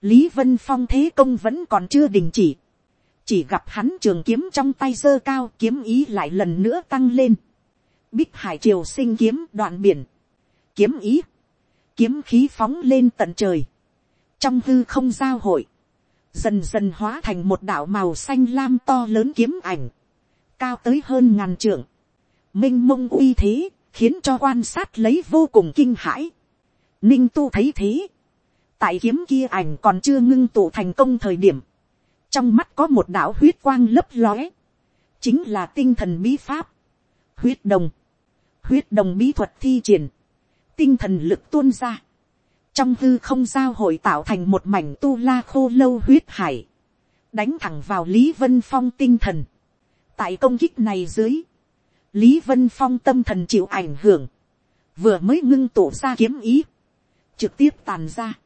lý vân phong thế công vẫn còn chưa đình chỉ, chỉ gặp hắn trường kiếm trong tay giơ cao kiếm ý lại lần nữa tăng lên. Bích hải triều sinh kiếm đoạn biển. Kiếm ý. Kiếm khí phóng lên tận trời. Trong hư không giao hội. Dần dần hóa thành một đảo màu xanh lam to lớn kiếm ảnh. Cao tới hơn ngàn trượng. Minh mông uy thế. Khiến cho quan sát lấy vô cùng kinh hãi. Ninh tu thấy thế. Tại kiếm kia ảnh còn chưa ngưng tụ thành công thời điểm trong mắt có một đạo huyết quang lấp lóe, chính là tinh thần bí pháp, huyết đồng, huyết đồng bí thuật thi triển, tinh thần lực tuôn ra, trong hư không giao hội tạo thành một mảnh tu la khô lâu huyết hải, đánh thẳng vào lý vân phong tinh thần. tại công kích này dưới, lý vân phong tâm thần chịu ảnh hưởng, vừa mới ngưng tụ ra kiếm ý, trực tiếp tàn ra,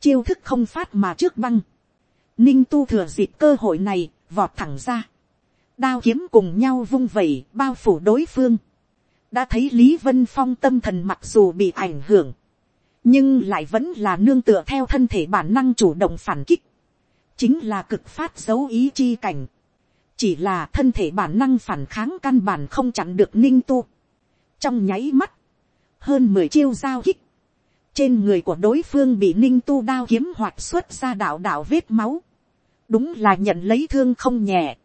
chiêu thức không phát mà trước băng, Ninh tu thừa dịp cơ hội này, vọt thẳng ra. Đao kiếm cùng nhau vung vẩy, bao phủ đối phương. Đã thấy Lý Vân Phong tâm thần mặc dù bị ảnh hưởng. nhưng lại vẫn là nương tựa theo thân thể bản năng chủ động phản kích, chính là cực phát dấu ý chi cảnh, chỉ là thân thể bản năng phản kháng căn bản không chặn được ninh tu, trong nháy mắt, hơn mười chiêu giao kích, trên người của đối phương bị ninh tu đao kiếm hoạt xuất ra đạo đạo vết máu, đúng là nhận lấy thương không nhẹ,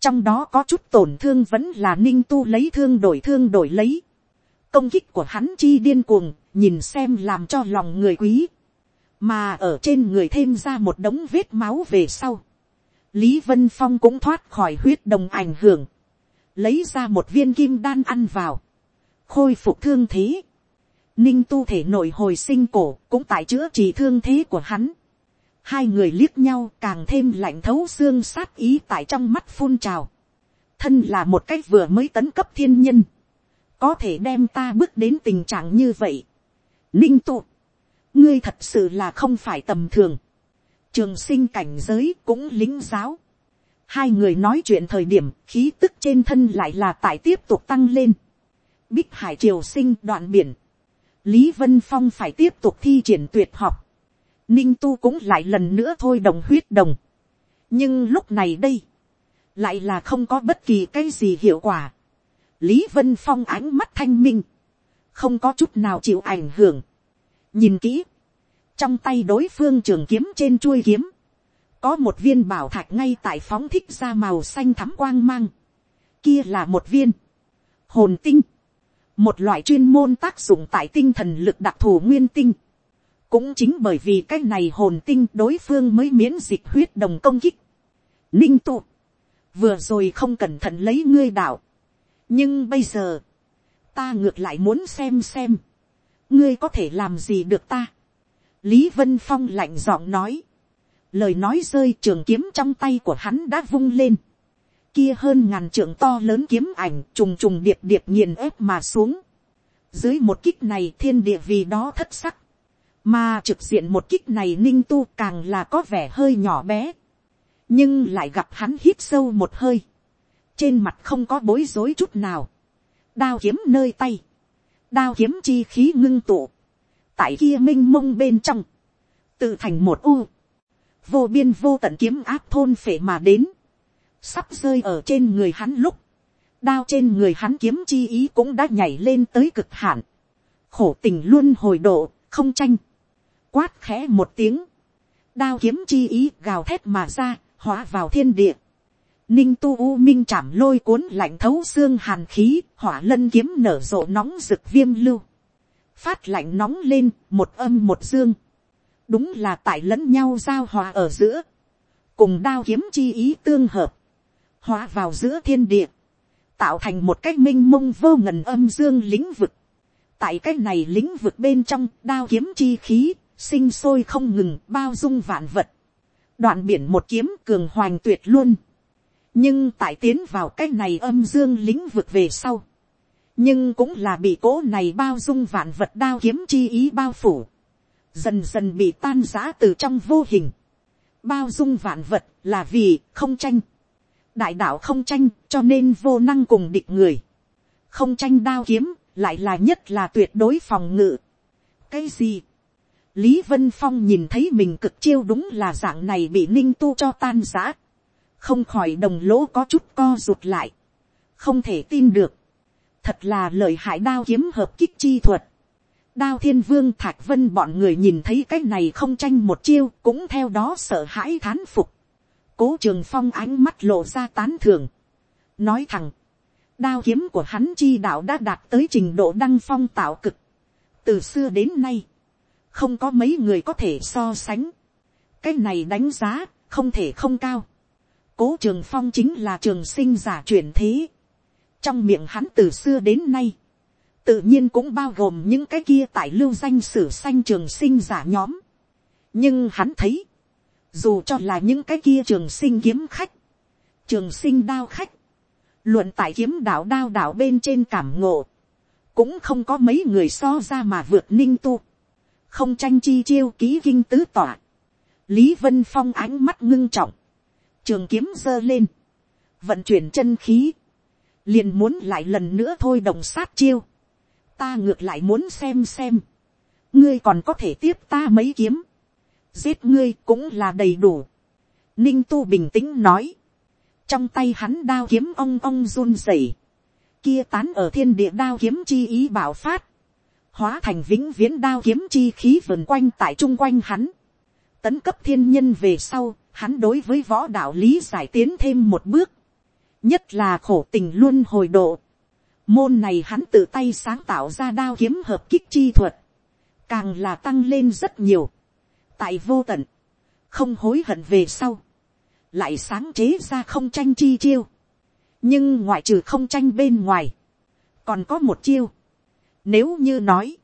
trong đó có chút tổn thương vẫn là ninh tu lấy thương đổi thương đổi lấy, công kích của hắn chi điên cuồng, nhìn xem làm cho lòng người quý, mà ở trên người thêm ra một đống vết máu về sau, lý vân phong cũng thoát khỏi huyết đồng ảnh hưởng, lấy ra một viên kim đan ăn vào, khôi phục thương thế, ninh tu thể nội hồi sinh cổ cũng tại chữa trị thương thế của hắn, hai người liếc nhau càng thêm lạnh thấu xương sát ý tại trong mắt phun trào, thân là một cách vừa mới tấn cấp thiên nhân, có thể đem ta bước đến tình trạng như vậy. Ninh tụ, ngươi thật sự là không phải tầm thường. Trường sinh cảnh giới cũng lính giáo. Hai người nói chuyện thời điểm khí tức trên thân lại là tại tiếp tục tăng lên. Bích hải triều sinh đoạn biển. Lý Vân Phong phải tiếp tục thi triển tuyệt học. Ninh tu cũng lại lần nữa thôi đồng huyết đồng. Nhưng lúc này đây. Lại là không có bất kỳ cái gì hiệu quả lý vân phong ánh mắt thanh minh, không có chút nào chịu ảnh hưởng. nhìn kỹ, trong tay đối phương trường kiếm trên chuôi kiếm, có một viên bảo thạch ngay tại phóng thích ra màu xanh thắm quang mang, kia là một viên hồn tinh, một loại chuyên môn tác dụng tại tinh thần lực đặc thù nguyên tinh cũng chính bởi vì cái này hồn tinh đối phương mới miễn dịch huyết đồng công kích. ninh tụ, vừa rồi không cẩn thận lấy ngươi đạo, nhưng bây giờ, ta ngược lại muốn xem xem, ngươi có thể làm gì được ta. lý vân phong lạnh giọng nói, lời nói rơi trường kiếm trong tay của hắn đã vung lên, kia hơn ngàn trượng to lớn kiếm ảnh trùng trùng điệp điệp nghiền ép mà xuống. Dưới một kích này thiên địa vì đó thất sắc. Mà trực diện một kích này ninh tu càng là có vẻ hơi nhỏ bé. Nhưng lại gặp hắn hít sâu một hơi. Trên mặt không có bối rối chút nào, đao kiếm nơi tay, đao kiếm chi khí ngưng tụ, tại kia m i n h mông bên trong, tự thành một u, vô biên vô tận kiếm áp thôn phệ mà đến, sắp rơi ở trên người hắn lúc, đao trên người hắn kiếm chi ý cũng đã nhảy lên tới cực hạn, khổ tình luôn hồi độ, không tranh, quát khẽ một tiếng, đao kiếm chi ý gào thét mà ra, hóa vào thiên địa, Ninh tu u minh chạm lôi cuốn lạnh thấu xương hàn khí, hỏa lân kiếm nở rộ nóng rực viêm lưu. Phát lạnh nóng lên, một âm một dương. Đúng là tại lẫn nhau giao hòa ở giữa. Cùng đao kiếm chi ý tương hợp. hóa vào giữa thiên địa. Tạo thành một cách minh mông vô ngần âm dương lĩnh vực. Tại cách này lĩnh vực bên trong đao kiếm chi khí, sinh sôi không ngừng bao dung vạn vật. Đoạn biển một kiếm cường hoành tuyệt luôn. Nhưng tại tiến vào cái này âm dương lĩnh vực về sau, nhưng cũng là bị cố này bao dung vạn vật đao kiếm chi ý bao phủ, dần dần bị tan giã từ trong vô hình, bao dung vạn vật là vì không tranh, đại đạo không tranh cho nên vô năng cùng địch người, không tranh đao kiếm lại là nhất là tuyệt đối phòng ngự. cái gì, lý vân phong nhìn thấy mình cực chiêu đúng là dạng này bị ninh tu cho tan giã không khỏi đồng lỗ có chút co rụt lại, không thể tin được, thật là lợi hại đao kiếm hợp kích chi thuật, đao thiên vương thạch vân bọn người nhìn thấy cái này không tranh một chiêu cũng theo đó sợ hãi thán phục, cố trường phong ánh mắt lộ ra tán thường, nói thẳng, đao kiếm của hắn chi đạo đã đạt tới trình độ đăng phong tạo cực, từ xưa đến nay, không có mấy người có thể so sánh, cái này đánh giá không thể không cao, cố trường phong chính là trường sinh giả truyền thế. trong miệng hắn từ xưa đến nay, tự nhiên cũng bao gồm những cái kia tại lưu danh sử sanh trường sinh giả nhóm. nhưng hắn thấy, dù cho là những cái kia trường sinh kiếm khách, trường sinh đao khách, luận tại kiếm đạo đao đạo bên trên cảm ngộ, cũng không có mấy người so ra mà vượt ninh tu, không tranh chi chiêu ký kinh tứ tỏa. lý vân phong ánh mắt ngưng trọng, trường kiếm giơ lên, vận chuyển chân khí, liền muốn lại lần nữa thôi đồng sát chiêu, ta ngược lại muốn xem xem, ngươi còn có thể tiếp ta mấy kiếm, giết ngươi cũng là đầy đủ. ninh tu bình tĩnh nói, trong tay hắn đao kiếm ong ong run rẩy, kia tán ở thiên địa đao kiếm chi ý bảo phát, hóa thành vĩnh viễn đao kiếm chi khí vần quanh tại chung quanh hắn, tấn cấp thiên nhân về sau, hắn đối với võ đạo lý giải tiến thêm một bước, nhất là khổ tình luôn hồi độ, môn này hắn tự tay sáng tạo ra đao kiếm hợp kích chi thuật, càng là tăng lên rất nhiều, tại vô tận, không hối hận về sau, lại sáng chế ra không tranh chi chiêu, nhưng ngoại trừ không tranh bên ngoài, còn có một chiêu, nếu như nói,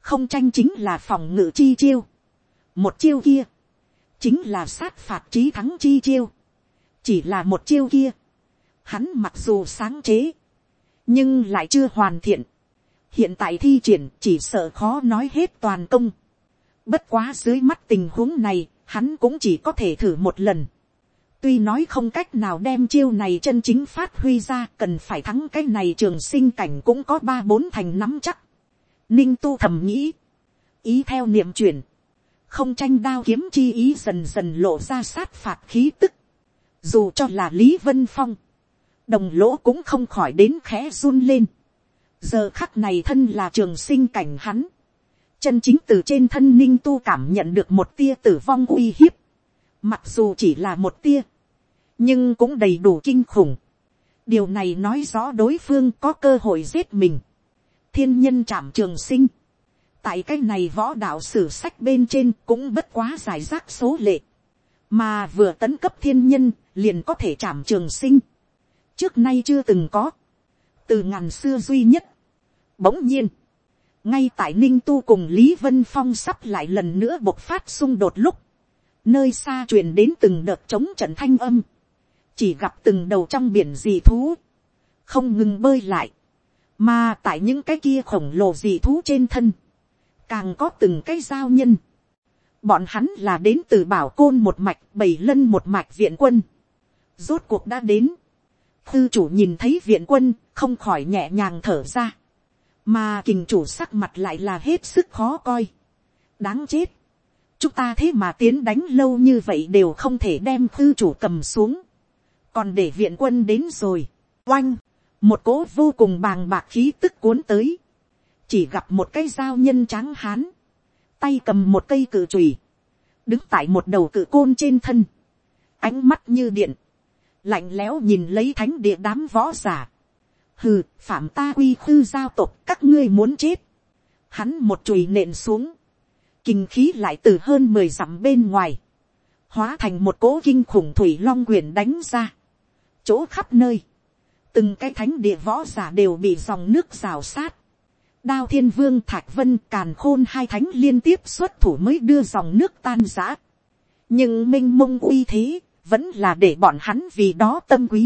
không tranh chính là phòng ngự chi chiêu, một chiêu kia, chính là sát phạt trí thắng chi chiêu, chỉ là một chiêu kia, hắn mặc dù sáng chế, nhưng lại chưa hoàn thiện, hiện tại thi triển chỉ sợ khó nói hết toàn công, bất quá dưới mắt tình huống này, hắn cũng chỉ có thể thử một lần, tuy nói không cách nào đem chiêu này chân chính phát huy ra cần phải thắng cái này trường sinh cảnh cũng có ba bốn thành nắm chắc. Ninh tu thầm nghĩ, ý theo niệm chuyển, không tranh đao kiếm chi ý dần dần lộ ra sát phạt khí tức. Dù cho là Lý Vân Phong, đồng lỗ cũng không khỏi đến khẽ run lên. Giờ khắc này thân là trường sinh cảnh hắn. Chân chính từ trên thân ninh tu cảm nhận được một tia tử vong uy hiếp. Mặc dù chỉ là một tia, nhưng cũng đầy đủ kinh khủng. Điều này nói rõ đối phương có cơ hội giết mình. Thiên nhân chạm trường sinh. Tại cái này võ đạo sử sách bên trên cũng bất quá giải rác số lệ, mà vừa tấn cấp thiên nhân liền có thể chạm trường sinh, trước nay chưa từng có, từ ngàn xưa duy nhất. Bỗng nhiên, ngay tại ninh tu cùng lý vân phong sắp lại lần nữa bộc phát xung đột lúc, nơi xa truyền đến từng đợt chống trận thanh âm, chỉ gặp từng đầu trong biển dị thú, không ngừng bơi lại, mà tại những cái kia khổng lồ dị thú trên thân, càng có từng cái giao nhân. Bọn hắn là đến từ bảo côn một mạch, bảy lân một mạch viện quân. Rốt cuộc đã đến. Thư chủ nhìn thấy viện quân, không khỏi nhẹ nhàng thở ra. Mà kình chủ sắc mặt lại là hết sức khó coi. Đáng chết. Chúng ta thế mà tiến đánh lâu như vậy đều không thể đem thư chủ cầm xuống. Còn để viện quân đến rồi. Oanh. Một cỗ vô cùng bàng bạc khí tức cuốn tới. Chỉ gặp một cái dao nhân tráng hán, tay cầm một cây cự chùy, đứng tại một đầu cự côn trên thân, ánh mắt như điện, lạnh lẽo nhìn lấy thánh địa đám võ giả, hừ, phạm ta quy khư giao tộc, các ngươi muốn chết, hắn một chùy nện xuống, kinh khí lại từ hơn mười dặm bên ngoài, hóa thành một cỗ kinh khủng thủy long quyền đánh ra, chỗ khắp nơi, từng cái thánh địa võ giả đều bị dòng nước rào sát, đao thiên vương thạch vân càn khôn hai thánh liên tiếp xuất thủ mới đưa dòng nước tan giã. nhưng m i n h mông uy thế vẫn là để bọn hắn vì đó tâm quý.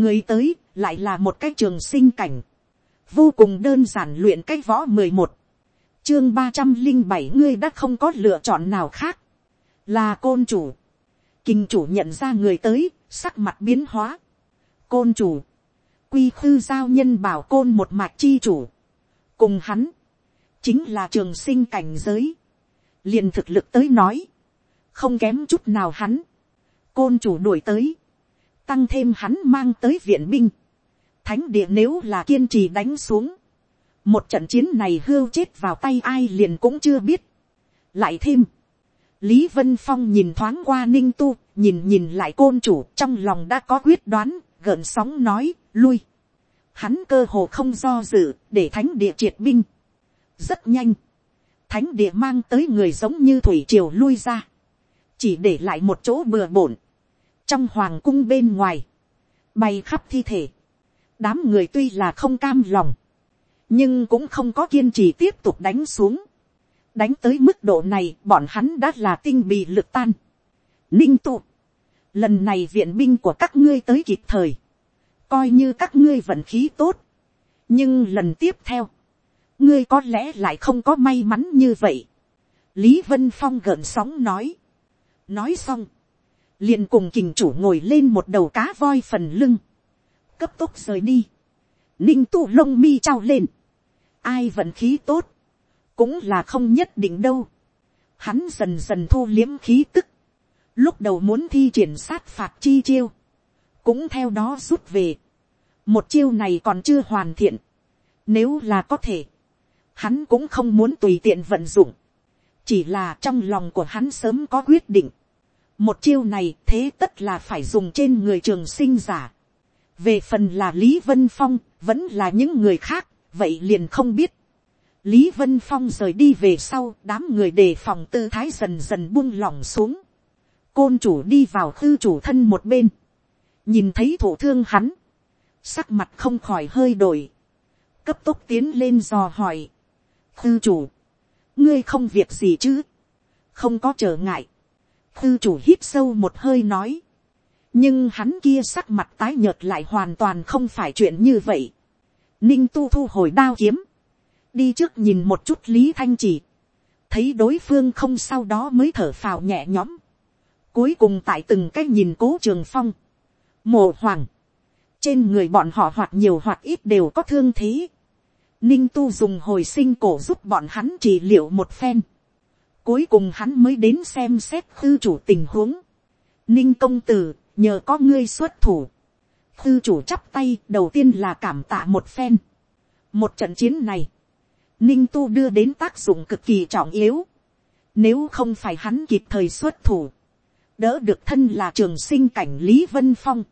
người tới lại là một cái trường sinh cảnh, vô cùng đơn giản luyện cái võ mười một, chương ba trăm linh bảy ngươi đã không có lựa chọn nào khác, là côn chủ. kinh chủ nhận ra người tới, sắc mặt biến hóa. côn chủ, quy khư giao nhân bảo côn một mạch chi chủ, cùng hắn, chính là trường sinh cảnh giới, liền thực lực tới nói, không kém chút nào hắn, côn chủ đuổi tới, tăng thêm hắn mang tới viện binh, thánh địa nếu là kiên trì đánh xuống, một trận chiến này hưu chết vào tay ai liền cũng chưa biết, lại thêm, lý vân phong nhìn thoáng qua ninh tu, nhìn nhìn lại côn chủ trong lòng đã có quyết đoán, gợn sóng nói, lui. Hắn cơ hồ không do dự để thánh địa triệt binh. rất nhanh, thánh địa mang tới người giống như thủy triều lui ra, chỉ để lại một chỗ bừa bổn, trong hoàng cung bên ngoài, bay khắp thi thể, đám người tuy là không cam lòng, nhưng cũng không có kiên trì tiếp tục đánh xuống, đánh tới mức độ này bọn hắn đã là tinh bị lực tan. ninh tụ, lần này viện binh của các ngươi tới kịp thời, coi như các ngươi vận khí tốt, nhưng lần tiếp theo, ngươi có lẽ lại không có may mắn như vậy. lý vân phong gợn sóng nói, nói xong, liền cùng kình chủ ngồi lên một đầu cá voi phần lưng, cấp tốc rời đi, ninh tu lông mi trao lên, ai vận khí tốt, cũng là không nhất định đâu. Hắn dần dần thu liếm khí tức, lúc đầu muốn thi triển sát phạt chi chiêu, cũng theo đó rút về. một chiêu này còn chưa hoàn thiện, nếu là có thể, hắn cũng không muốn tùy tiện vận dụng, chỉ là trong lòng của hắn sớm có quyết định, một chiêu này thế tất là phải dùng trên người trường sinh giả. về phần là lý vân phong vẫn là những người khác vậy liền không biết. lý vân phong rời đi về sau đám người đề phòng tư thái dần dần buông lỏng xuống côn chủ đi vào thư chủ thân một bên. nhìn thấy thủ thương hắn. sắc mặt không khỏi hơi đổi. cấp tốc tiến lên dò hỏi. thư chủ, ngươi không việc gì chứ. không có trở ngại Thư chủ hít sâu một hơi nói. Nhưng hắn kia sắc mặt tái nhợt lại hoàn toàn không phải chuyện như vậy. Ninh tu thu hồi đao kiếm. Đi trước nhìn một chút Lý Thanh chỉ. Thấy đối phương không sau đó mới thở phào nhẹ nhõm. Cuối cùng tại từng cái nhìn cố trường phong. Mộ hoàng. Trên người bọn họ hoặc nhiều hoặc ít đều có thương thế. Ninh tu dùng hồi sinh cổ giúp bọn hắn trị liệu một phen Cuối cùng hắn mới đến xem xét thư chủ tình huống. Ninh công tử, nhờ có ngươi xuất thủ. Thư chủ chắp tay, đầu tiên là cảm tạ một phen. Một trận chiến này, Ninh tu đưa đến tác dụng cực kỳ trọng yếu. Nếu không phải hắn kịp thời xuất thủ, đỡ được thân là trường sinh cảnh Lý Vân Phong.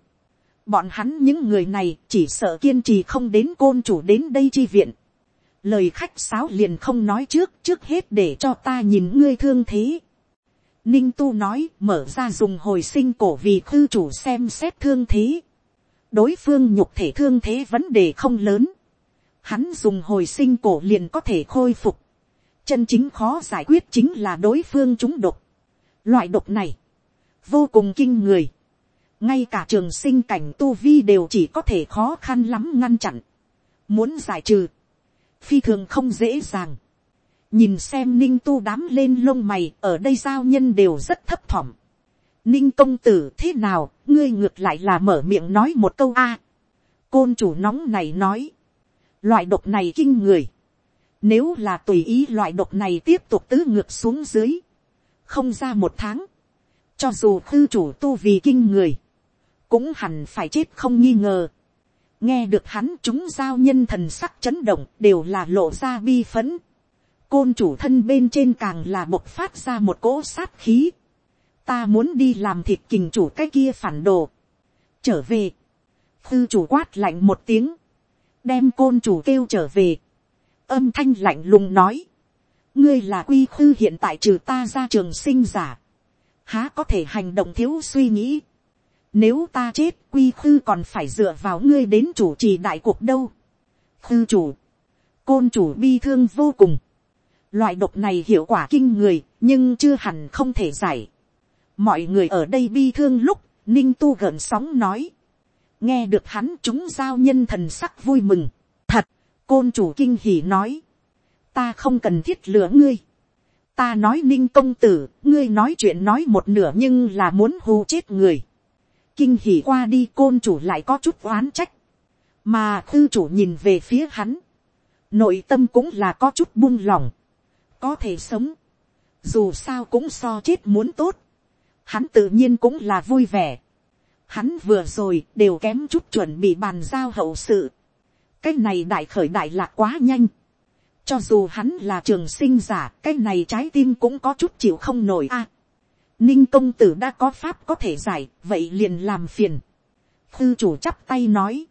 Bọn hắn những người này chỉ sợ kiên trì không đến côn chủ đến đây chi viện lời khách sáo liền không nói trước trước hết để cho ta nhìn ngươi thương thế. Ninh tu nói, mở ra dùng hồi sinh cổ vì khư chủ xem xét thương thế. đối phương nhục thể thương thế vấn đề không lớn. hắn dùng hồi sinh cổ liền có thể khôi phục. chân chính khó giải quyết chính là đối phương chúng độc. loại độc này vô cùng kinh người. ngay cả trường sinh cảnh tu vi đều chỉ có thể khó khăn lắm ngăn chặn. muốn giải trừ phi thường không dễ dàng. nhìn xem ninh tu đám lên lông mày, ở đây giao nhân đều rất thấp thỏm. ninh công tử, thế nào, ngươi ngược lại là mở miệng nói một câu a. côn chủ nóng này nói. loại độc này kinh người. nếu là tùy ý loại độc này tiếp tục tứ ngược xuống dưới. không ra một tháng cho dù thư chủ tu vì kinh người. cũng hẳn phải chết không nghi ngờ nghe được hắn chúng giao nhân thần sắc chấn động đều là lộ ra bi phấn. côn chủ thân bên trên càng là bộc phát ra một cỗ sát khí. ta muốn đi làm thịt kình chủ cái kia phản đồ. trở về. thư chủ quát lạnh một tiếng. đem côn chủ kêu trở về. âm thanh lạnh lùng nói. ngươi là quy khư hiện tại trừ ta ra trường sinh giả há có thể hành động thiếu suy nghĩ nếu ta chết quy khư còn phải dựa vào ngươi đến chủ trì đại cuộc đâu. Khư chủ. Côn chủ bi thương vô cùng. Loại độc này hiệu quả kinh người nhưng chưa hẳn không thể giải. Mọi người ở đây bi thương lúc ninh tu gợn sóng nói. Nghe được hắn chúng giao nhân thần sắc vui mừng. Thật, côn chủ kinh hỉ nói. Ta không cần thiết lửa ngươi. Ta nói ninh công tử, ngươi nói chuyện nói một nửa nhưng là muốn hù chết người. Kinh hỉ qua đi côn chủ lại có chút oán trách, mà thư chủ nhìn về phía hắn, nội tâm cũng là có chút buông lòng, có thể sống, dù sao cũng so chết muốn tốt, hắn tự nhiên cũng là vui vẻ, hắn vừa rồi đều kém chút chuẩn bị bàn giao hậu sự, cái này đại khởi đại lạc quá nhanh, cho dù hắn là trường sinh giả, cái này trái tim cũng có chút chịu không nổi a ninh công tử đã có pháp có thể giải, vậy liền làm phiền. Thư chủ chắp tay nói,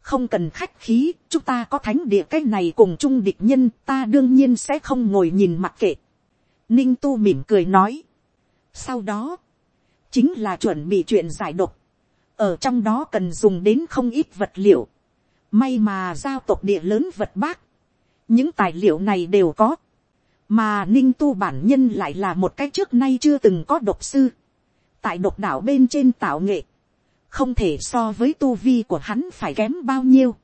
không cần khách khí, chúng ta có thánh địa cái này cùng chung địch nhân, ta đương nhiên sẽ không ngồi nhìn mặc kệ. Ninh tu mỉm cười nói. Sau đó, chính là chuẩn bị chuyện giải độc. Ở trong đó cần dùng đến không ít vật liệu. May mà giao tộc địa lớn vật bác. Những tài liệu này đều có mà ninh tu bản nhân lại là một cái trước nay chưa từng có độc sư, tại độc đảo bên trên tạo nghệ, không thể so với tu vi của hắn phải kém bao nhiêu.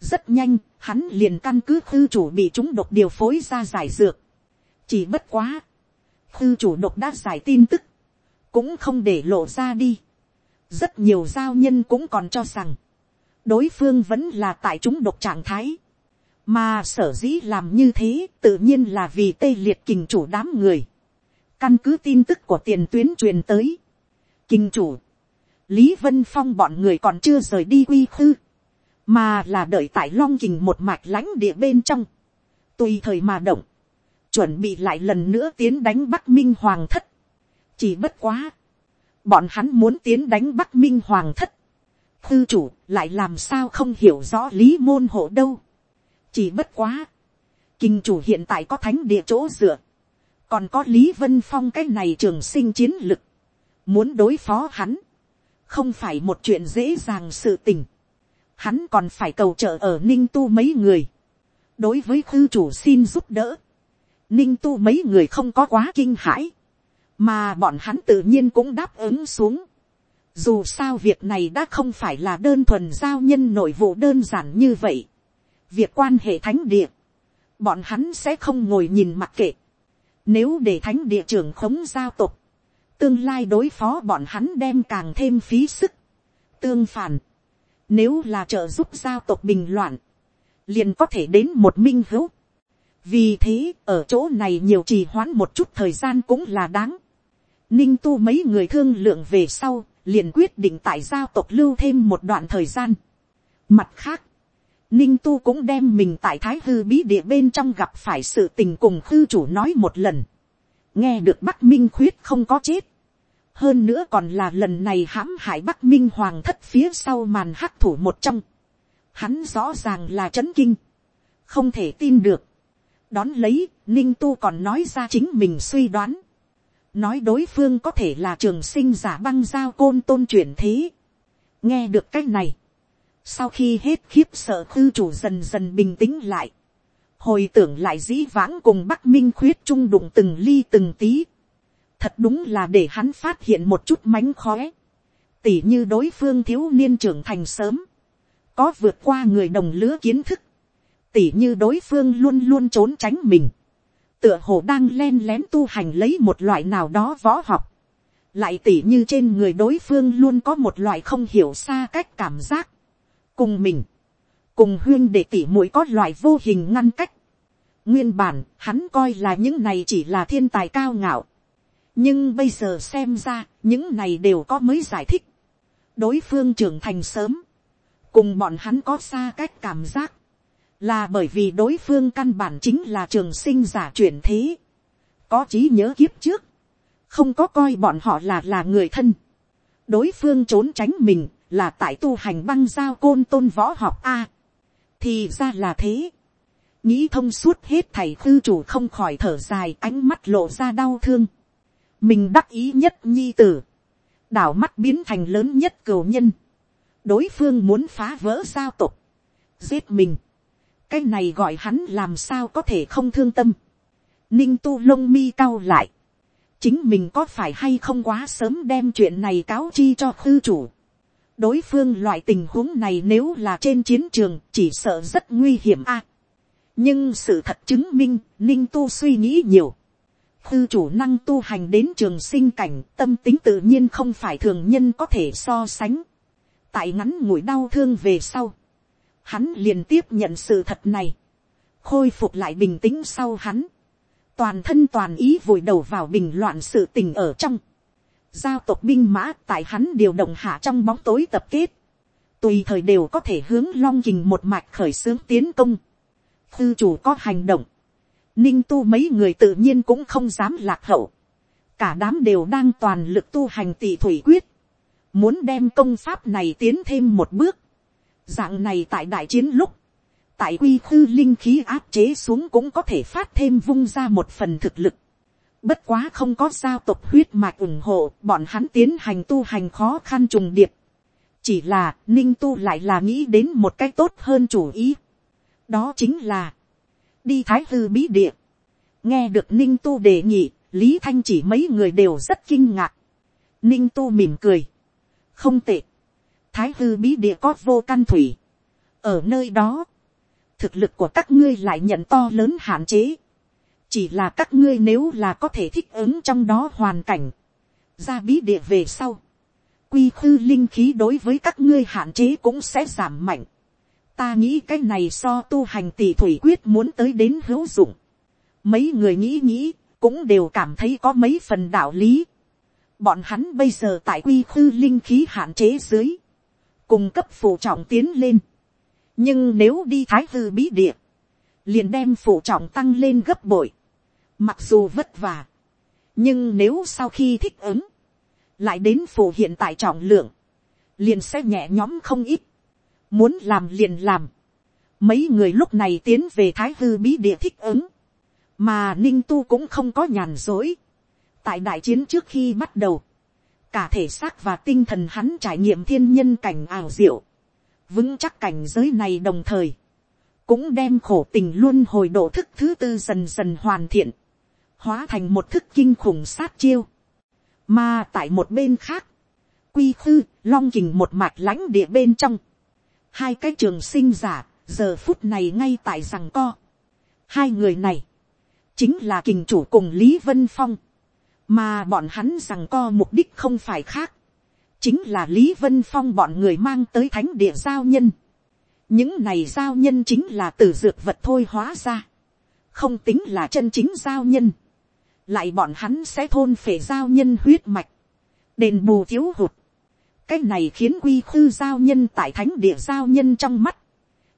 rất nhanh, hắn liền căn cứ khư chủ bị chúng độc điều phối ra giải dược. chỉ bất quá, khư chủ độc đã giải tin tức, cũng không để lộ ra đi. rất nhiều giao nhân cũng còn cho rằng, đối phương vẫn là tại chúng độc trạng thái mà sở dĩ làm như thế tự nhiên là vì tê liệt kình chủ đám người. căn cứ tin tức của tiền tuyến truyền tới. kinh chủ, lý vân phong bọn người còn chưa rời đi quy khư, mà là đợi tại long kình một mạch lãnh địa bên trong, tùy thời mà động, chuẩn bị lại lần nữa tiến đánh bắc minh hoàng thất. chỉ bất quá, bọn hắn muốn tiến đánh bắc minh hoàng thất, thư chủ lại làm sao không hiểu rõ lý môn hộ đâu chỉ bất quá, kinh chủ hiện tại có thánh địa chỗ dựa, còn có lý vân phong cái này trường sinh chiến lực, muốn đối phó hắn, không phải một chuyện dễ dàng sự tình, hắn còn phải cầu trợ ở ninh tu mấy người, đối với khư chủ xin giúp đỡ, ninh tu mấy người không có quá kinh hãi, mà bọn hắn tự nhiên cũng đáp ứng xuống. Dù sao việc này đã không phải là đơn thuần giao nhân nội vụ đơn giản như vậy. Việc quan hệ thánh địa, bọn hắn sẽ không ngồi nhìn mặc kệ. Nếu để thánh địa trưởng khống giao tục, tương lai đối phó bọn hắn đem càng thêm phí sức. Tương phản, nếu là trợ giúp giao tộc bình loạn, liền có thể đến một minh hữu. Vì thế, ở chỗ này nhiều trì hoãn một chút thời gian cũng là đáng. Ninh tu mấy người thương lượng về sau, liền quyết định tại giao tộc lưu thêm một đoạn thời gian. Mặt khác, Ninh tu cũng đem mình tại thái hư bí địa bên trong gặp phải sự tình cùng hư chủ nói một lần. Nghe được Bắc Minh khuyết không có chết. Hơn nữa còn là lần này hãm hại Bắc Minh hoàng thất phía sau màn hắc thủ một trong. Hắn rõ ràng là chấn kinh. Không thể tin được. Đón lấy, Ninh tu còn nói ra chính mình suy đoán nói đối phương có thể là trường sinh giả băng giao côn tôn chuyển thế. nghe được cách này, sau khi hết khiếp sợ khư chủ dần dần bình tĩnh lại, hồi tưởng lại dĩ vãng cùng bắc minh khuyết trung đụng từng ly từng tí, thật đúng là để hắn phát hiện một chút mánh khóe, tỉ như đối phương thiếu niên trưởng thành sớm, có vượt qua người đồng lứa kiến thức, tỉ như đối phương luôn luôn trốn tránh mình, tựa hồ đang len lén tu hành lấy một loại nào đó võ học, lại tỉ như trên người đối phương luôn có một loại không hiểu xa cách cảm giác, cùng mình, cùng huyên để tỉ mũi có loại vô hình ngăn cách, nguyên bản hắn coi là những này chỉ là thiên tài cao ngạo, nhưng bây giờ xem ra những này đều có mới giải thích, đối phương trưởng thành sớm, cùng bọn hắn có xa cách cảm giác, là bởi vì đối phương căn bản chính là trường sinh giả chuyển thế, có trí nhớ kiếp trước, không có coi bọn họ là là người thân, đối phương trốn tránh mình là tại tu hành băng giao côn tôn võ học a, thì ra là thế, nghĩ thông suốt hết thầy tư chủ không khỏi thở dài ánh mắt lộ ra đau thương, mình đắc ý nhất nhi tử, đảo mắt biến thành lớn nhất cửu nhân, đối phương muốn phá vỡ giao tục, giết mình, cái này gọi hắn làm sao có thể không thương tâm. ninh tu lông mi cao lại. chính mình có phải hay không quá sớm đem chuyện này cáo chi cho khư chủ đối phương loại tình huống này nếu là trên chiến trường chỉ sợ rất nguy hiểm a. nhưng sự thật chứng minh ninh tu suy nghĩ nhiều. khư chủ năng tu hành đến trường sinh cảnh tâm tính tự nhiên không phải thường nhân có thể so sánh. tại ngắn ngủi đau thương về sau hắn liền tiếp nhận sự thật này, khôi phục lại bình tĩnh sau hắn, toàn thân toàn ý vùi đầu vào bình loạn sự tình ở trong, giao tộc binh mã tại hắn điều động hạ trong bóng tối tập kết, tùy thời đều có thể hướng long kình một mạch khởi xướng tiến công, tư chủ có hành động, ninh tu mấy người tự nhiên cũng không dám lạc hậu, cả đám đều đang toàn lực tu hành tỷ thủy quyết, muốn đem công pháp này tiến thêm một bước, Dạng này tại đại chiến lúc, tại quy khư linh khí áp chế xuống cũng có thể phát thêm vung ra một phần thực lực. Bất quá không có giao tộc huyết mạch ủng hộ, bọn hắn tiến hành tu hành khó khăn trùng điệp. Chỉ là, ninh tu lại là nghĩ đến một cách tốt hơn chủ ý. Đó chính là, đi thái hư bí địa. Nghe được ninh tu đề nghị, lý thanh chỉ mấy người đều rất kinh ngạc. Ninh tu mỉm cười. Không tệ thái hư bí địa có vô căn thủy. ở nơi đó, thực lực của các ngươi lại nhận to lớn hạn chế chỉ là các ngươi nếu là có thể thích ứng trong đó hoàn cảnh, ra bí địa về sau, quy khư linh khí đối với các ngươi hạn chế cũng sẽ giảm mạnh. ta nghĩ cái này so tu hành tỷ thủy quyết muốn tới đến hữu dụng. mấy người nghĩ nghĩ, cũng đều cảm thấy có mấy phần đạo lý. bọn hắn bây giờ tại quy khư linh khí hạn chế dưới, cùng cấp phụ trọng tiến lên. nhưng nếu đi thái hư bí địa, liền đem phụ trọng tăng lên gấp bội mặc dù vất vả, nhưng nếu sau khi thích ứng, lại đến phụ hiện tại trọng lượng, liền sẽ nhẹ nhõm không ít muốn làm liền làm. mấy người lúc này tiến về thái hư bí địa thích ứng, mà ninh tu cũng không có nhàn dối. tại đại chiến trước khi bắt đầu, cả thể xác và tinh thần hắn trải nghiệm thiên nhân cảnh ảo diệu, vững chắc cảnh giới này đồng thời, cũng đem khổ tình luôn hồi độ thức thứ tư dần dần hoàn thiện, hóa thành một thức kinh khủng sát chiêu. mà tại một bên khác, quy khư, long kình một mạch lãnh địa bên trong, hai cái trường sinh giả, giờ phút này ngay tại rằng co. hai người này, chính là kình chủ cùng lý vân phong, mà bọn hắn rằng co mục đích không phải khác, chính là lý vân phong bọn người mang tới thánh địa giao nhân. những này giao nhân chính là từ dược vật thôi hóa ra, không tính là chân chính giao nhân, lại bọn hắn sẽ thôn phể giao nhân huyết mạch, đền bù thiếu hụt, cái này khiến quy khư giao nhân tại thánh địa giao nhân trong mắt,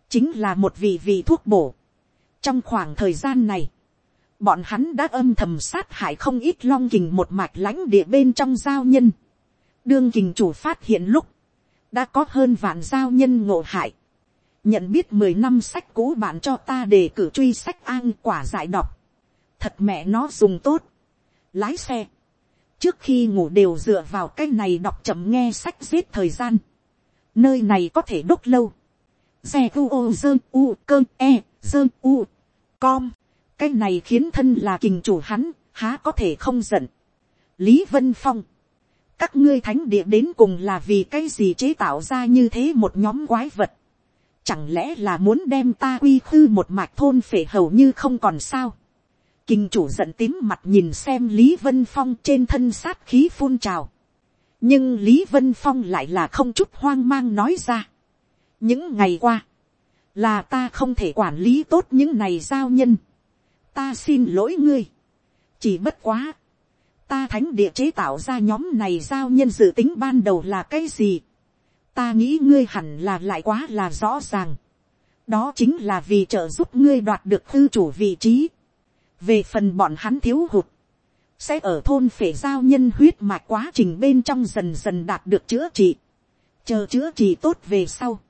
chính là một vị vị thuốc bổ. trong khoảng thời gian này, bọn hắn đã âm thầm sát hại không ít long kình một mạch lãnh địa bên trong giao nhân. đương kình chủ phát hiện lúc, đã có hơn vạn giao nhân ngộ hại. nhận biết mười năm sách cũ bạn cho ta để cử truy sách an quả giải đọc thật mẹ nó dùng tốt. lái xe trước khi ngủ đều dựa vào cái này đọc chậm nghe sách giết thời gian. nơi này có thể đốt lâu. xe u ô dơ u cơ e dơ u com. cái này khiến thân là kình chủ hắn, há có thể không giận. lý vân phong. các ngươi thánh địa đến cùng là vì cái gì chế tạo ra như thế một nhóm quái vật. chẳng lẽ là muốn đem ta quy khư một mạch thôn phể hầu như không còn sao Kinh chủ giận tím mặt nhìn xem Lý Vân Phong trên thân sát khí phun trào. Nhưng Lý Vân Phong lại là không chút hoang mang nói ra. Những ngày qua, là ta không thể quản lý tốt những này giao nhân. Ta xin lỗi ngươi. Chỉ bất quá. Ta thánh địa chế tạo ra nhóm này giao nhân dự tính ban đầu là cái gì. Ta nghĩ ngươi hẳn là lại quá là rõ ràng. Đó chính là vì trợ giúp ngươi đoạt được thư chủ vị trí về phần bọn hắn thiếu hụt, sẽ ở thôn phể giao nhân huyết mạch quá trình bên trong dần dần đạt được chữa trị, chờ chữa trị tốt về sau,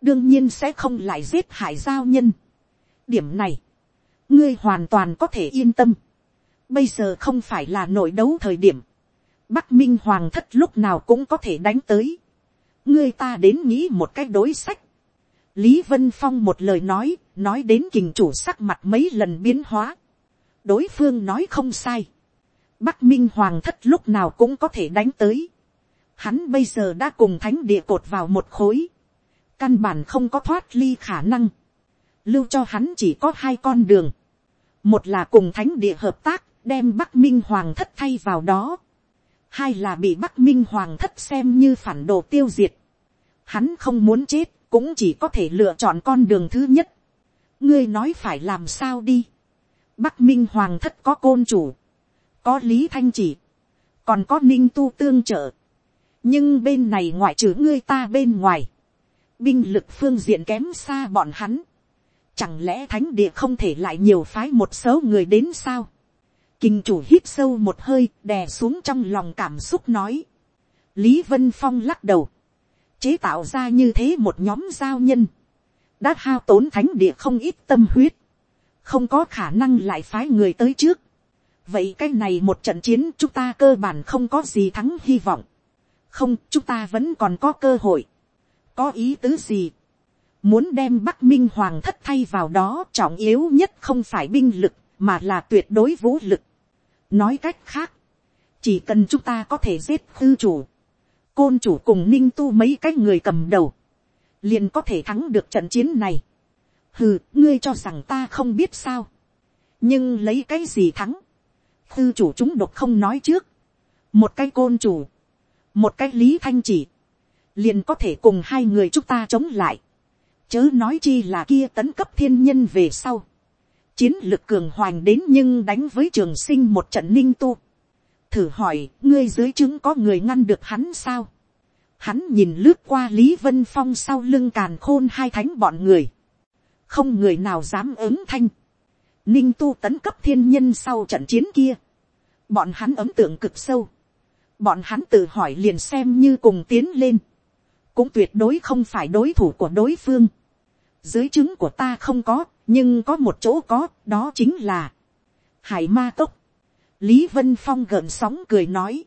đương nhiên sẽ không lại giết hại giao nhân. điểm này, ngươi hoàn toàn có thể yên tâm, bây giờ không phải là nội đấu thời điểm, bắc minh hoàng thất lúc nào cũng có thể đánh tới, ngươi ta đến nghĩ một cách đối sách, lý vân phong một lời nói, nói đến kình chủ sắc mặt mấy lần biến hóa, đối phương nói không sai. Bắc Minh Hoàng thất lúc nào cũng có thể đánh tới. Hắn bây giờ đã cùng thánh địa cột vào một khối. Căn bản không có thoát ly khả năng. Lưu cho hắn chỉ có hai con đường. Một là cùng thánh địa hợp tác, đem Bắc Minh Hoàng thất thay vào đó. Hai là bị Bắc Minh Hoàng thất xem như phản đồ tiêu diệt. Hắn không muốn chết, cũng chỉ có thể lựa chọn con đường thứ nhất. Ngươi nói phải làm sao đi Bắc Minh Hoàng thất có côn chủ. Có Lý Thanh chỉ. Còn có Ninh Tu tương trợ. Nhưng bên này ngoại trừ ngươi ta bên ngoài. Binh lực phương diện kém xa bọn hắn. Chẳng lẽ thánh địa không thể lại nhiều phái một số người đến sao? Kinh chủ hít sâu một hơi, đè xuống trong lòng cảm xúc nói. Lý Vân Phong lắc đầu. Chế tạo ra như thế một nhóm giao nhân. Đã hao tốn thánh địa không ít tâm huyết không có khả năng lại phái người tới trước. vậy cái này một trận chiến chúng ta cơ bản không có gì thắng hy vọng. không chúng ta vẫn còn có cơ hội. có ý tứ gì. muốn đem bắc minh hoàng thất thay vào đó trọng yếu nhất không phải binh lực mà là tuyệt đối vũ lực. nói cách khác, chỉ cần chúng ta có thể giết tư chủ, côn chủ cùng ninh tu mấy cái người cầm đầu, liền có thể thắng được trận chiến này hừ, ngươi cho rằng ta không biết sao. nhưng lấy cái gì thắng. thư chủ chúng độc không nói trước. một cái côn chủ, một cái lý thanh chỉ, liền có thể cùng hai người chúng ta chống lại. chớ nói chi là kia tấn cấp thiên nhân về sau, chiến lực cường hoành đến nhưng đánh với trường sinh một trận ninh tu, thử hỏi ngươi dưới chứng có người ngăn được hắn sao, hắn nhìn lướt qua lý vân phong sau lưng càn khôn hai thánh bọn người, không người nào dám ứng thanh, ninh tu tấn cấp thiên nhân sau trận chiến kia, bọn hắn ấm tượng cực sâu, bọn hắn tự hỏi liền xem như cùng tiến lên, cũng tuyệt đối không phải đối thủ của đối phương. dưới chứng của ta không có, nhưng có một chỗ có, đó chính là hải ma tốc. lý vân phong gợn sóng cười nói,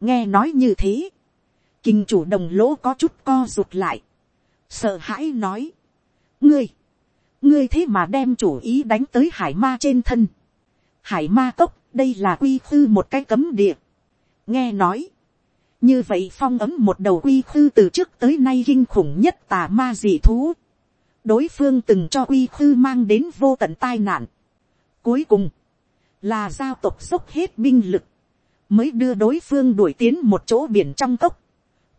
nghe nói như thế, kinh chủ đồng lỗ có chút co rụt lại, sợ hãi nói, ngươi, ngươi thế mà đem chủ ý đánh tới hải ma trên thân, hải ma tốc đây là quy khư một cái cấm địa, nghe nói, như vậy phong ấm một đầu quy khư từ trước tới nay kinh khủng nhất tà ma dị thú. đối phương từng cho quy khư mang đến vô tận tai nạn. cuối cùng, là giao tộc dốc hết binh lực, mới đưa đối phương đuổi tiến một chỗ biển trong cốc,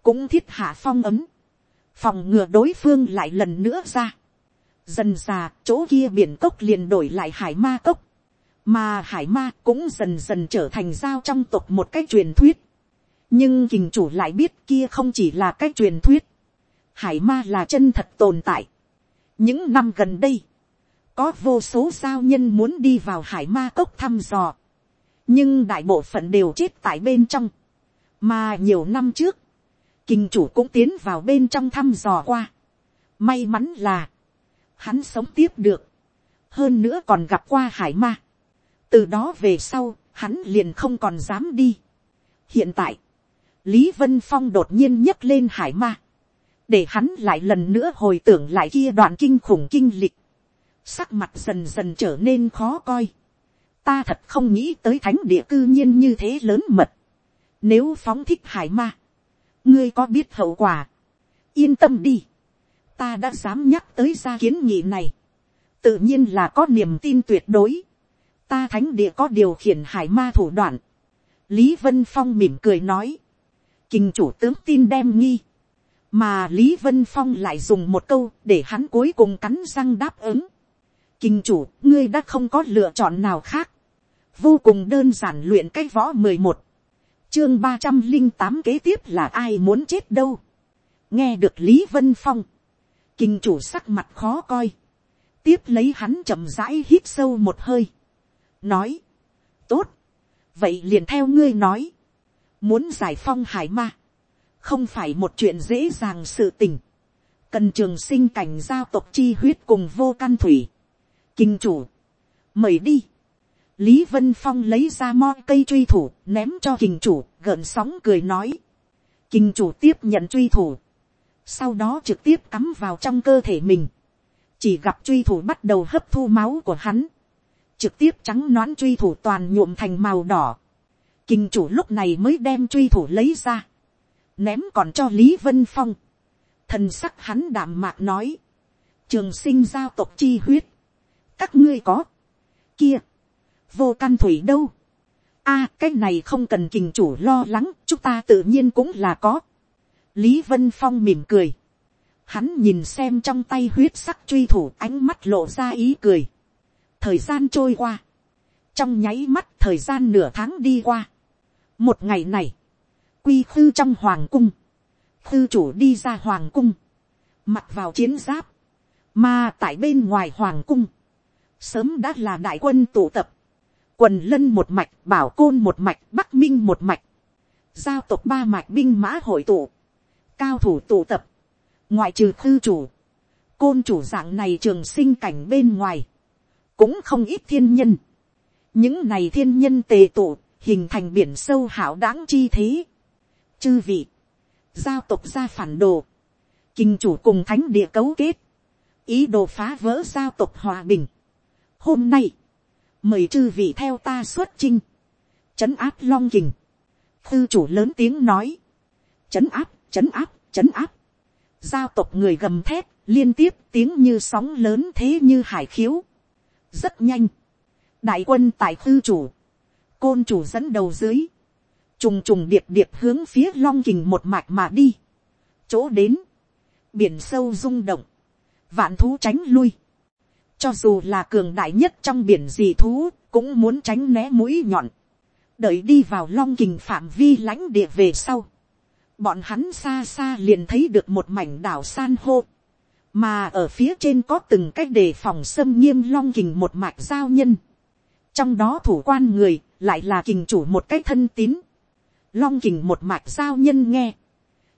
cũng thiết hạ phong ấm, phòng ngừa đối phương lại lần nữa ra dần già chỗ kia biển cốc liền đổi lại hải ma cốc, mà hải ma cũng dần dần trở thành giao trong tộc một cái truyền thuyết. Nhưng kình chủ lại biết kia không chỉ là cái truyền thuyết, hải ma là chân thật tồn tại. những năm gần đây, có vô số giao nhân muốn đi vào hải ma cốc thăm dò, nhưng đại bộ phận đều chết tại bên trong, mà nhiều năm trước, kình chủ cũng tiến vào bên trong thăm dò qua. may mắn là, hắn sống tiếp được, hơn nữa còn gặp qua hải ma. từ đó về sau, hắn liền không còn dám đi. hiện tại, Lý Vân Phong đột nhiên nhấc lên hải ma. Để hắn lại lần nữa hồi tưởng lại kia đoạn kinh khủng kinh lịch. Sắc mặt dần dần trở nên khó coi. Ta thật không nghĩ tới thánh địa cư nhiên như thế lớn mật. Nếu phóng thích hải ma. Ngươi có biết hậu quả. Yên tâm đi. Ta đã dám nhắc tới ra kiến nghị này. Tự nhiên là có niềm tin tuyệt đối. Ta thánh địa có điều khiển hải ma thủ đoạn. Lý Vân Phong mỉm cười nói Kinh chủ tướng tin đem nghi. Mà Lý Vân Phong lại dùng một câu để hắn cuối cùng cắn răng đáp ứng. Kinh chủ, ngươi đã không có lựa chọn nào khác. Vô cùng đơn giản luyện cái võ mười một Chương ba trăm linh tám kế tiếp là ai muốn chết đâu. Nghe được Lý Vân Phong. Kinh chủ sắc mặt khó coi. Tiếp lấy hắn chậm rãi hít sâu một hơi. Nói. Tốt. Vậy liền theo ngươi nói Muốn giải phong hải ma. Không phải một chuyện dễ dàng sự tình. Cần trường sinh cảnh giao tộc chi huyết cùng vô căn thủy. Kinh chủ. Mời đi. Lý Vân Phong lấy ra mo cây truy thủ, ném cho kình chủ, gợn sóng cười nói. Kình chủ tiếp nhận truy thủ. Sau đó trực tiếp cắm vào trong cơ thể mình. Chỉ gặp truy thủ bắt đầu hấp thu máu của hắn. Trực tiếp trắng nón truy thủ toàn nhuộm thành màu đỏ. Kinh chủ lúc này mới đem truy thủ lấy ra. Ném còn cho Lý Vân Phong. Thần sắc hắn đạm mạc nói. Trường sinh giao tộc chi huyết. Các ngươi có. Kia. Vô căn thủy đâu. a, cái này không cần kình chủ lo lắng. Chúng ta tự nhiên cũng là có. Lý Vân Phong mỉm cười. Hắn nhìn xem trong tay huyết sắc truy thủ ánh mắt lộ ra ý cười. Thời gian trôi qua. Trong nháy mắt thời gian nửa tháng đi qua. Một ngày này, quy khư trong hoàng cung, khư chủ đi ra hoàng cung, mặc vào chiến giáp, mà tại bên ngoài hoàng cung, sớm đã là đại quân tụ tập, quần lân một mạch, bảo côn một mạch, bắc minh một mạch, giao tộc ba mạch binh mã hội tụ, cao thủ tụ tập, ngoại trừ khư chủ, côn chủ dạng này trường sinh cảnh bên ngoài, cũng không ít thiên nhân. những này thiên nhân tề tụ hình thành biển sâu hảo đáng chi thế. Chư vị, giao tộc ra phản đồ, kinh chủ cùng thánh địa cấu kết, ý đồ phá vỡ giao tộc hòa bình. Hôm nay, mời chư vị theo ta xuất chinh, trấn áp long kình. Thư chủ lớn tiếng nói, trấn áp, chấn áp, chấn áp. Giao tộc người gầm thét, liên tiếp tiếng như sóng lớn thế như hải khiếu. Rất nhanh. Đại quân tại khư chủ. Côn chủ dẫn đầu dưới, trùng trùng điệp điệp hướng phía long kình một mạch mà đi, chỗ đến, biển sâu rung động, vạn thú tránh lui, cho dù là cường đại nhất trong biển dị thú, cũng muốn tránh né mũi nhọn, đợi đi vào long kình phạm vi lãnh địa về sau, bọn hắn xa xa liền thấy được một mảnh đảo san hô, mà ở phía trên có từng cách đề phòng xâm nghiêm long kình một mạch giao nhân, trong đó thủ quan người lại là kình chủ một cách thân tín, long kình một mạch giao nhân nghe,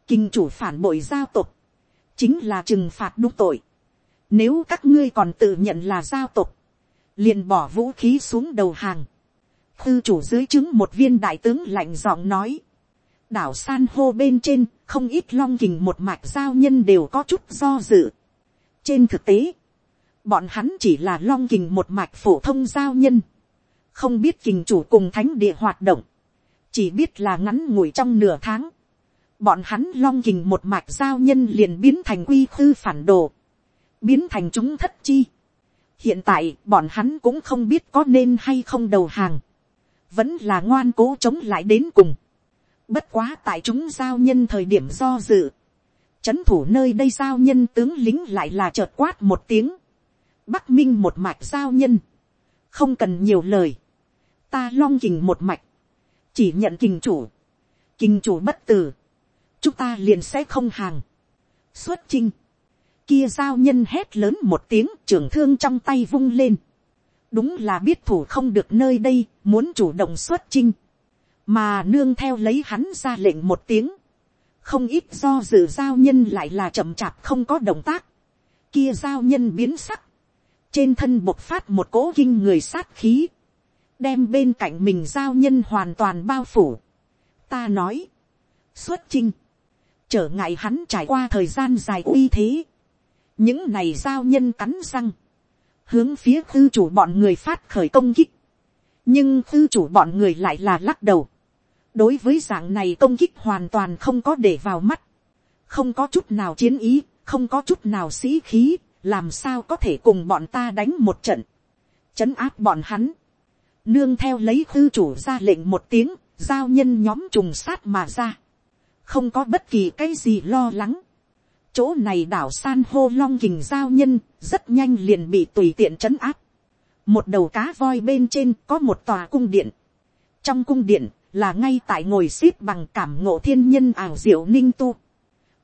kình chủ phản bội giao tục, chính là trừng phạt đúng tội, nếu các ngươi còn tự nhận là giao tục, liền bỏ vũ khí xuống đầu hàng, thư chủ dưới chứng một viên đại tướng lạnh giọng nói, đảo san hô bên trên không ít long kình một mạch giao nhân đều có chút do dự. trên thực tế, bọn hắn chỉ là long kình một mạch phổ thông giao nhân, không biết kình chủ cùng thánh địa hoạt động, chỉ biết là ngắn ngủi trong nửa tháng, bọn hắn long kình một mạch giao nhân liền biến thành quy khư phản đồ, biến thành chúng thất chi. hiện tại bọn hắn cũng không biết có nên hay không đầu hàng, vẫn là ngoan cố chống lại đến cùng. Bất quá tại chúng giao nhân thời điểm do dự. Chấn thủ nơi đây giao nhân tướng lính lại là chợt quát một tiếng. Bắc minh một mạch giao nhân. Không cần nhiều lời. Ta long kình một mạch. Chỉ nhận kình chủ. Kình chủ bất tử. Chúng ta liền sẽ không hàng. Xuất chinh. Kia giao nhân hét lớn một tiếng, trưởng thương trong tay vung lên. Đúng là biết thủ không được nơi đây. Muốn chủ động xuất chinh mà nương theo lấy hắn ra lệnh một tiếng, không ít do dự giao nhân lại là chậm chạp không có động tác, kia giao nhân biến sắc, trên thân bộc phát một cỗ kinh người sát khí, đem bên cạnh mình giao nhân hoàn toàn bao phủ. ta nói, xuất chinh, trở ngại hắn trải qua thời gian dài uy thế, những này giao nhân cắn răng, hướng phía tư chủ bọn người phát khởi công kích, nhưng tư chủ bọn người lại là lắc đầu, đối với dạng này công kích hoàn toàn không có để vào mắt, không có chút nào chiến ý, không có chút nào sĩ khí, làm sao có thể cùng bọn ta đánh một trận, chấn áp bọn hắn, nương theo lấy tư chủ ra lệnh một tiếng, giao nhân nhóm trùng sát mà ra, không có bất kỳ cái gì lo lắng, chỗ này đảo san hô long kình giao nhân rất nhanh liền bị tùy tiện chấn áp, một đầu cá voi bên trên có một tòa cung điện, trong cung điện là ngay tại ngồi x ế p bằng cảm ngộ thiên nhân ảo diệu ninh tu,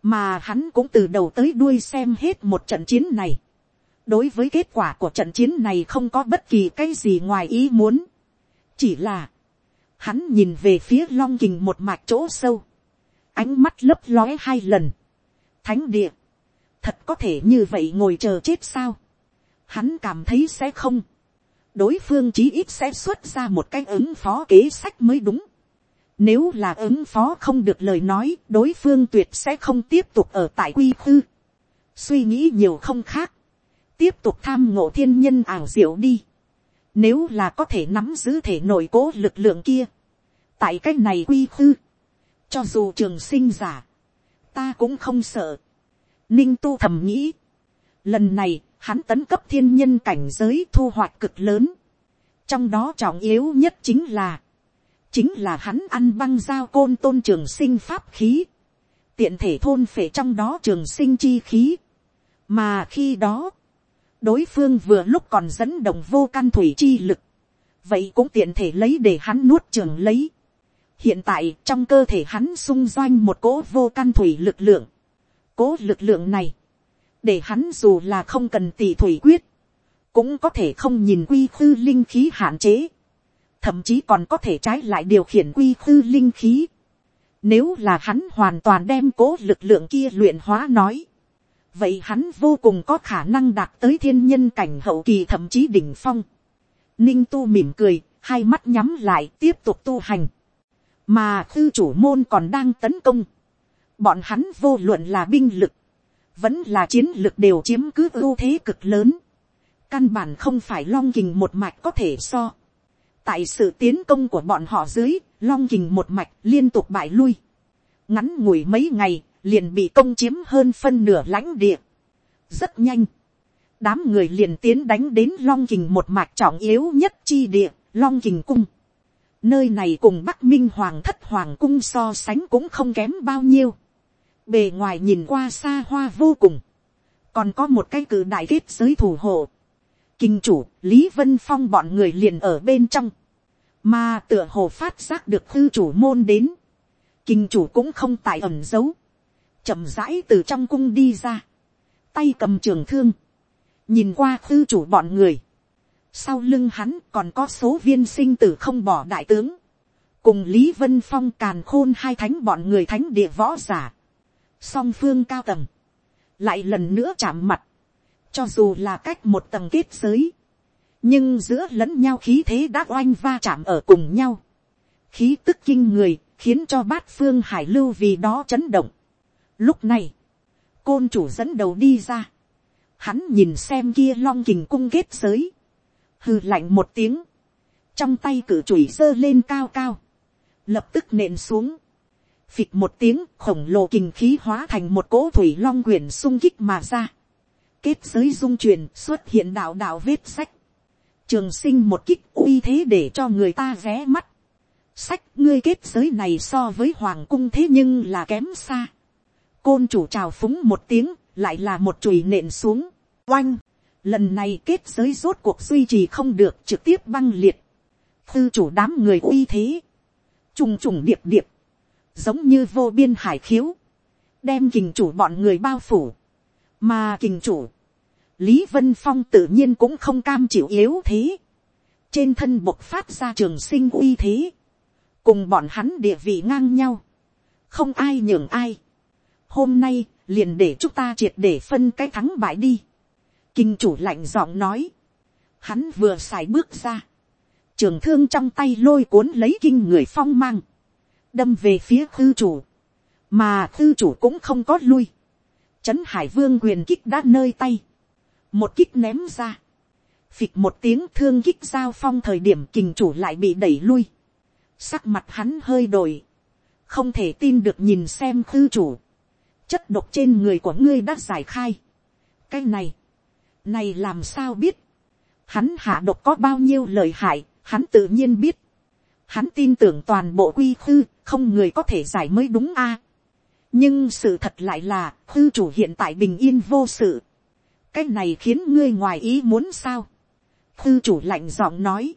mà hắn cũng từ đầu tới đuôi xem hết một trận chiến này. đối với kết quả của trận chiến này không có bất kỳ cái gì ngoài ý muốn, chỉ là, hắn nhìn về phía long kình một mạch chỗ sâu, ánh mắt lấp lóe hai lần, thánh địa, thật có thể như vậy ngồi chờ chết sao, hắn cảm thấy sẽ không, đối phương chí ít sẽ xuất ra một cái ứng phó kế sách mới đúng. Nếu là ứng phó không được lời nói, đối phương tuyệt sẽ không tiếp tục ở tại quy khư. Suy nghĩ nhiều không khác. Tiếp tục tham ngộ thiên nhân ảo diệu đi. Nếu là có thể nắm giữ thể nội cố lực lượng kia. Tại cách này quy khư. Cho dù trường sinh giả. Ta cũng không sợ. Ninh tu thầm nghĩ. Lần này, hắn tấn cấp thiên nhân cảnh giới thu hoạch cực lớn. Trong đó trọng yếu nhất chính là chính là hắn ăn băng giao côn tôn trường sinh pháp khí, tiện thể thôn phệ trong đó trường sinh chi khí, mà khi đó, đối phương vừa lúc còn dẫn động vô căn thủy chi lực, vậy cũng tiện thể lấy để hắn nuốt trường lấy. hiện tại trong cơ thể hắn xung doanh một cỗ vô căn thủy lực lượng, cố lực lượng này, để hắn dù là không cần tỷ thủy quyết, cũng có thể không nhìn quy khư linh khí hạn chế, thậm chí còn có thể trái lại điều khiển quy khư linh khí. Nếu là hắn hoàn toàn đem cố lực lượng kia luyện hóa nói, vậy hắn vô cùng có khả năng đạt tới thiên nhân cảnh hậu kỳ thậm chí đỉnh phong. Ninh tu mỉm cười, hai mắt nhắm lại tiếp tục tu hành. Mà khư chủ môn còn đang tấn công. Bọn hắn vô luận là binh lực, vẫn là chiến lực đều chiếm cứ ưu thế cực lớn. Căn bản không phải long kình một mạch có thể so tại sự tiến công của bọn họ dưới, long kình một mạch liên tục bại lui. ngắn ngủi mấy ngày, liền bị công chiếm hơn phân nửa lãnh địa. rất nhanh, đám người liền tiến đánh đến long kình một mạch trọng yếu nhất chi địa, long kình cung. nơi này cùng bắc minh hoàng thất hoàng cung so sánh cũng không kém bao nhiêu. bề ngoài nhìn qua xa hoa vô cùng, còn có một cái cử đại kết giới thủ hộ, kinh chủ lý vân phong bọn người liền ở bên trong, mà tựa hồ phát giác được thư chủ môn đến, kinh chủ cũng không tại ẩn giấu, chậm rãi từ trong cung đi ra, tay cầm trường thương, nhìn qua thư chủ bọn người, sau lưng hắn còn có số viên sinh tử không bỏ đại tướng, cùng lý vân phong càn khôn hai thánh bọn người thánh địa võ giả, song phương cao tầng, lại lần nữa chạm mặt, cho dù là cách một tầng kết giới, nhưng giữa lẫn nhau khí thế đã oanh va chạm ở cùng nhau, khí tức kinh người khiến cho bát phương hải lưu vì đó chấn động. Lúc này, côn chủ dẫn đầu đi ra, hắn nhìn xem kia long kình cung kết giới, hừ lạnh một tiếng, trong tay cử chùy giơ lên cao cao, lập tức nện xuống, phịch một tiếng khổng lồ kình khí hóa thành một cỗ thủy long quyển sung kích mà ra, kết giới dung truyền xuất hiện đạo đạo vết sách, trường sinh một kích uy thế để cho người ta ré mắt, sách ngươi kết giới này so với hoàng cung thế nhưng là kém xa, côn chủ trào phúng một tiếng lại là một chùy nện xuống, oanh, lần này kết giới rốt cuộc duy trì không được trực tiếp băng liệt, thư chủ đám người uy thế, trùng trùng điệp điệp, giống như vô biên hải khiếu, đem kình chủ bọn người bao phủ, mà kình chủ, lý vân phong tự nhiên cũng không cam chịu yếu thế, trên thân bộc phát ra trường sinh uy thế, cùng bọn hắn địa vị ngang nhau, không ai nhường ai. hôm nay, liền để chúng ta triệt để phân cái thắng bại đi. kinh chủ lạnh giọng nói, hắn vừa xài bước ra, trường thương trong tay lôi cuốn lấy kinh người phong mang, đâm về phía thư chủ, mà thư chủ cũng không có lui, trấn hải vương quyền kích đã nơi tay, một kích ném ra, phịch một tiếng thương kích giao phong thời điểm kình chủ lại bị đẩy lui, sắc mặt hắn hơi đổi, không thể tin được nhìn xem thư chủ, chất độc trên người của ngươi đã giải khai, cái này, này làm sao biết, hắn hạ độc có bao nhiêu lời hại, hắn tự nhiên biết, hắn tin tưởng toàn bộ quy khư không người có thể giải mới đúng a. nhưng sự thật lại là khư chủ hiện tại bình yên vô sự cái này khiến ngươi ngoài ý muốn sao. thư chủ lạnh giọng nói.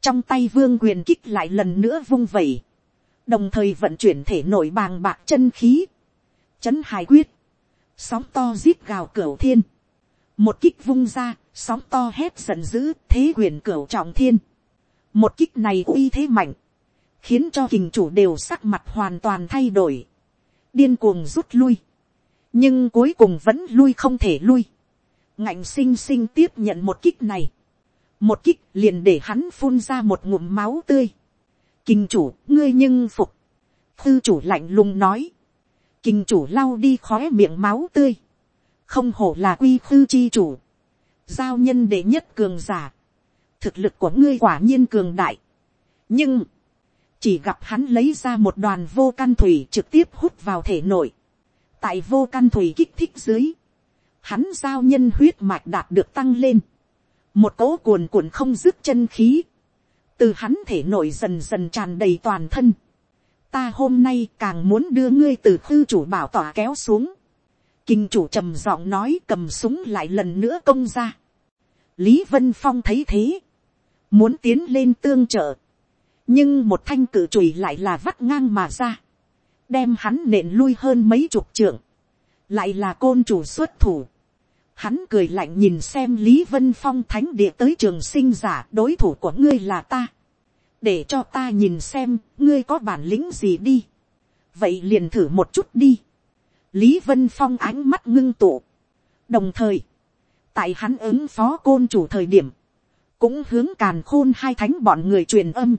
trong tay vương quyền kích lại lần nữa vung vẩy. đồng thời vận chuyển thể nội bàng bạc chân khí. chấn hài quyết. sóng to giết gào cửa thiên. một kích vung ra, sóng to hét giận dữ thế quyền cửa trọng thiên một kích này uy thế mạnh, khiến cho kình chủ đều sắc mặt hoàn toàn thay đổi, điên cuồng rút lui, nhưng cuối cùng vẫn lui không thể lui, ngạnh sinh sinh tiếp nhận một kích này, một kích liền để hắn phun ra một ngụm máu tươi, kình chủ ngươi nhưng phục, thư chủ lạnh lùng nói, kình chủ lau đi khóe miệng máu tươi, không hổ là quy khư chi chủ, giao nhân đệ nhất cường giả, thực lực của ngươi quả nhiên cường đại. nhưng, chỉ gặp hắn lấy ra một đoàn vô căn thủy trực tiếp hút vào thể nội. tại vô căn thủy kích thích dưới, hắn giao nhân huyết mạch đạt được tăng lên. một cỗ cuồn cuộn không dứt chân khí. từ hắn thể nội dần dần tràn đầy toàn thân. ta hôm nay càng muốn đưa ngươi từ khư chủ bảo tỏa kéo xuống. kinh chủ trầm giọng nói cầm súng lại lần nữa công ra. lý vân phong thấy thế muốn tiến lên tương trợ, nhưng một thanh cử chùy lại là vắt ngang mà ra, đem hắn nện lui hơn mấy chục trượng, lại là côn chủ xuất thủ. Hắn cười lạnh nhìn xem lý vân phong thánh địa tới trường sinh giả đối thủ của ngươi là ta, để cho ta nhìn xem ngươi có bản lĩnh gì đi, vậy liền thử một chút đi. lý vân phong ánh mắt ngưng tụ, đồng thời, tại hắn ứng phó côn chủ thời điểm, cũng hướng càn khôn hai thánh bọn người truyền âm,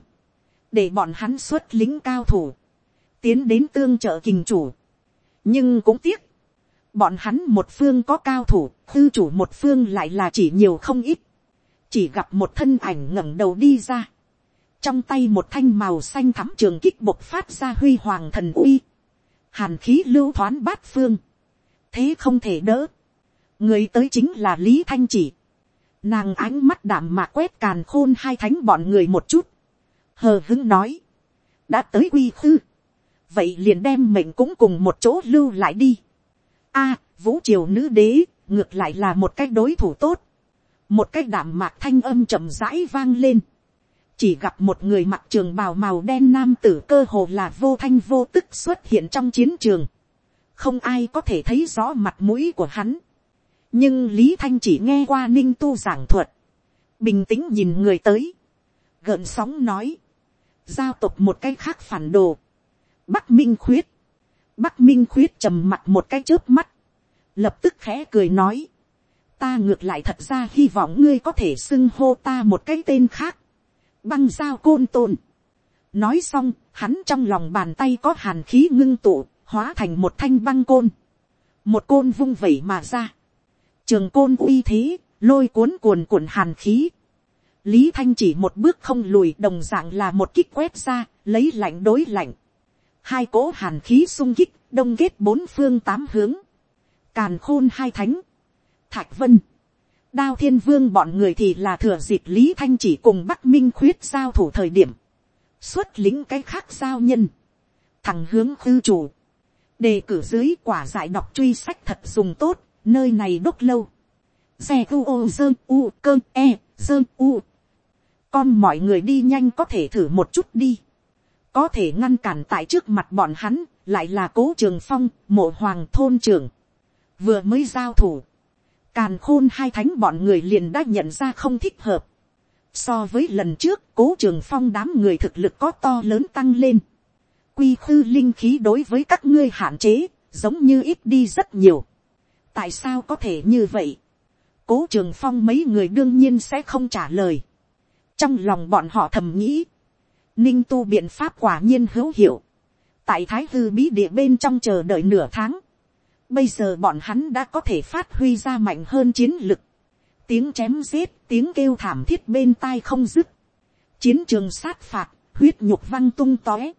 để bọn hắn xuất lính cao thủ, tiến đến tương trợ kình chủ. nhưng cũng tiếc, bọn hắn một phương có cao thủ, tư chủ một phương lại là chỉ nhiều không ít, chỉ gặp một thân ảnh ngẩng đầu đi ra, trong tay một thanh màu xanh thắm trường kích bộc phát ra huy hoàng thần uy, hàn khí lưu thoáng bát phương, thế không thể đỡ, người tới chính là lý thanh chỉ, Nàng ánh mắt đảm mạc quét càn khôn hai thánh bọn người một chút. Hờ hứng nói. Đã tới quy khư. Vậy liền đem mệnh cũng cùng một chỗ lưu lại đi a vũ triều nữ đế, ngược lại là một cái đối thủ tốt, một cái đảm mạc thanh âm chậm rãi vang lên, chỉ gặp một người mặc trường bào màu đen nam tử cơ hồ là vô thanh vô tức xuất hiện trong chiến trường, không ai có thể thấy rõ mặt mũi của hắn, nhưng lý thanh chỉ nghe qua ninh tu giảng thuật, bình tĩnh nhìn người tới, gợn sóng nói, giao tục một cái khác phản đồ, bắc minh khuyết, bắc minh khuyết trầm mặt một cái chớp mắt, lập tức khẽ cười nói, ta ngược lại thật ra hy vọng ngươi có thể xưng hô ta một cái tên khác, băng dao côn tôn. nói xong, hắn trong lòng bàn tay có hàn khí ngưng tụ, hóa thành một thanh băng côn, một côn vung vẩy mà ra, trường côn uy thế, lôi cuốn cuồn cuộn hàn khí, lý thanh chỉ một bước không lùi đồng d ạ n g là một kích quét ra, lấy lạnh đối lạnh, hai cỗ hàn khí sung kích, đông kết bốn phương tám hướng, càn khôn hai thánh, thạch vân, đao thiên vương bọn người thì là thừa dịp lý thanh chỉ cùng bắc minh khuyết giao thủ thời điểm, xuất lính cái khác giao nhân, thằng hướng khư chủ, đề cử dưới quả giải đọc truy sách thật dùng tốt, nơi này đốt lâu, xe u ô dơ u cơ e dơ u. Con mọi người đi nhanh có thể thử một chút đi, có thể ngăn cản tại trước mặt bọn hắn, lại là cố trường phong, mộ hoàng thôn trường, vừa mới giao thủ, càn khôn hai thánh bọn người liền đã nhận ra không thích hợp, so với lần trước cố trường phong đám người thực lực có to lớn tăng lên, quy khư linh khí đối với các ngươi hạn chế, giống như ít đi rất nhiều. tại sao có thể như vậy, cố trường phong mấy người đương nhiên sẽ không trả lời. Trong lòng bọn họ thầm nghĩ, ninh tu biện pháp quả nhiên hữu hiệu, tại thái hư bí địa bên trong chờ đợi nửa tháng, bây giờ bọn hắn đã có thể phát huy ra mạnh hơn chiến lực, tiếng chém giết, tiếng kêu thảm thiết bên tai không dứt, chiến trường sát phạt, huyết nhục văng tung tóe,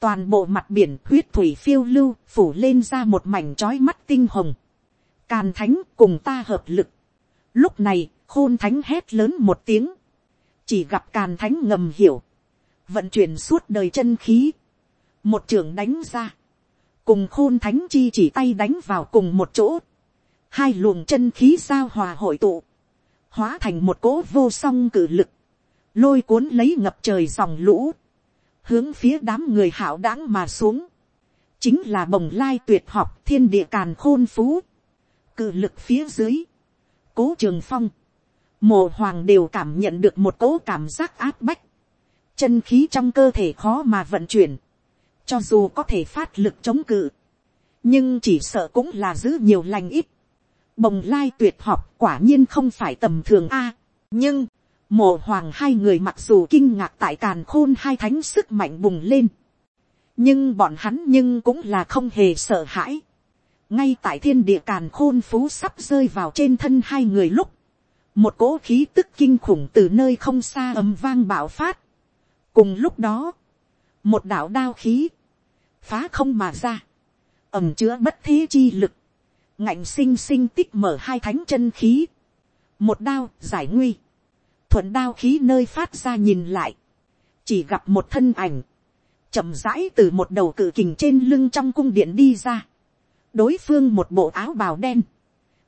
toàn bộ mặt biển huyết thủy phiêu lưu phủ lên ra một mảnh trói mắt tinh hồng, càn thánh cùng ta hợp lực, lúc này khôn thánh hét lớn một tiếng, chỉ gặp càn thánh ngầm hiểu, vận chuyển suốt đời chân khí, một trưởng đánh ra, cùng khôn thánh chi chỉ tay đánh vào cùng một chỗ, hai luồng chân khí giao hòa hội tụ, hóa thành một cỗ vô song cử lực, lôi cuốn lấy ngập trời dòng lũ, hướng phía đám người hảo đãng mà xuống, chính là bồng lai tuyệt học thiên địa càn khôn phú, cử lực phía dưới, cố trường phong, mồ hoàng đều cảm nhận được một cỗ cảm giác áp bách, chân khí trong cơ thể khó mà vận chuyển, cho dù có thể phát lực chống cự, nhưng chỉ sợ cũng là giữ nhiều lành ít. Bồng lai tuyệt học quả nhiên không phải tầm thường a, nhưng, mồ hoàng hai người mặc dù kinh ngạc tại càn khôn hai thánh sức mạnh bùng lên, nhưng bọn hắn nhưng cũng là không hề sợ hãi. ngay tại thiên địa càn khôn phú sắp rơi vào trên thân hai người lúc, một cỗ khí tức kinh khủng từ nơi không xa ầm vang bạo phát cùng lúc đó, một đạo đao khí, phá không mà ra, ẩm chứa bất thế chi lực, ngạnh sinh sinh tích mở hai thánh chân khí, một đao giải nguy, thuận đao khí nơi phát ra nhìn lại, chỉ gặp một thân ảnh, chậm rãi từ một đầu cự kình trên lưng trong cung điện đi ra, đối phương một bộ áo bào đen,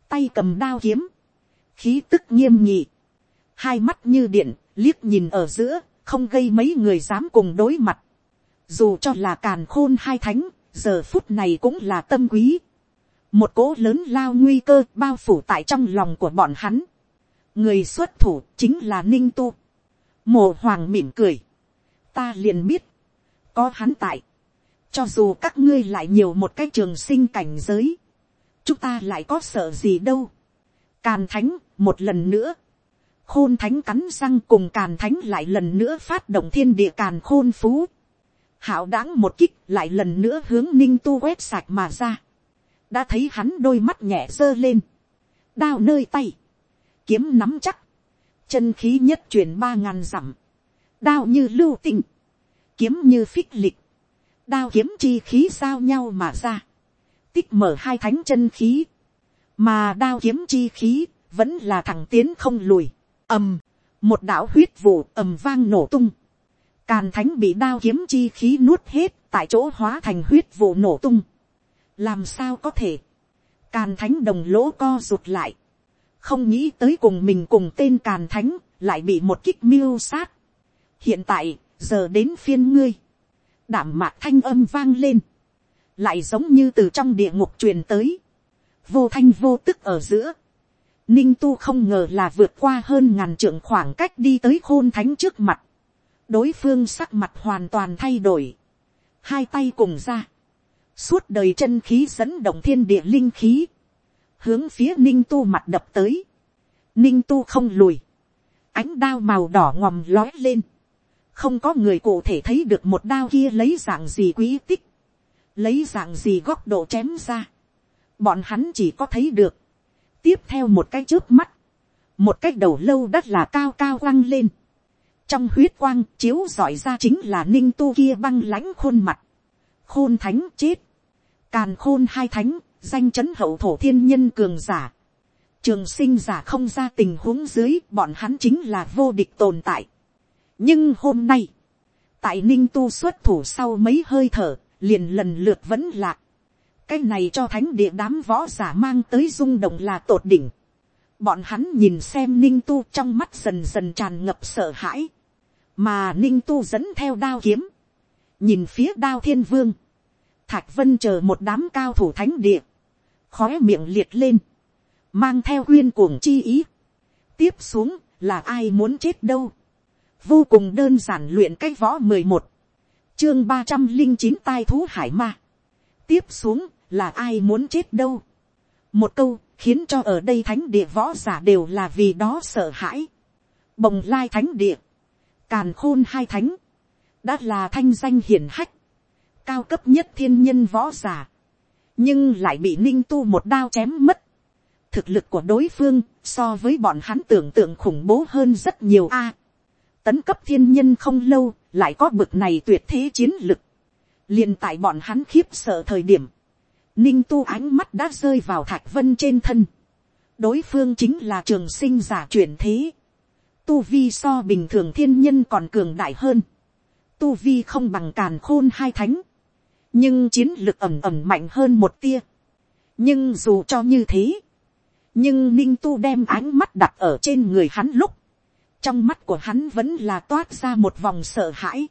tay cầm đao kiếm, khí tức nghiêm nhị, hai mắt như điện, liếc nhìn ở giữa, không gây mấy người dám cùng đối mặt. Dù cho là càn khôn hai thánh, giờ phút này cũng là tâm quý. Một cỗ lớn lao nguy cơ bao phủ tại trong lòng của bọn hắn. Người xuất thủ chính là Ninh Tu. Mộ hoàng mỉm cười. Ta liền biết. Có hắn tại. Cho dù các ngươi lại nhiều một cái trường sinh cảnh giới. Chúng ta lại có sợ gì đâu Càn thánh, một lần nữa. Khôn thánh cắn răng cùng càn thánh lại lần nữa phát động thiên địa càn khôn phú. Hảo đáng một kích lại lần nữa hướng ninh tu quét sạch mà ra. Đã thấy hắn đôi mắt nhẹ dơ lên. Đao nơi tay. Kiếm nắm chắc. Chân khí nhất chuyển ba ngàn dặm. Đao như lưu tình. Kiếm như phích lịch. Đao kiếm chi khí giao nhau mà ra. Tích mở hai thánh chân khí mà đao kiếm chi khí vẫn là thẳng tiến không lùi, ầm, một đạo huyết vụ ầm vang nổ tung, càn thánh bị đao kiếm chi khí nuốt hết tại chỗ hóa thành huyết vụ nổ tung, làm sao có thể, Càn thánh đồng lỗ co rụt lại. Không nghĩ tới cùng mình cùng tên càn thánh, lại bị một kích miêu sát. Hiện tại, giờ đến phiên ngươi. Đảm mạc thanh âm vang lên. Lại giống như từ trong địa ngục truyền tới. Vô thanh vô tức ở giữa. Ninh tu không ngờ là vượt qua hơn ngàn trượng khoảng cách đi tới khôn thánh trước mặt. Đối phương sắc mặt hoàn toàn thay đổi. Hai tay cùng ra. Suốt đời chân khí dẫn động thiên địa linh khí. Hướng phía ninh tu mặt đập tới. Ninh tu không lùi. Ánh đao màu đỏ ngòm lói lên. Không có người cụ thể thấy được một đao kia lấy dạng gì quý tích. Lấy dạng gì góc độ chém ra. Bọn hắn chỉ có thấy được tiếp theo một cái trước mắt, một cái đầu lâu đất là cao cao quăng lên, trong huyết quang chiếu giỏi ra chính là ninh tu kia băng lãnh khuôn mặt, khôn thánh chết, càn khôn hai thánh, danh chấn hậu thổ thiên nhân cường giả, trường sinh giả không ra tình huống dưới bọn hắn chính là vô địch tồn tại. nhưng hôm nay, tại ninh tu xuất thủ sau mấy hơi thở, liền lần lượt vẫn lạc, cái này cho thánh địa đám võ giả mang tới rung động là tột đỉnh. bọn hắn nhìn xem ninh tu trong mắt dần dần tràn ngập sợ hãi, mà ninh tu dẫn theo đao kiếm, nhìn phía đao thiên vương, thạch vân chờ một đám cao thủ thánh địa, khói miệng liệt lên, mang theo huyên cuồng chi ý. tiếp xuống là ai muốn chết đâu, vô cùng đơn giản luyện cái võ mười một, chương ba trăm linh chín tai thú hải ma, tiếp xuống là ai muốn chết đâu. một câu khiến cho ở đây thánh địa võ giả đều là vì đó sợ hãi. bồng lai thánh địa, càn khôn hai thánh, đã là thanh danh hiển hách, cao cấp nhất thiên nhân võ giả, nhưng lại bị ninh tu một đao chém mất. thực lực của đối phương so với bọn hắn tưởng tượng khủng bố hơn rất nhiều a. tấn cấp thiên nhân không lâu lại có bực này tuyệt thế chiến lực. liền tại bọn hắn khiếp sợ thời điểm, ninh tu ánh mắt đã rơi vào thạch vân trên thân. đối phương chính là trường sinh giả chuyển thế. tu vi so bình thường thiên nhân còn cường đại hơn. tu vi không bằng càn khôn hai thánh. nhưng chiến lực ẩm ẩm mạnh hơn một tia. nhưng dù cho như thế, nhưng ninh tu đem ánh mắt đặt ở trên người hắn lúc, trong mắt của hắn vẫn là toát ra một vòng sợ hãi,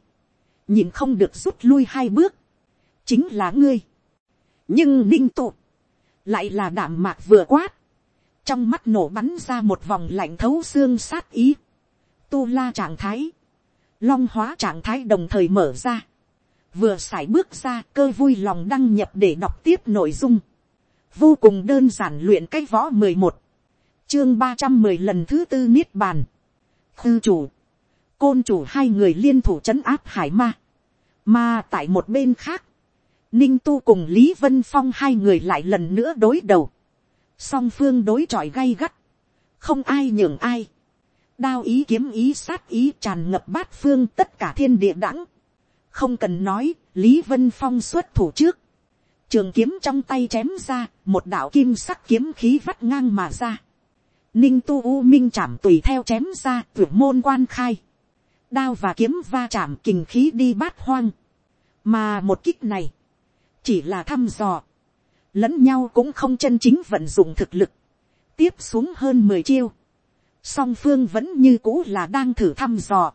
nhìn không được rút lui hai bước, chính là ngươi, nhưng ninh tụ, lại là đảm mạc vừa quát, trong mắt nổ bắn ra một vòng lạnh thấu xương sát ý, tu la trạng thái, long hóa trạng thái đồng thời mở ra, vừa x bước ra cơ vui lòng đăng nhập để đọc tiếp nội dung, vô cùng đơn giản luyện cái võ mười một, chương ba trăm mười lần thứ tư niết bàn, tư chủ, côn chủ hai người liên thủ c h ấ n áp hải ma, mà tại một bên khác, Ninh Tu cùng Lý Vân Phong hai người lại lần nữa đối đầu. Song phương đối chọi gay gắt. Không ai nhường ai. Đao ý kiếm ý sát ý tràn ngập bát phương tất cả thiên địa đẳng. Không cần nói, Lý Vân Phong xuất thủ trước. Trường kiếm trong tay chém ra, một đạo kim sắc kiếm khí vắt ngang mà ra. Ninh tu u minh chạm tùy theo chém ra, tuyển môn quan khai. Đao và kiếm va chạm kình khí đi bát hoang. Mà một kích này chỉ là thăm dò, lẫn nhau cũng không chân chính vận dụng thực lực, tiếp xuống hơn mười chiêu, song phương vẫn như cũ là đang thử thăm dò,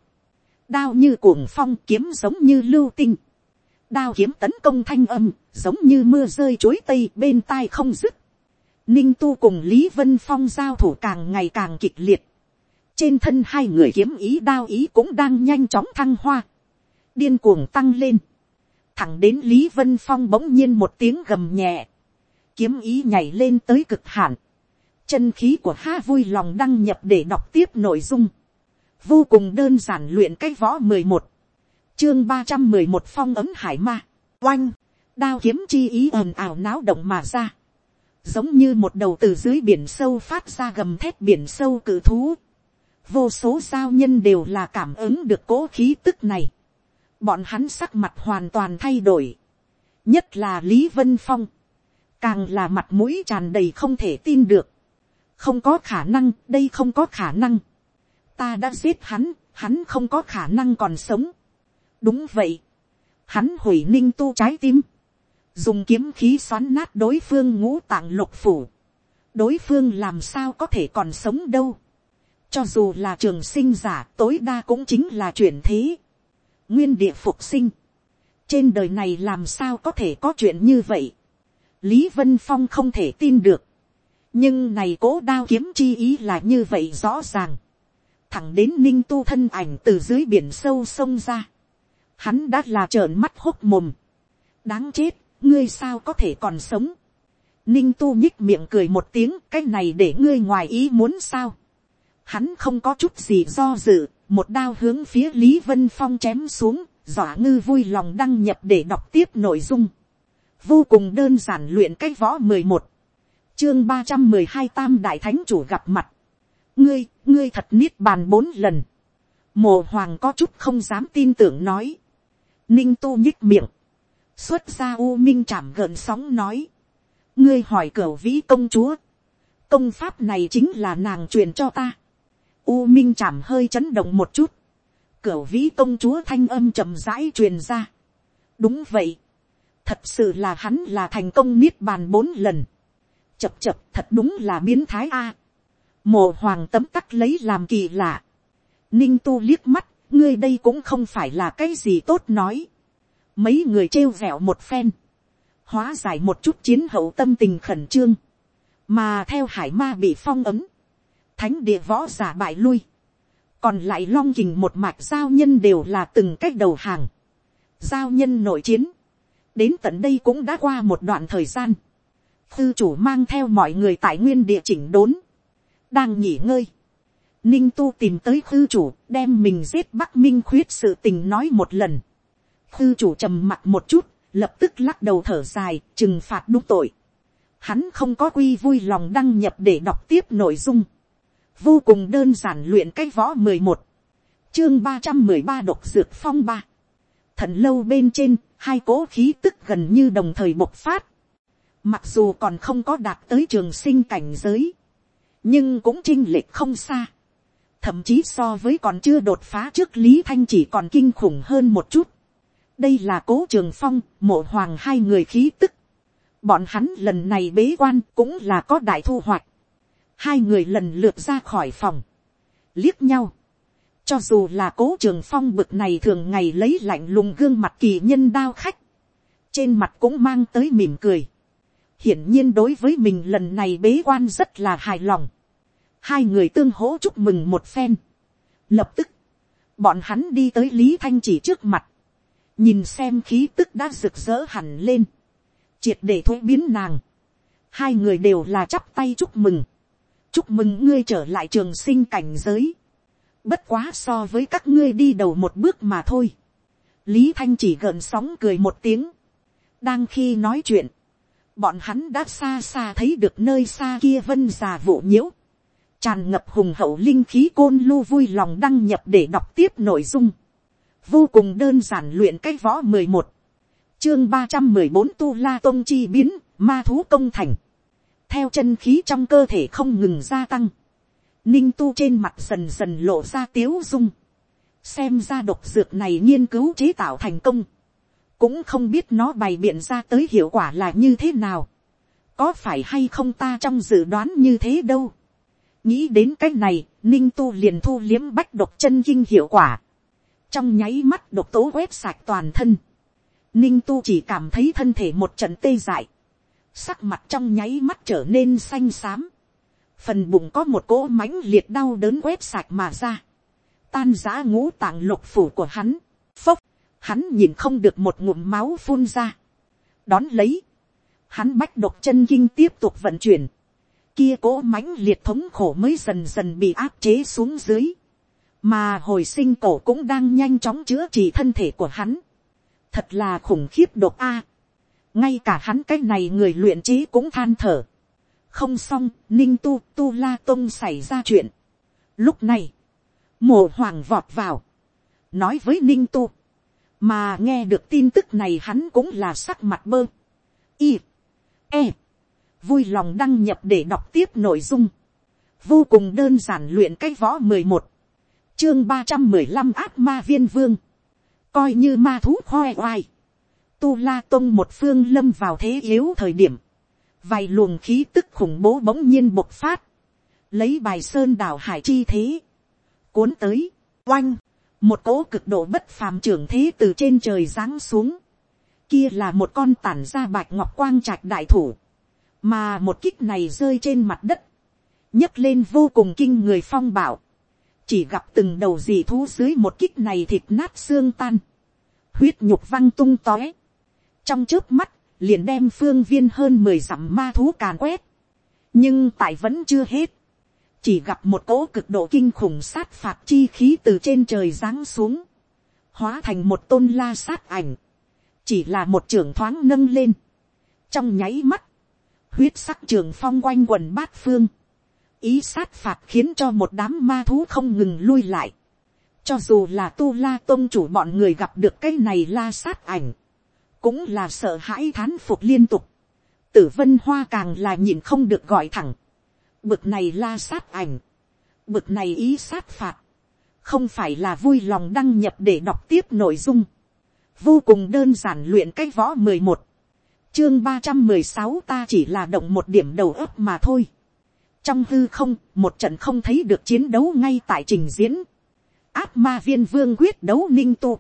đao như cuồng phong kiếm giống như lưu tinh, đao kiếm tấn công thanh âm, giống như mưa rơi chối tây bên tai không dứt, ninh tu cùng lý vân phong giao thủ càng ngày càng kịch liệt, trên thân hai người kiếm ý đao ý cũng đang nhanh chóng thăng hoa, điên cuồng tăng lên, thẳng đến lý vân phong bỗng nhiên một tiếng gầm nhẹ, kiếm ý nhảy lên tới cực hạn, chân khí của ha vui lòng đăng nhập để đọc tiếp nội dung, vô cùng đơn giản luyện cái võ mười một, chương ba trăm mười một phong ấm hải ma, oanh, đao kiếm chi ý ồn ào náo động mà ra, giống như một đầu từ dưới biển sâu phát ra gầm thét biển sâu cự thú, vô số sao nhân đều là cảm ứng được cố khí tức này, bọn hắn sắc mặt hoàn toàn thay đổi, nhất là lý vân phong, càng là mặt mũi tràn đầy không thể tin được, không có khả năng, đây không có khả năng, ta đã giết hắn, hắn không có khả năng còn sống, đúng vậy, hắn hủy ninh tu trái tim, dùng kiếm khí xoắn nát đối phương ngũ tạng lục phủ, đối phương làm sao có thể còn sống đâu, cho dù là trường sinh giả tối đa cũng chính là chuyển thế, nguyên địa phục sinh, trên đời này làm sao có thể có chuyện như vậy, lý vân phong không thể tin được, nhưng này cố đao kiếm chi ý là như vậy rõ ràng, thẳng đến ninh tu thân ảnh từ dưới biển sâu sông ra, hắn đã là trợn mắt hốc mồm, đáng chết, ngươi sao có thể còn sống, ninh tu nhích miệng cười một tiếng cái này để ngươi ngoài ý muốn sao, hắn không có chút gì do dự, một đao hướng phía lý vân phong chém xuống, dọa ngư vui lòng đăng nhập để đọc tiếp nội dung, vô cùng đơn giản luyện cái võ mười một, chương ba trăm mười hai tam đại thánh chủ gặp mặt, ngươi, ngươi thật niết bàn bốn lần, mồ hoàng có chút không dám tin tưởng nói, ninh tu nhích miệng, xuất ra u minh chạm gợn sóng nói, ngươi hỏi cửa vĩ công chúa, công pháp này chính là nàng truyền cho ta, u minh chạm hơi chấn động một chút, Cửu vĩ công chúa thanh âm chậm rãi truyền ra, đúng vậy, thật sự là hắn là thành công niết bàn bốn lần, chập chập thật đúng là biến thái a, Mộ hoàng tấm tắc lấy làm kỳ lạ, ninh tu liếc mắt, ngươi đây cũng không phải là cái gì tốt nói, mấy người trêu vẹo một phen, hóa giải một chút chiến hậu tâm tình khẩn trương, mà theo hải ma bị phong ấm, thánh địa võ giả bại lui, còn lại long kình một mạch giao nhân đều là từng cách đầu hàng, giao nhân nội chiến, đến tận đây cũng đã qua một đoạn thời gian, thư chủ mang theo mọi người tại nguyên địa chỉnh đốn, đang nghỉ ngơi, ninh tu tìm tới thư chủ đem mình giết bắc minh khuyết sự tình nói một lần, thư chủ trầm mặt một chút, lập tức lắc đầu thở dài, trừng phạt đúng tội. Hắn không có quy vui lòng đăng nhập để đọc tiếp nội dung. Vô cùng đơn giản luyện cái võ mười một Chương ba trăm mười ba độc dược phong ba. Thần lâu bên trên, hai cố khí tức gần như đồng thời bộc phát. Mặc dù còn không có đạt tới trường sinh cảnh giới. Nhưng cũng chinh lệch không xa. Thậm chí so với còn chưa đột phá trước Lý Thanh chỉ còn kinh khủng hơn một chút đây là cố trường phong, mộ hoàng hai người khí tức. bọn hắn lần này bế quan cũng là có đại thu hoạch hai người lần lượt ra khỏi phòng, liếc nhau. cho dù là cố trường phong bực này thường ngày lấy lạnh lùng gương mặt kỳ nhân đao khách, trên mặt cũng mang tới mỉm cười. hiển nhiên đối với mình lần này bế quan rất là hài lòng. hai người tương hỗ chúc mừng một phen. lập tức, bọn hắn đi tới lý thanh chỉ trước mặt nhìn xem khí tức đã rực rỡ hẳn lên, triệt để thuế biến nàng, hai người đều là chắp tay chúc mừng, chúc mừng ngươi trở lại trường sinh cảnh giới, bất quá so với các ngươi đi đầu một bước mà thôi, lý thanh chỉ gợn sóng cười một tiếng, đang khi nói chuyện, bọn hắn đã xa xa thấy được nơi xa kia vân già vụ nhiễu, tràn ngập hùng hậu linh khí côn lu vui lòng đăng nhập để đọc tiếp nội dung. Vô cùng đơn giản luyện cái võ mười một, chương ba trăm mười bốn tu la tôn chi biến, ma thú công thành, theo chân khí trong cơ thể không ngừng gia tăng, ninh tu trên mặt dần dần lộ ra tiếu dung, xem ra độc dược này nghiên cứu chế tạo thành công, cũng không biết nó bày biện ra tới hiệu quả là như thế nào, có phải hay không ta trong dự đoán như thế đâu. nghĩ đến cái này, ninh tu liền thu liếm bách độc chân kinh hiệu quả, trong nháy mắt độc tố quét sạch toàn thân, ninh tu chỉ cảm thấy thân thể một trận tê dại, sắc mặt trong nháy mắt trở nên xanh xám, phần bụng có một cỗ mãnh liệt đau đớn quét sạch mà ra, tan giã ngũ tạng lục phủ của hắn, phốc, hắn nhìn không được một ngụm máu phun ra, đón lấy, hắn bách độc chân kinh tiếp tục vận chuyển, kia cỗ mãnh liệt thống khổ mới dần dần bị áp chế xuống dưới, mà hồi sinh cổ cũng đang nhanh chóng chữa trị thân thể của hắn. thật là khủng khiếp độc a ngay cả hắn cái này người luyện trí cũng than thở. không xong, ninh tu tu la tông xảy ra chuyện. lúc này, mồ hoàng vọt vào, nói với ninh tu, mà nghe được tin tức này hắn cũng là sắc mặt bơ, y, e, vui lòng đăng nhập để đọc tiếp nội dung, vô cùng đơn giản luyện cái võ mười một, chương ba trăm mười lăm ác ma viên vương, coi như ma thú khoe oai, tu la tông một phương lâm vào thế yếu thời điểm, vài luồng khí tức khủng bố bỗng nhiên bộc phát, lấy bài sơn đảo hải chi thế, cuốn tới, oanh, một cỗ cực độ bất phàm trưởng thế từ trên trời giáng xuống, kia là một con tản ra bạch ngọc quang trạch đại thủ, mà một kích này rơi trên mặt đất, nhấc lên vô cùng kinh người phong bảo, chỉ gặp từng đầu dị thú dưới một kích này thịt nát xương tan, huyết nhục văng tung tóe, trong trước mắt, liền đem phương viên hơn mười dặm ma thú càn quét, nhưng tại vẫn chưa hết, chỉ gặp một cỗ cực độ kinh khủng sát phạt chi khí từ trên trời giáng xuống, hóa thành một tôn la sát ảnh, chỉ là một trưởng thoáng nâng lên, trong nháy mắt, huyết sắc trường phong quanh quần bát phương, ý sát phạt khiến cho một đám ma thú không ngừng lui lại, cho dù là tu la tôn chủ bọn người gặp được cái này la sát ảnh, cũng là sợ hãi thán phục liên tục, tử vân hoa càng là nhìn không được gọi thẳng, bực này la sát ảnh, bực này ý sát phạt, không phải là vui lòng đăng nhập để đọc tiếp nội dung, vô cùng đơn giản luyện cái võ mười một, chương ba trăm mười sáu ta chỉ là động một điểm đầu ấp mà thôi. trong h ư không, một trận không thấy được chiến đấu ngay tại trình diễn. áp ma viên vương quyết đấu ninh tu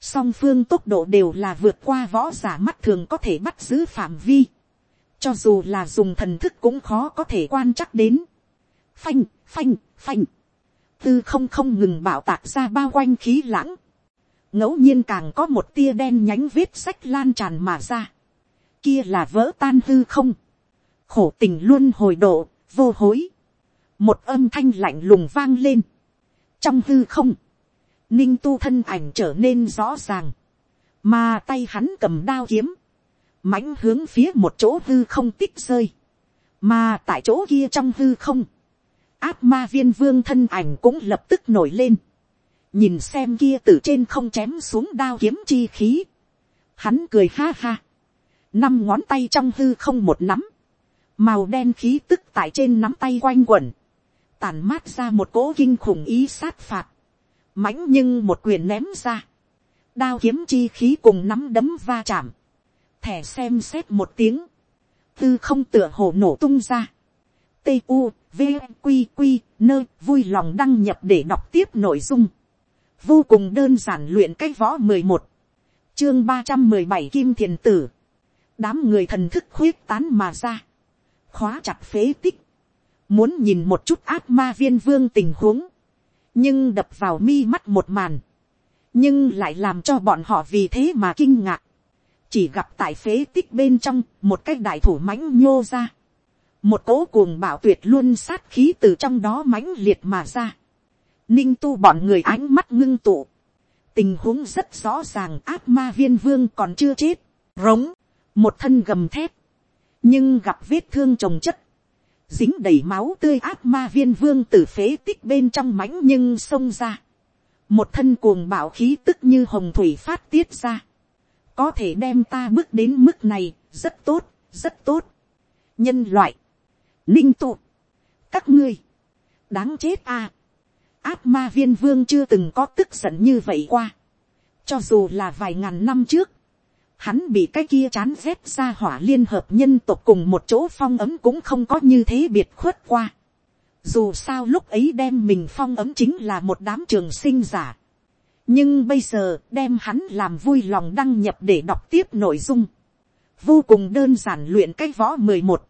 song phương tốc độ đều là vượt qua võ giả mắt thường có thể bắt giữ phạm vi. cho dù là dùng thần thức cũng khó có thể quan chắc đến. phanh, phanh, phanh. tư không không ngừng bảo tạc ra bao quanh khí lãng ngẫu nhiên càng có một tia đen nhánh vết sách lan tràn mà ra. Kia là vỡ tan hư không. Khổ tình luôn hồi độ, vô hối. Một âm thanh lạnh lùng vang lên. Trong hư không, ninh tu thân ảnh trở nên rõ ràng. Mà tay hắn cầm đao kiếm. mãnh hướng phía một chỗ hư không tích rơi. Mà tại chỗ kia trong hư không. Áp ma viên vương thân ảnh cũng lập tức nổi lên nhìn xem kia từ trên không chém xuống đao kiếm chi khí, hắn cười ha ha, năm ngón tay trong hư không một nắm, màu đen khí tức tại trên nắm tay quanh quẩn, tàn mát ra một cỗ kinh khủng ý sát phạt, mãnh nhưng một quyền ném ra, đao kiếm chi khí cùng nắm đấm va chạm, thẻ xem xét một tiếng, tư không tựa hồ nổ tung ra, t u v q q nơi vui lòng đăng nhập để đọc tiếp nội dung. Vô cùng đơn giản luyện cách võ mười một, chương ba trăm mười bảy kim thiền tử, đám người thần thức khuyết tán mà ra, khóa chặt phế tích, muốn nhìn một chút ác ma viên vương tình huống, nhưng đập vào mi mắt một màn, nhưng lại làm cho bọn họ vì thế mà kinh ngạc, chỉ gặp tại phế tích bên trong một cái đại thủ mãnh nhô ra, một cỗ cuồng bảo tuyệt luôn sát khí từ trong đó mãnh liệt mà ra, ninh tu bọn người ánh mắt ngưng tụ, tình huống rất rõ ràng ác ma viên vương còn chưa chết, rống, một thân gầm thép, nhưng gặp vết thương trồng chất, dính đầy máu tươi ác ma viên vương từ phế tích bên trong mãnh nhưng xông ra, một thân cuồng bạo khí tức như hồng thủy phát tiết ra, có thể đem ta bước đến mức này, rất tốt, rất tốt. nhân loại, ninh tụ, các ngươi, đáng chết à. Ác ma viên vương chưa từng có tức giận như vậy qua. Cho dù là vài ngàn năm trước, hắn bị cái kia chán rét ra hỏa liên hợp nhân tộc cùng một chỗ phong ấm cũng không có như thế biệt khuất qua. Dù sao lúc ấy đem mình phong ấm chính là một đám trường sinh giả. Nhưng bây giờ đem hắn làm vui lòng đăng nhập để đọc tiếp nội dung. Vô cùng đơn giản luyện cái võ mười một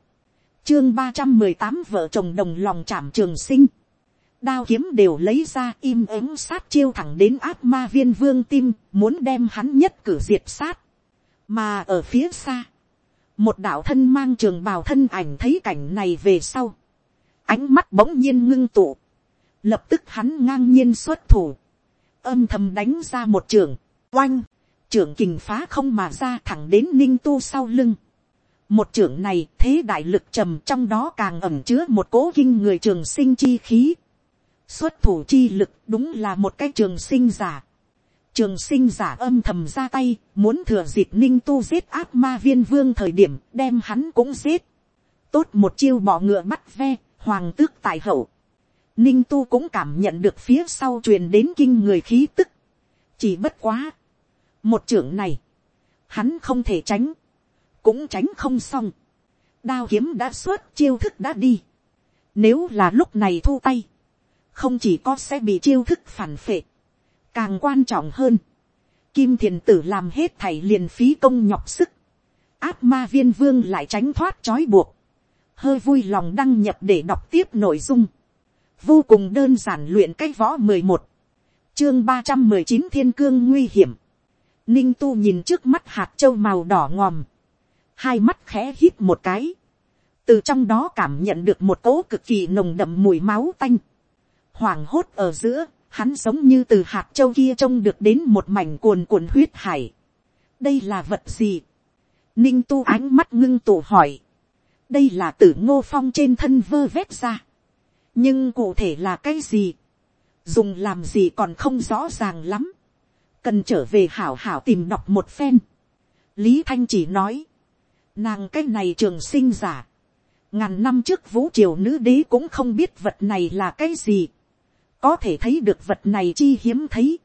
Chương ba trăm mười tám vợ chồng đồng lòng chạm trường sinh đao kiếm đều lấy ra im ắng sát chiêu thẳng đến ác ma viên vương tim, muốn đem hắn nhất cử diệt sát. Mà ở phía xa, một đạo thân mang trường bào thân ảnh thấy cảnh này về sau. Ánh mắt bỗng nhiên ngưng tụ. Lập tức hắn ngang nhiên xuất thủ. Âm thầm đánh ra một trường, oanh, trưởng kình phá không mà ra thẳng đến ninh tu sau lưng. Một trưởng này thế đại lực trầm trong đó càng ẩm chứa một cố kinh người trường sinh chi khí xuất thủ chi lực đúng là một cái trường sinh giả. Trường sinh giả âm thầm ra tay, muốn thừa dịp ninh tu giết ác ma viên vương thời điểm đem hắn cũng giết. Tốt một chiêu bỏ ngựa bắt ve, hoàng tước tài hậu. Ninh tu cũng cảm nhận được phía sau truyền đến kinh người khí tức. Chỉ bất quá. Một trưởng này, hắn không thể tránh, cũng tránh không xong, đao kiếm đã xuất chiêu thức đã đi, nếu là lúc này thu tay, không chỉ có sẽ bị chiêu thức phản phệ, càng quan trọng hơn, kim thiền tử làm hết thảy liền phí công nhọc sức, áp ma viên vương lại tránh thoát trói buộc, hơi vui lòng đăng nhập để đọc tiếp nội dung, vô cùng đơn giản luyện cái võ mười một, chương ba trăm mười chín thiên cương nguy hiểm, ninh tu nhìn trước mắt hạt châu màu đỏ ngòm, hai mắt khẽ hít một cái, từ trong đó cảm nhận được một cỗ cực kỳ nồng đậm mùi máu tanh, hoảng hốt ở giữa, hắn giống như từ hạt châu kia trông được đến một mảnh cuồn cuộn huyết hải. đây là vật gì, ninh tu ánh mắt ngưng tụ hỏi, đây là tử ngô phong trên thân vơ vét ra, nhưng cụ thể là cái gì, dùng làm gì còn không rõ ràng lắm, cần trở về hảo hảo tìm đọc một phen. lý thanh chỉ nói, nàng cái này trường sinh giả, ngàn năm trước vũ triều nữ đế cũng không biết vật này là cái gì, có thể thấy được vật này chi hiếm thấy.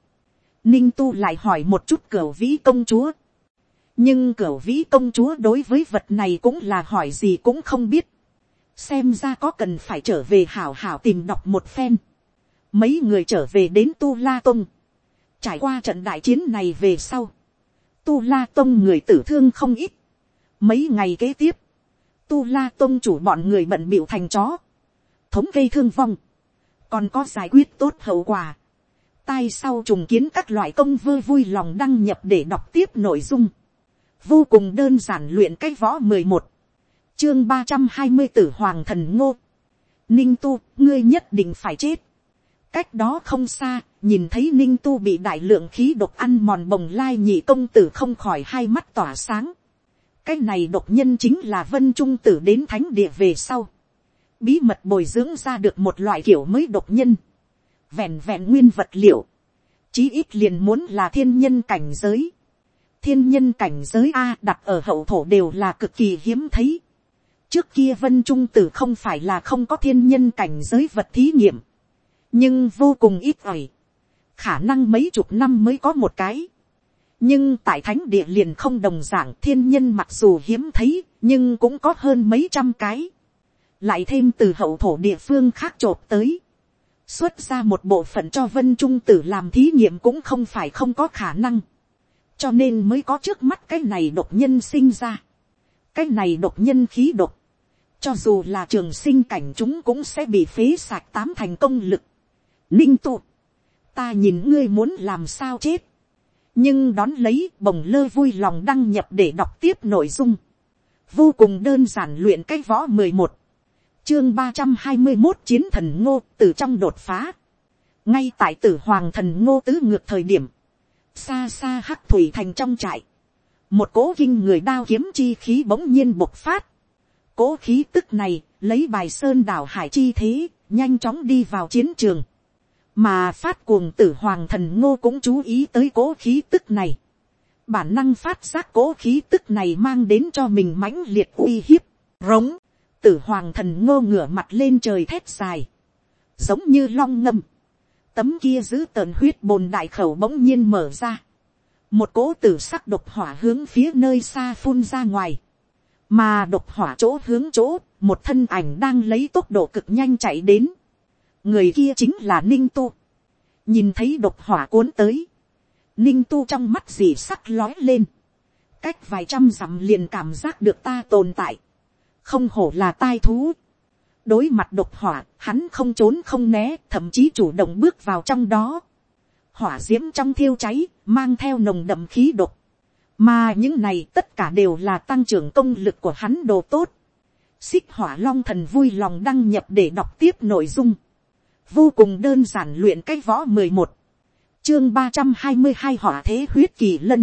ninh tu lại hỏi một chút cửa vĩ công chúa, nhưng cửa vĩ công chúa đối với vật này cũng là hỏi gì cũng không biết, xem ra có cần phải trở về hảo hảo tìm đọc một phen. mấy người trở về đến tu la tông, trải qua trận đại chiến này về sau, tu la tông người tử thương không ít, mấy ngày kế tiếp, tu la tông chủ bọn người bận bịu thành chó, thống gây thương vong, còn có giải quyết tốt hậu quả. Tai sau trùng kiến các loại công vơ vui lòng đăng nhập để đọc tiếp nội dung. Vô cùng đơn giản luyện cái võ mười một Chương ba trăm hai mươi tử hoàng thần ngô. Ninh tu, ngươi nhất định phải chết. Cách đó không xa, nhìn thấy ninh tu bị đại lượng khí độc ăn mòn bồng lai nhị công tử không khỏi hai mắt tỏa sáng. Cái này độc nhân chính là vân trung tử đến thánh địa về sau bí mật bồi dưỡng ra được một loại kiểu mới độc nhân, vẹn vẹn nguyên vật liệu, chí ít liền muốn là thiên nhân cảnh giới, thiên nhân cảnh giới a đặt ở hậu thổ đều là cực kỳ hiếm thấy. trước kia vân trung tử không phải là không có thiên nhân cảnh giới vật thí nghiệm, nhưng vô cùng ít ỏi, khả năng mấy chục năm mới có một cái. nhưng tại thánh địa liền không đồng d ạ n g thiên nhân mặc dù hiếm thấy nhưng cũng có hơn mấy trăm cái lại thêm từ hậu thổ địa phương khác t tới, xuất ra một bộ phận cho vân trung tử làm thí nghiệm cũng không phải không có khả năng, cho nên mới có trước mắt cái này độc nhân sinh ra, cái này độc nhân khí độc, cho dù là trường sinh cảnh chúng cũng sẽ bị phế sạc tám thành công lực. Ninh tụ, ta nhìn ngươi muốn làm sao chết, nhưng đón lấy bồng lơ vui lòng đăng nhập để đọc tiếp nội dung, vô cùng đơn giản luyện cái võ mười một, chương ba trăm hai mươi một chiến thần ngô từ trong đột phá. ngay tại tử hoàng thần ngô tứ ngược thời điểm, xa xa hắc thủy thành trong trại, một cố kinh người đao kiếm chi khí bỗng nhiên bộc phát. cố khí tức này lấy bài sơn đảo hải chi thế, nhanh chóng đi vào chiến trường. mà phát cuồng tử hoàng thần ngô cũng chú ý tới cố khí tức này. bản năng phát giác cố khí tức này mang đến cho mình mãnh liệt uy hiếp, rống tử hoàng thần ngô ngửa mặt lên trời thét dài, giống như long ngâm, tấm kia giữ tợn huyết bồn đại khẩu bỗng nhiên mở ra, một cỗ tử sắc độc hỏa hướng phía nơi xa phun ra ngoài, mà độc hỏa chỗ hướng chỗ, một thân ảnh đang lấy tốc độ cực nhanh chạy đến, người kia chính là ninh tu, nhìn thấy độc hỏa cuốn tới, ninh tu trong mắt dì sắc lói lên, cách vài trăm dặm liền cảm giác được ta tồn tại, không hổ là tai thú. đối mặt độc hỏa, hắn không trốn không né, thậm chí chủ động bước vào trong đó. hỏa d i ễ m trong thiêu cháy, mang theo nồng đậm khí độc. mà những này tất cả đều là tăng trưởng công lực của hắn đồ tốt. xích hỏa long thần vui lòng đăng nhập để đọc tiếp nội dung. vô cùng đơn giản luyện cái võ mười một, chương ba trăm hai mươi hai hỏa thế huyết kỳ lân.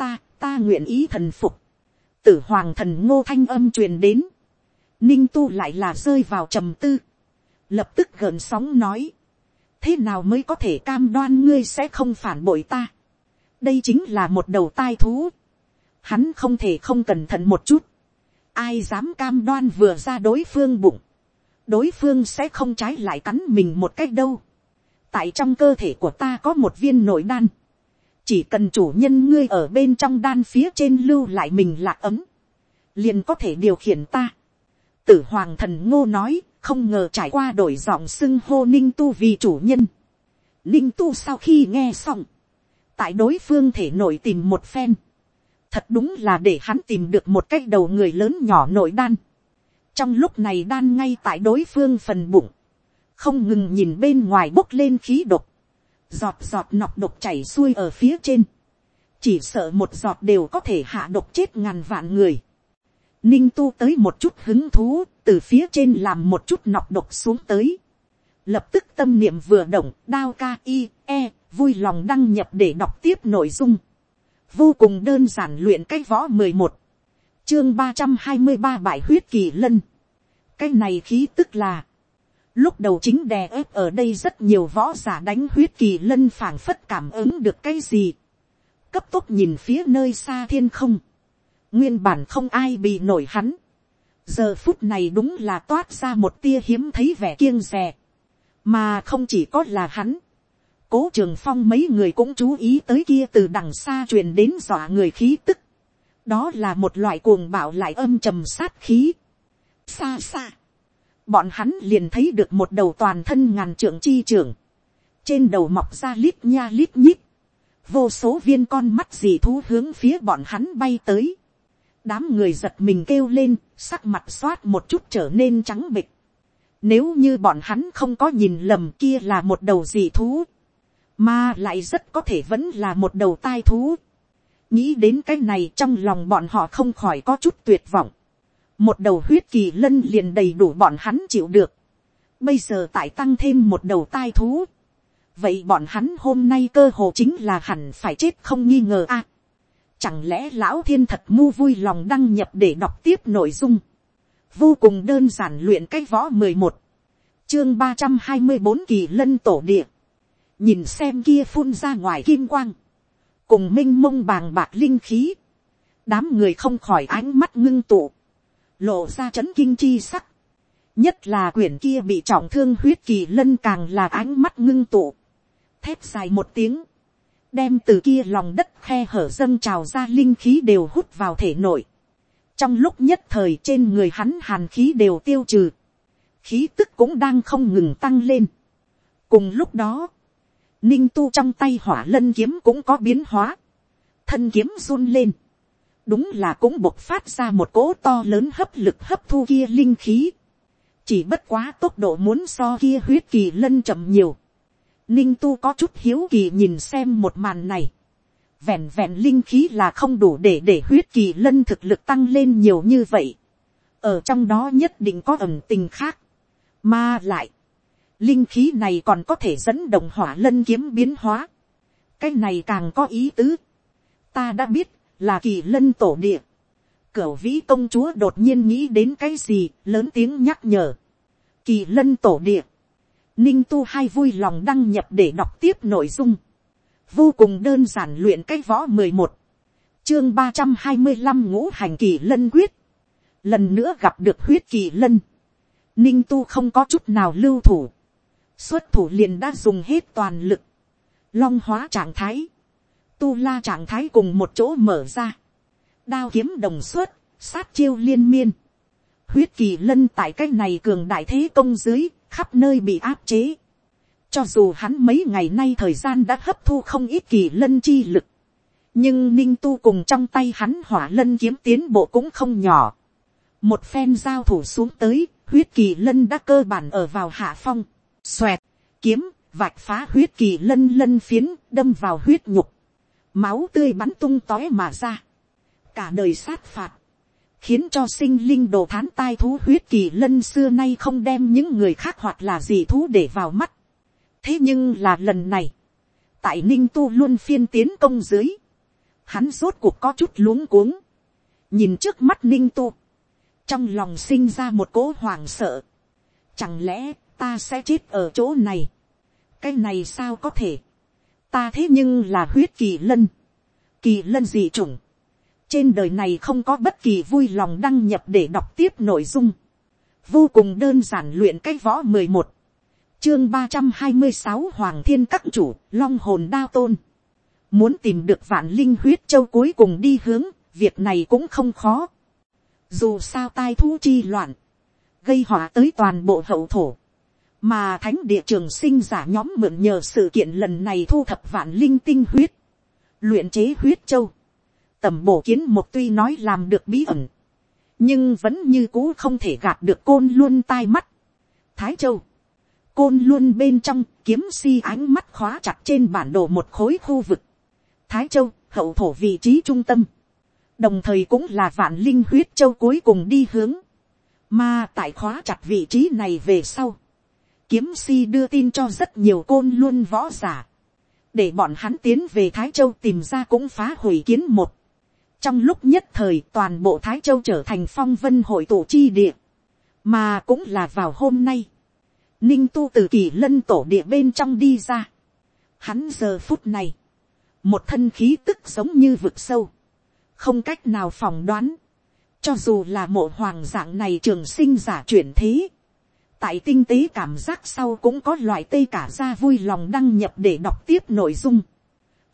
ta, ta nguyện ý thần phục tử hoàng thần ngô thanh âm truyền đến, ninh tu lại là rơi vào trầm tư, lập tức gợn sóng nói, thế nào mới có thể cam đoan ngươi sẽ không phản bội ta, đây chính là một đầu tai thú, hắn không thể không cẩn thận một chút, ai dám cam đoan vừa ra đối phương bụng, đối phương sẽ không trái lại cắn mình một cách đâu, tại trong cơ thể của ta có một viên nội đan, chỉ cần chủ nhân ngươi ở bên trong đan phía trên lưu lại mình lạc ấm, liền có thể điều khiển ta. tử hoàng thần ngô nói, không ngờ trải qua đổi giọng xưng hô ninh tu vì chủ nhân. ninh tu sau khi nghe xong, tại đối phương thể nổi tìm một phen, thật đúng là để hắn tìm được một cái đầu người lớn nhỏ nội đan. trong lúc này đan ngay tại đối phương phần bụng, không ngừng nhìn bên ngoài bốc lên khí độc, giọt giọt nọc độc chảy xuôi ở phía trên, chỉ sợ một giọt đều có thể hạ độc chết ngàn vạn người. Ninh tu tới một chút hứng thú, từ phía trên làm một chút nọc độc xuống tới. Lập tức tâm niệm vừa động, đao ca i, e, vui lòng đăng nhập để đọc tiếp nội dung. Vô cùng đơn giản luyện cái võ mười một Chương ba trăm hai mươi ba bài huyết kỳ lân. Cái này khí tức là. Lúc đầu chính đè ép ở đây rất nhiều võ giả đánh huyết kỳ lân phảng phất cảm ứng được cái gì. Cấp tốc nhìn phía nơi xa thiên không nguyên bản không ai bị nổi hắn. giờ phút này đúng là toát ra một tia hiếm thấy vẻ kiêng rè. mà không chỉ có là hắn. cố trường phong mấy người cũng chú ý tới kia từ đằng xa truyền đến dọa người khí tức. đó là một loại cuồng bạo lại âm trầm sát khí. xa xa bọn hắn liền thấy được một đầu toàn thân ngàn trưởng chi trưởng. trên đầu mọc ra lít nha lít nhít vô số viên con mắt dì thú hướng phía bọn hắn bay tới đám người giật mình kêu lên, sắc mặt xoát một chút trở nên trắng bịch. Nếu như bọn hắn không có nhìn lầm kia là một đầu dì thú, mà lại rất có thể vẫn là một đầu tai thú. nghĩ đến cái này trong lòng bọn họ không khỏi có chút tuyệt vọng một đầu huyết kỳ lân liền đầy đủ bọn hắn chịu được. bây giờ tại tăng thêm một đầu tai thú. vậy bọn hắn hôm nay cơ hồ chính là hẳn phải chết không nghi ngờ a. Chẳng lẽ lão thiên thật mu vui lòng đăng nhập để đọc tiếp nội dung. Vô cùng đơn giản luyện cái võ mười một Chương ba trăm hai mươi bốn kỳ lân tổ địa. Nhìn xem kia phun ra ngoài kim quang. Cùng minh mông bàng bạc linh khí. Đám người không khỏi ánh mắt ngưng tụ. Lộ ra chấn kinh chi sắc. Nhất là quyển kia bị trọng thương huyết kỳ lân càng là ánh mắt ngưng tụ. Thép dài một tiếng đem từ kia lòng đất khe hở dâng trào ra linh khí đều hút vào thể nội. Trong lúc nhất thời trên người hắn hàn khí đều tiêu trừ. Khí tức cũng đang không ngừng tăng lên. Cùng lúc đó, ninh tu trong tay hỏa lân kiếm cũng có biến hóa. Thân kiếm run lên. Đúng là cũng bộc phát ra một cỗ to lớn hấp lực hấp thu kia linh khí. Chỉ bất quá tốc độ muốn so kia huyết kỳ lân chậm nhiều Ninh tu có chút hiếu kỳ nhìn xem một màn này. Vẹn vẹn linh khí là không đủ để để huyết kỳ lân thực lực tăng lên nhiều như vậy. Ở trong đó nhất định có ẩm tình khác. Mà lại. Linh khí này còn có thể dẫn động hỏa lân kiếm biến hóa. Cái này càng có ý tứ. Ta đã biết là kỳ lân tổ địa. Cửu vĩ công chúa đột nhiên nghĩ đến cái gì, lớn tiếng nhắc nhở. Kỳ lân tổ địa Ninh tu hai vui lòng đăng nhập để đọc tiếp nội dung. Vô cùng đơn giản luyện cái võ mười một Chương ba trăm hai mươi 325 ngũ hành kỳ lân quyết. Lần nữa gặp được huyết kỳ lân. Ninh tu không có chút nào lưu thủ. Xuất thủ liền đã dùng hết toàn lực. Long hóa trạng thái. Tu la trạng thái cùng một chỗ mở ra. Đao kiếm đồng suất sát chiêu liên miên. Huyết kỳ lân tại cái này cường đại thế công dưới, khắp nơi bị áp chế. Cho dù hắn mấy ngày nay thời gian đã hấp thu không ít kỳ lân chi lực. Nhưng ninh tu cùng trong tay hắn hỏa lân kiếm tiến bộ cũng không nhỏ. Một phen giao thủ xuống tới, huyết kỳ lân đã cơ bản ở vào hạ phong. Xoẹt, kiếm, vạch phá huyết kỳ lân lân phiến, đâm vào huyết nhục. Máu tươi bắn tung tói mà ra. Cả đời sát phạt khiến cho sinh linh đồ thán tai thú huyết kỳ lân xưa nay không đem những người khác hoặc là gì thú để vào mắt. thế nhưng là lần này, tại ninh tu luôn phiên tiến công dưới, hắn rốt cuộc có chút luống cuống, nhìn trước mắt ninh tu, trong lòng sinh ra một cố hoàng sợ, chẳng lẽ ta sẽ chết ở chỗ này, cái này sao có thể, ta thế nhưng là huyết kỳ lân, kỳ lân gì g trên đời này không có bất kỳ vui lòng đăng nhập để đọc tiếp nội dung. vô cùng đơn giản luyện cái võ mười một, chương ba trăm hai mươi sáu hoàng thiên các chủ long hồn đao tôn. muốn tìm được vạn linh huyết châu cuối cùng đi hướng, việc này cũng không khó. Dù sao tai thú chi loạn, gây họa tới toàn bộ hậu thổ, mà thánh địa trường sinh giả nhóm mượn nhờ sự kiện lần này thu thập vạn linh tinh huyết, luyện chế huyết châu, tầm bổ kiến một tuy nói làm được bí ẩn, nhưng vẫn như cũ không thể gạt được côn luôn tai mắt. Thái châu, côn luôn bên trong kiếm si ánh mắt khóa chặt trên bản đồ một khối khu vực. Thái châu, hậu thổ vị trí trung tâm, đồng thời cũng là vạn linh huyết châu cuối cùng đi hướng. Mà tại khóa chặt vị trí này về sau, kiếm si đưa tin cho rất nhiều côn luôn võ giả, để bọn hắn tiến về thái châu tìm ra cũng phá hủy kiến một. Trong lúc nhất thời toàn bộ thái châu trở thành phong vân hội tổ chi địa, mà cũng là vào hôm nay, ninh tu từ kỳ lân tổ địa bên trong đi ra. Hắn giờ phút này, một thân khí tức giống như vực sâu, không cách nào phỏng đoán, cho dù là mộ hoàng dạng này trường sinh giả chuyển thế, tại tinh tế cảm giác sau cũng có loại tây cả ra vui lòng đăng nhập để đọc tiếp nội dung,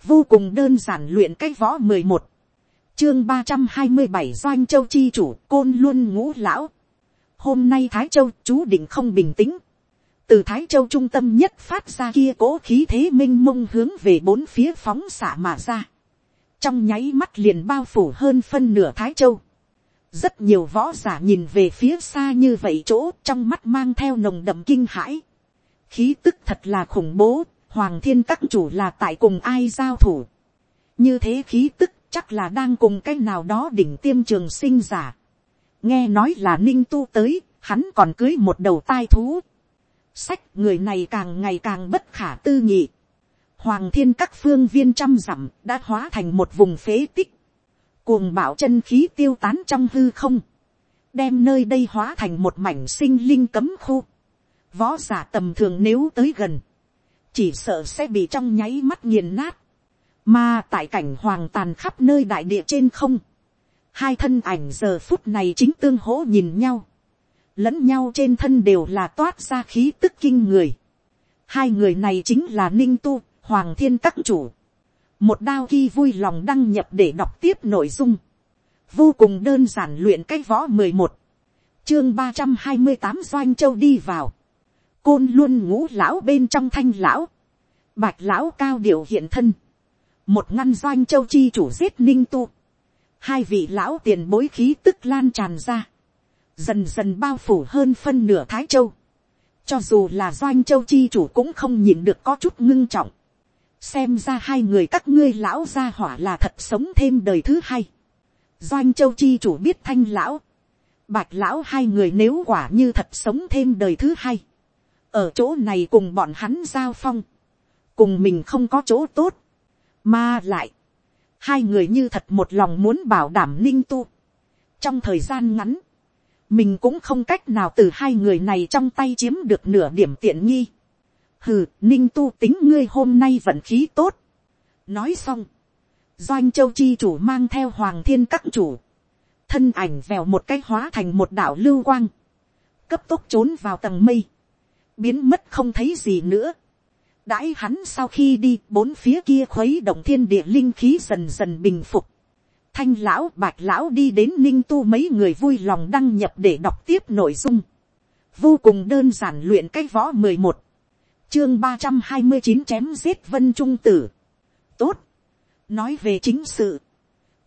vô cùng đơn giản luyện cái võ mười một, chương ba trăm hai mươi bảy doanh châu chi chủ côn luôn ngũ lão. hôm nay thái châu chú định không bình tĩnh. từ thái châu trung tâm nhất phát ra kia cố khí thế minh mông hướng về bốn phía phóng xạ mà ra. trong nháy mắt liền bao phủ hơn phân nửa thái châu rất nhiều võ giả nhìn về phía xa như vậy chỗ trong mắt mang theo nồng đậm kinh hãi. khí tức thật là khủng bố, hoàng thiên các chủ là tại cùng ai giao thủ. như thế khí tức chắc là đang cùng cái nào đó đỉnh tiêm trường sinh giả. nghe nói là ninh tu tới, hắn còn cưới một đầu tai thú. sách người này càng ngày càng bất khả tư nghị. hoàng thiên các phương viên trăm dặm đã hóa thành một vùng phế tích cuồng bạo chân khí tiêu tán trong hư không. đem nơi đây hóa thành một mảnh sinh linh cấm khu. võ giả tầm thường nếu tới gần, chỉ sợ sẽ bị trong nháy mắt nghiền nát mà tại cảnh hoàng tàn khắp nơi đại địa trên không. Hai thân ảnh giờ phút này chính tương hỗ nhìn nhau. Lẫn nhau trên thân đều là toát ra khí tức kinh người. Hai người này chính là Ninh Tu, Hoàng Thiên Các Chủ. Một đao khi vui lòng đăng nhập để đọc tiếp nội dung. Vô cùng đơn giản luyện cái võ mười một Chương ba trăm hai mươi tám Doanh Châu đi vào. Côn luôn ngũ lão bên trong thanh lão. Bạch lão cao điều hiện thân một ngăn doanh châu chi chủ giết ninh tu, hai vị lão tiền bối khí tức lan tràn ra, dần dần bao phủ hơn phân nửa thái châu, cho dù là doanh châu chi chủ cũng không nhìn được có chút ngưng trọng, xem ra hai người các ngươi lão gia hỏa là thật sống thêm đời thứ hai, doanh châu chi chủ biết thanh lão, bạch lão hai người nếu quả như thật sống thêm đời thứ hai, ở chỗ này cùng bọn hắn giao phong, cùng mình không có chỗ tốt, mà lại, hai người như thật một lòng muốn bảo đảm ninh tu. Trong thời gian ngắn, mình cũng không cách nào từ hai người này trong tay chiếm được nửa điểm tiện nghi. Hừ, ninh tu tính ngươi hôm nay vận khí tốt. Nói xong, doanh châu chi chủ mang theo hoàng thiên các chủ. Thân ảnh vèo một cái hóa thành một đảo lưu quang. Cấp tốc trốn vào tầng mây. Biến mất không thấy gì nữa đãi hắn sau khi đi bốn phía kia khuấy động thiên địa linh khí dần dần bình phục. Thanh lão bạch lão đi đến ninh tu mấy người vui lòng đăng nhập để đọc tiếp nội dung. Vô cùng đơn giản luyện cái võ mười một Chương ba trăm hai mươi chín chém giết vân trung tử. Tốt. Nói về chính sự.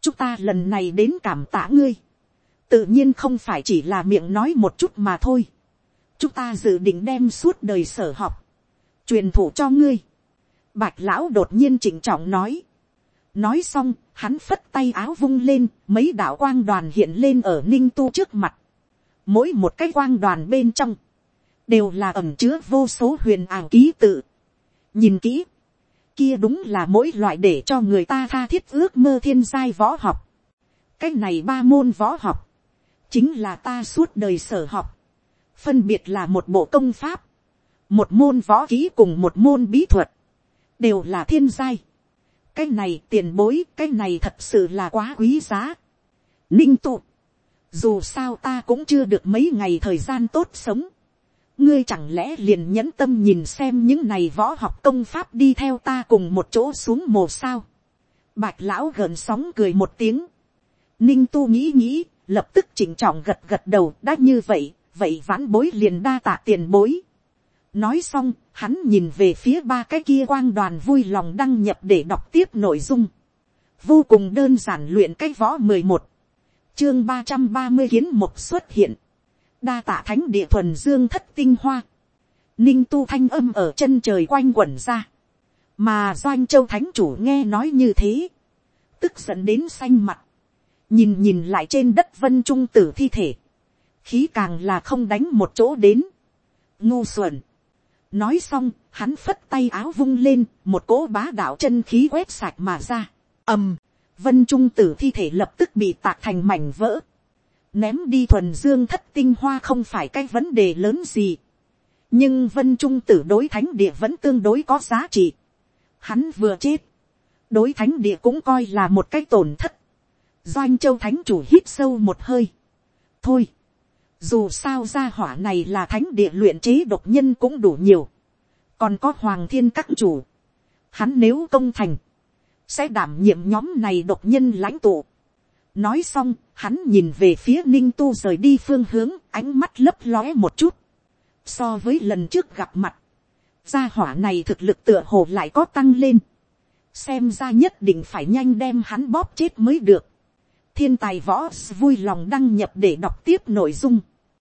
Chúng ta lần này đến cảm tạ ngươi. Tự nhiên không phải chỉ là miệng nói một chút mà thôi. Chúng ta dự định đem suốt đời sở học truyền thụ cho ngươi. Bạch lão đột nhiên chỉnh trọng nói. Nói xong, hắn phất tay áo vung lên, mấy đạo quang đoàn hiện lên ở ninh tu trước mặt. Mỗi một cái quang đoàn bên trong, đều là ẩm chứa vô số huyền ảo ký tự. Nhìn kỹ, kia đúng là mỗi loại để cho người ta tha thiết ước mơ thiên giai võ học. Cái này ba môn võ học, chính là ta suốt đời sở học. Phân biệt là một bộ công pháp, một môn võ ký cùng một môn bí thuật, đều là thiên giai. cái này tiền bối, cái này thật sự là quá quý giá. ninh tụ, dù sao ta cũng chưa được mấy ngày thời gian tốt sống ngươi chẳng lẽ liền nhẫn tâm nhìn xem những này võ học công pháp đi theo ta cùng một chỗ xuống mồ sao. Bạch lão gần sóng cười một tiếng. Ninh tu nghĩ nghĩ, lập tức chỉnh trọng gật gật đầu đã như vậy, vậy vãn bối liền đa tạ tiền bối. Nói xong, hắn nhìn về phía ba cái kia quang đoàn vui lòng đăng nhập để đọc tiếp nội dung. Vô cùng đơn giản luyện cái võ mười một Chương ba trăm ba mươi kiến một xuất hiện. Đa tạ thánh địa thuần dương thất tinh hoa. Ninh tu thanh âm ở chân trời quanh quẩn ra. Mà doanh châu thánh chủ nghe nói như thế. Tức giận đến xanh mặt. Nhìn nhìn lại trên đất vân trung tử thi thể. Khí càng là không đánh một chỗ đến. Ngu xuẩn nói xong, hắn phất tay áo vung lên, một cỗ bá đạo chân khí quét sạch mà ra. ầm, vân trung tử thi thể lập tức bị tạc thành mảnh vỡ ném đi thuần dương thất tinh hoa không phải cái vấn đề lớn gì. nhưng vân trung tử đối thánh địa vẫn tương đối có giá trị. hắn vừa chết, đối thánh địa cũng coi là một cái tổn thất. doanh châu thánh chủ hít sâu một hơi. thôi, dù sao gia hỏa này là thánh địa luyện chế độc nhân cũng đủ nhiều. còn có hoàng thiên các chủ. hắn nếu công thành, sẽ đảm nhiệm nhóm này độc nhân lãnh tụ nói xong, hắn nhìn về phía ninh tu rời đi phương hướng, ánh mắt lấp lóe một chút. so với lần trước gặp mặt, gia hỏa này thực lực tựa hồ lại có tăng lên. xem ra nhất định phải nhanh đem hắn bóp chết mới được. thiên tài võ vui lòng đăng nhập để đọc tiếp nội dung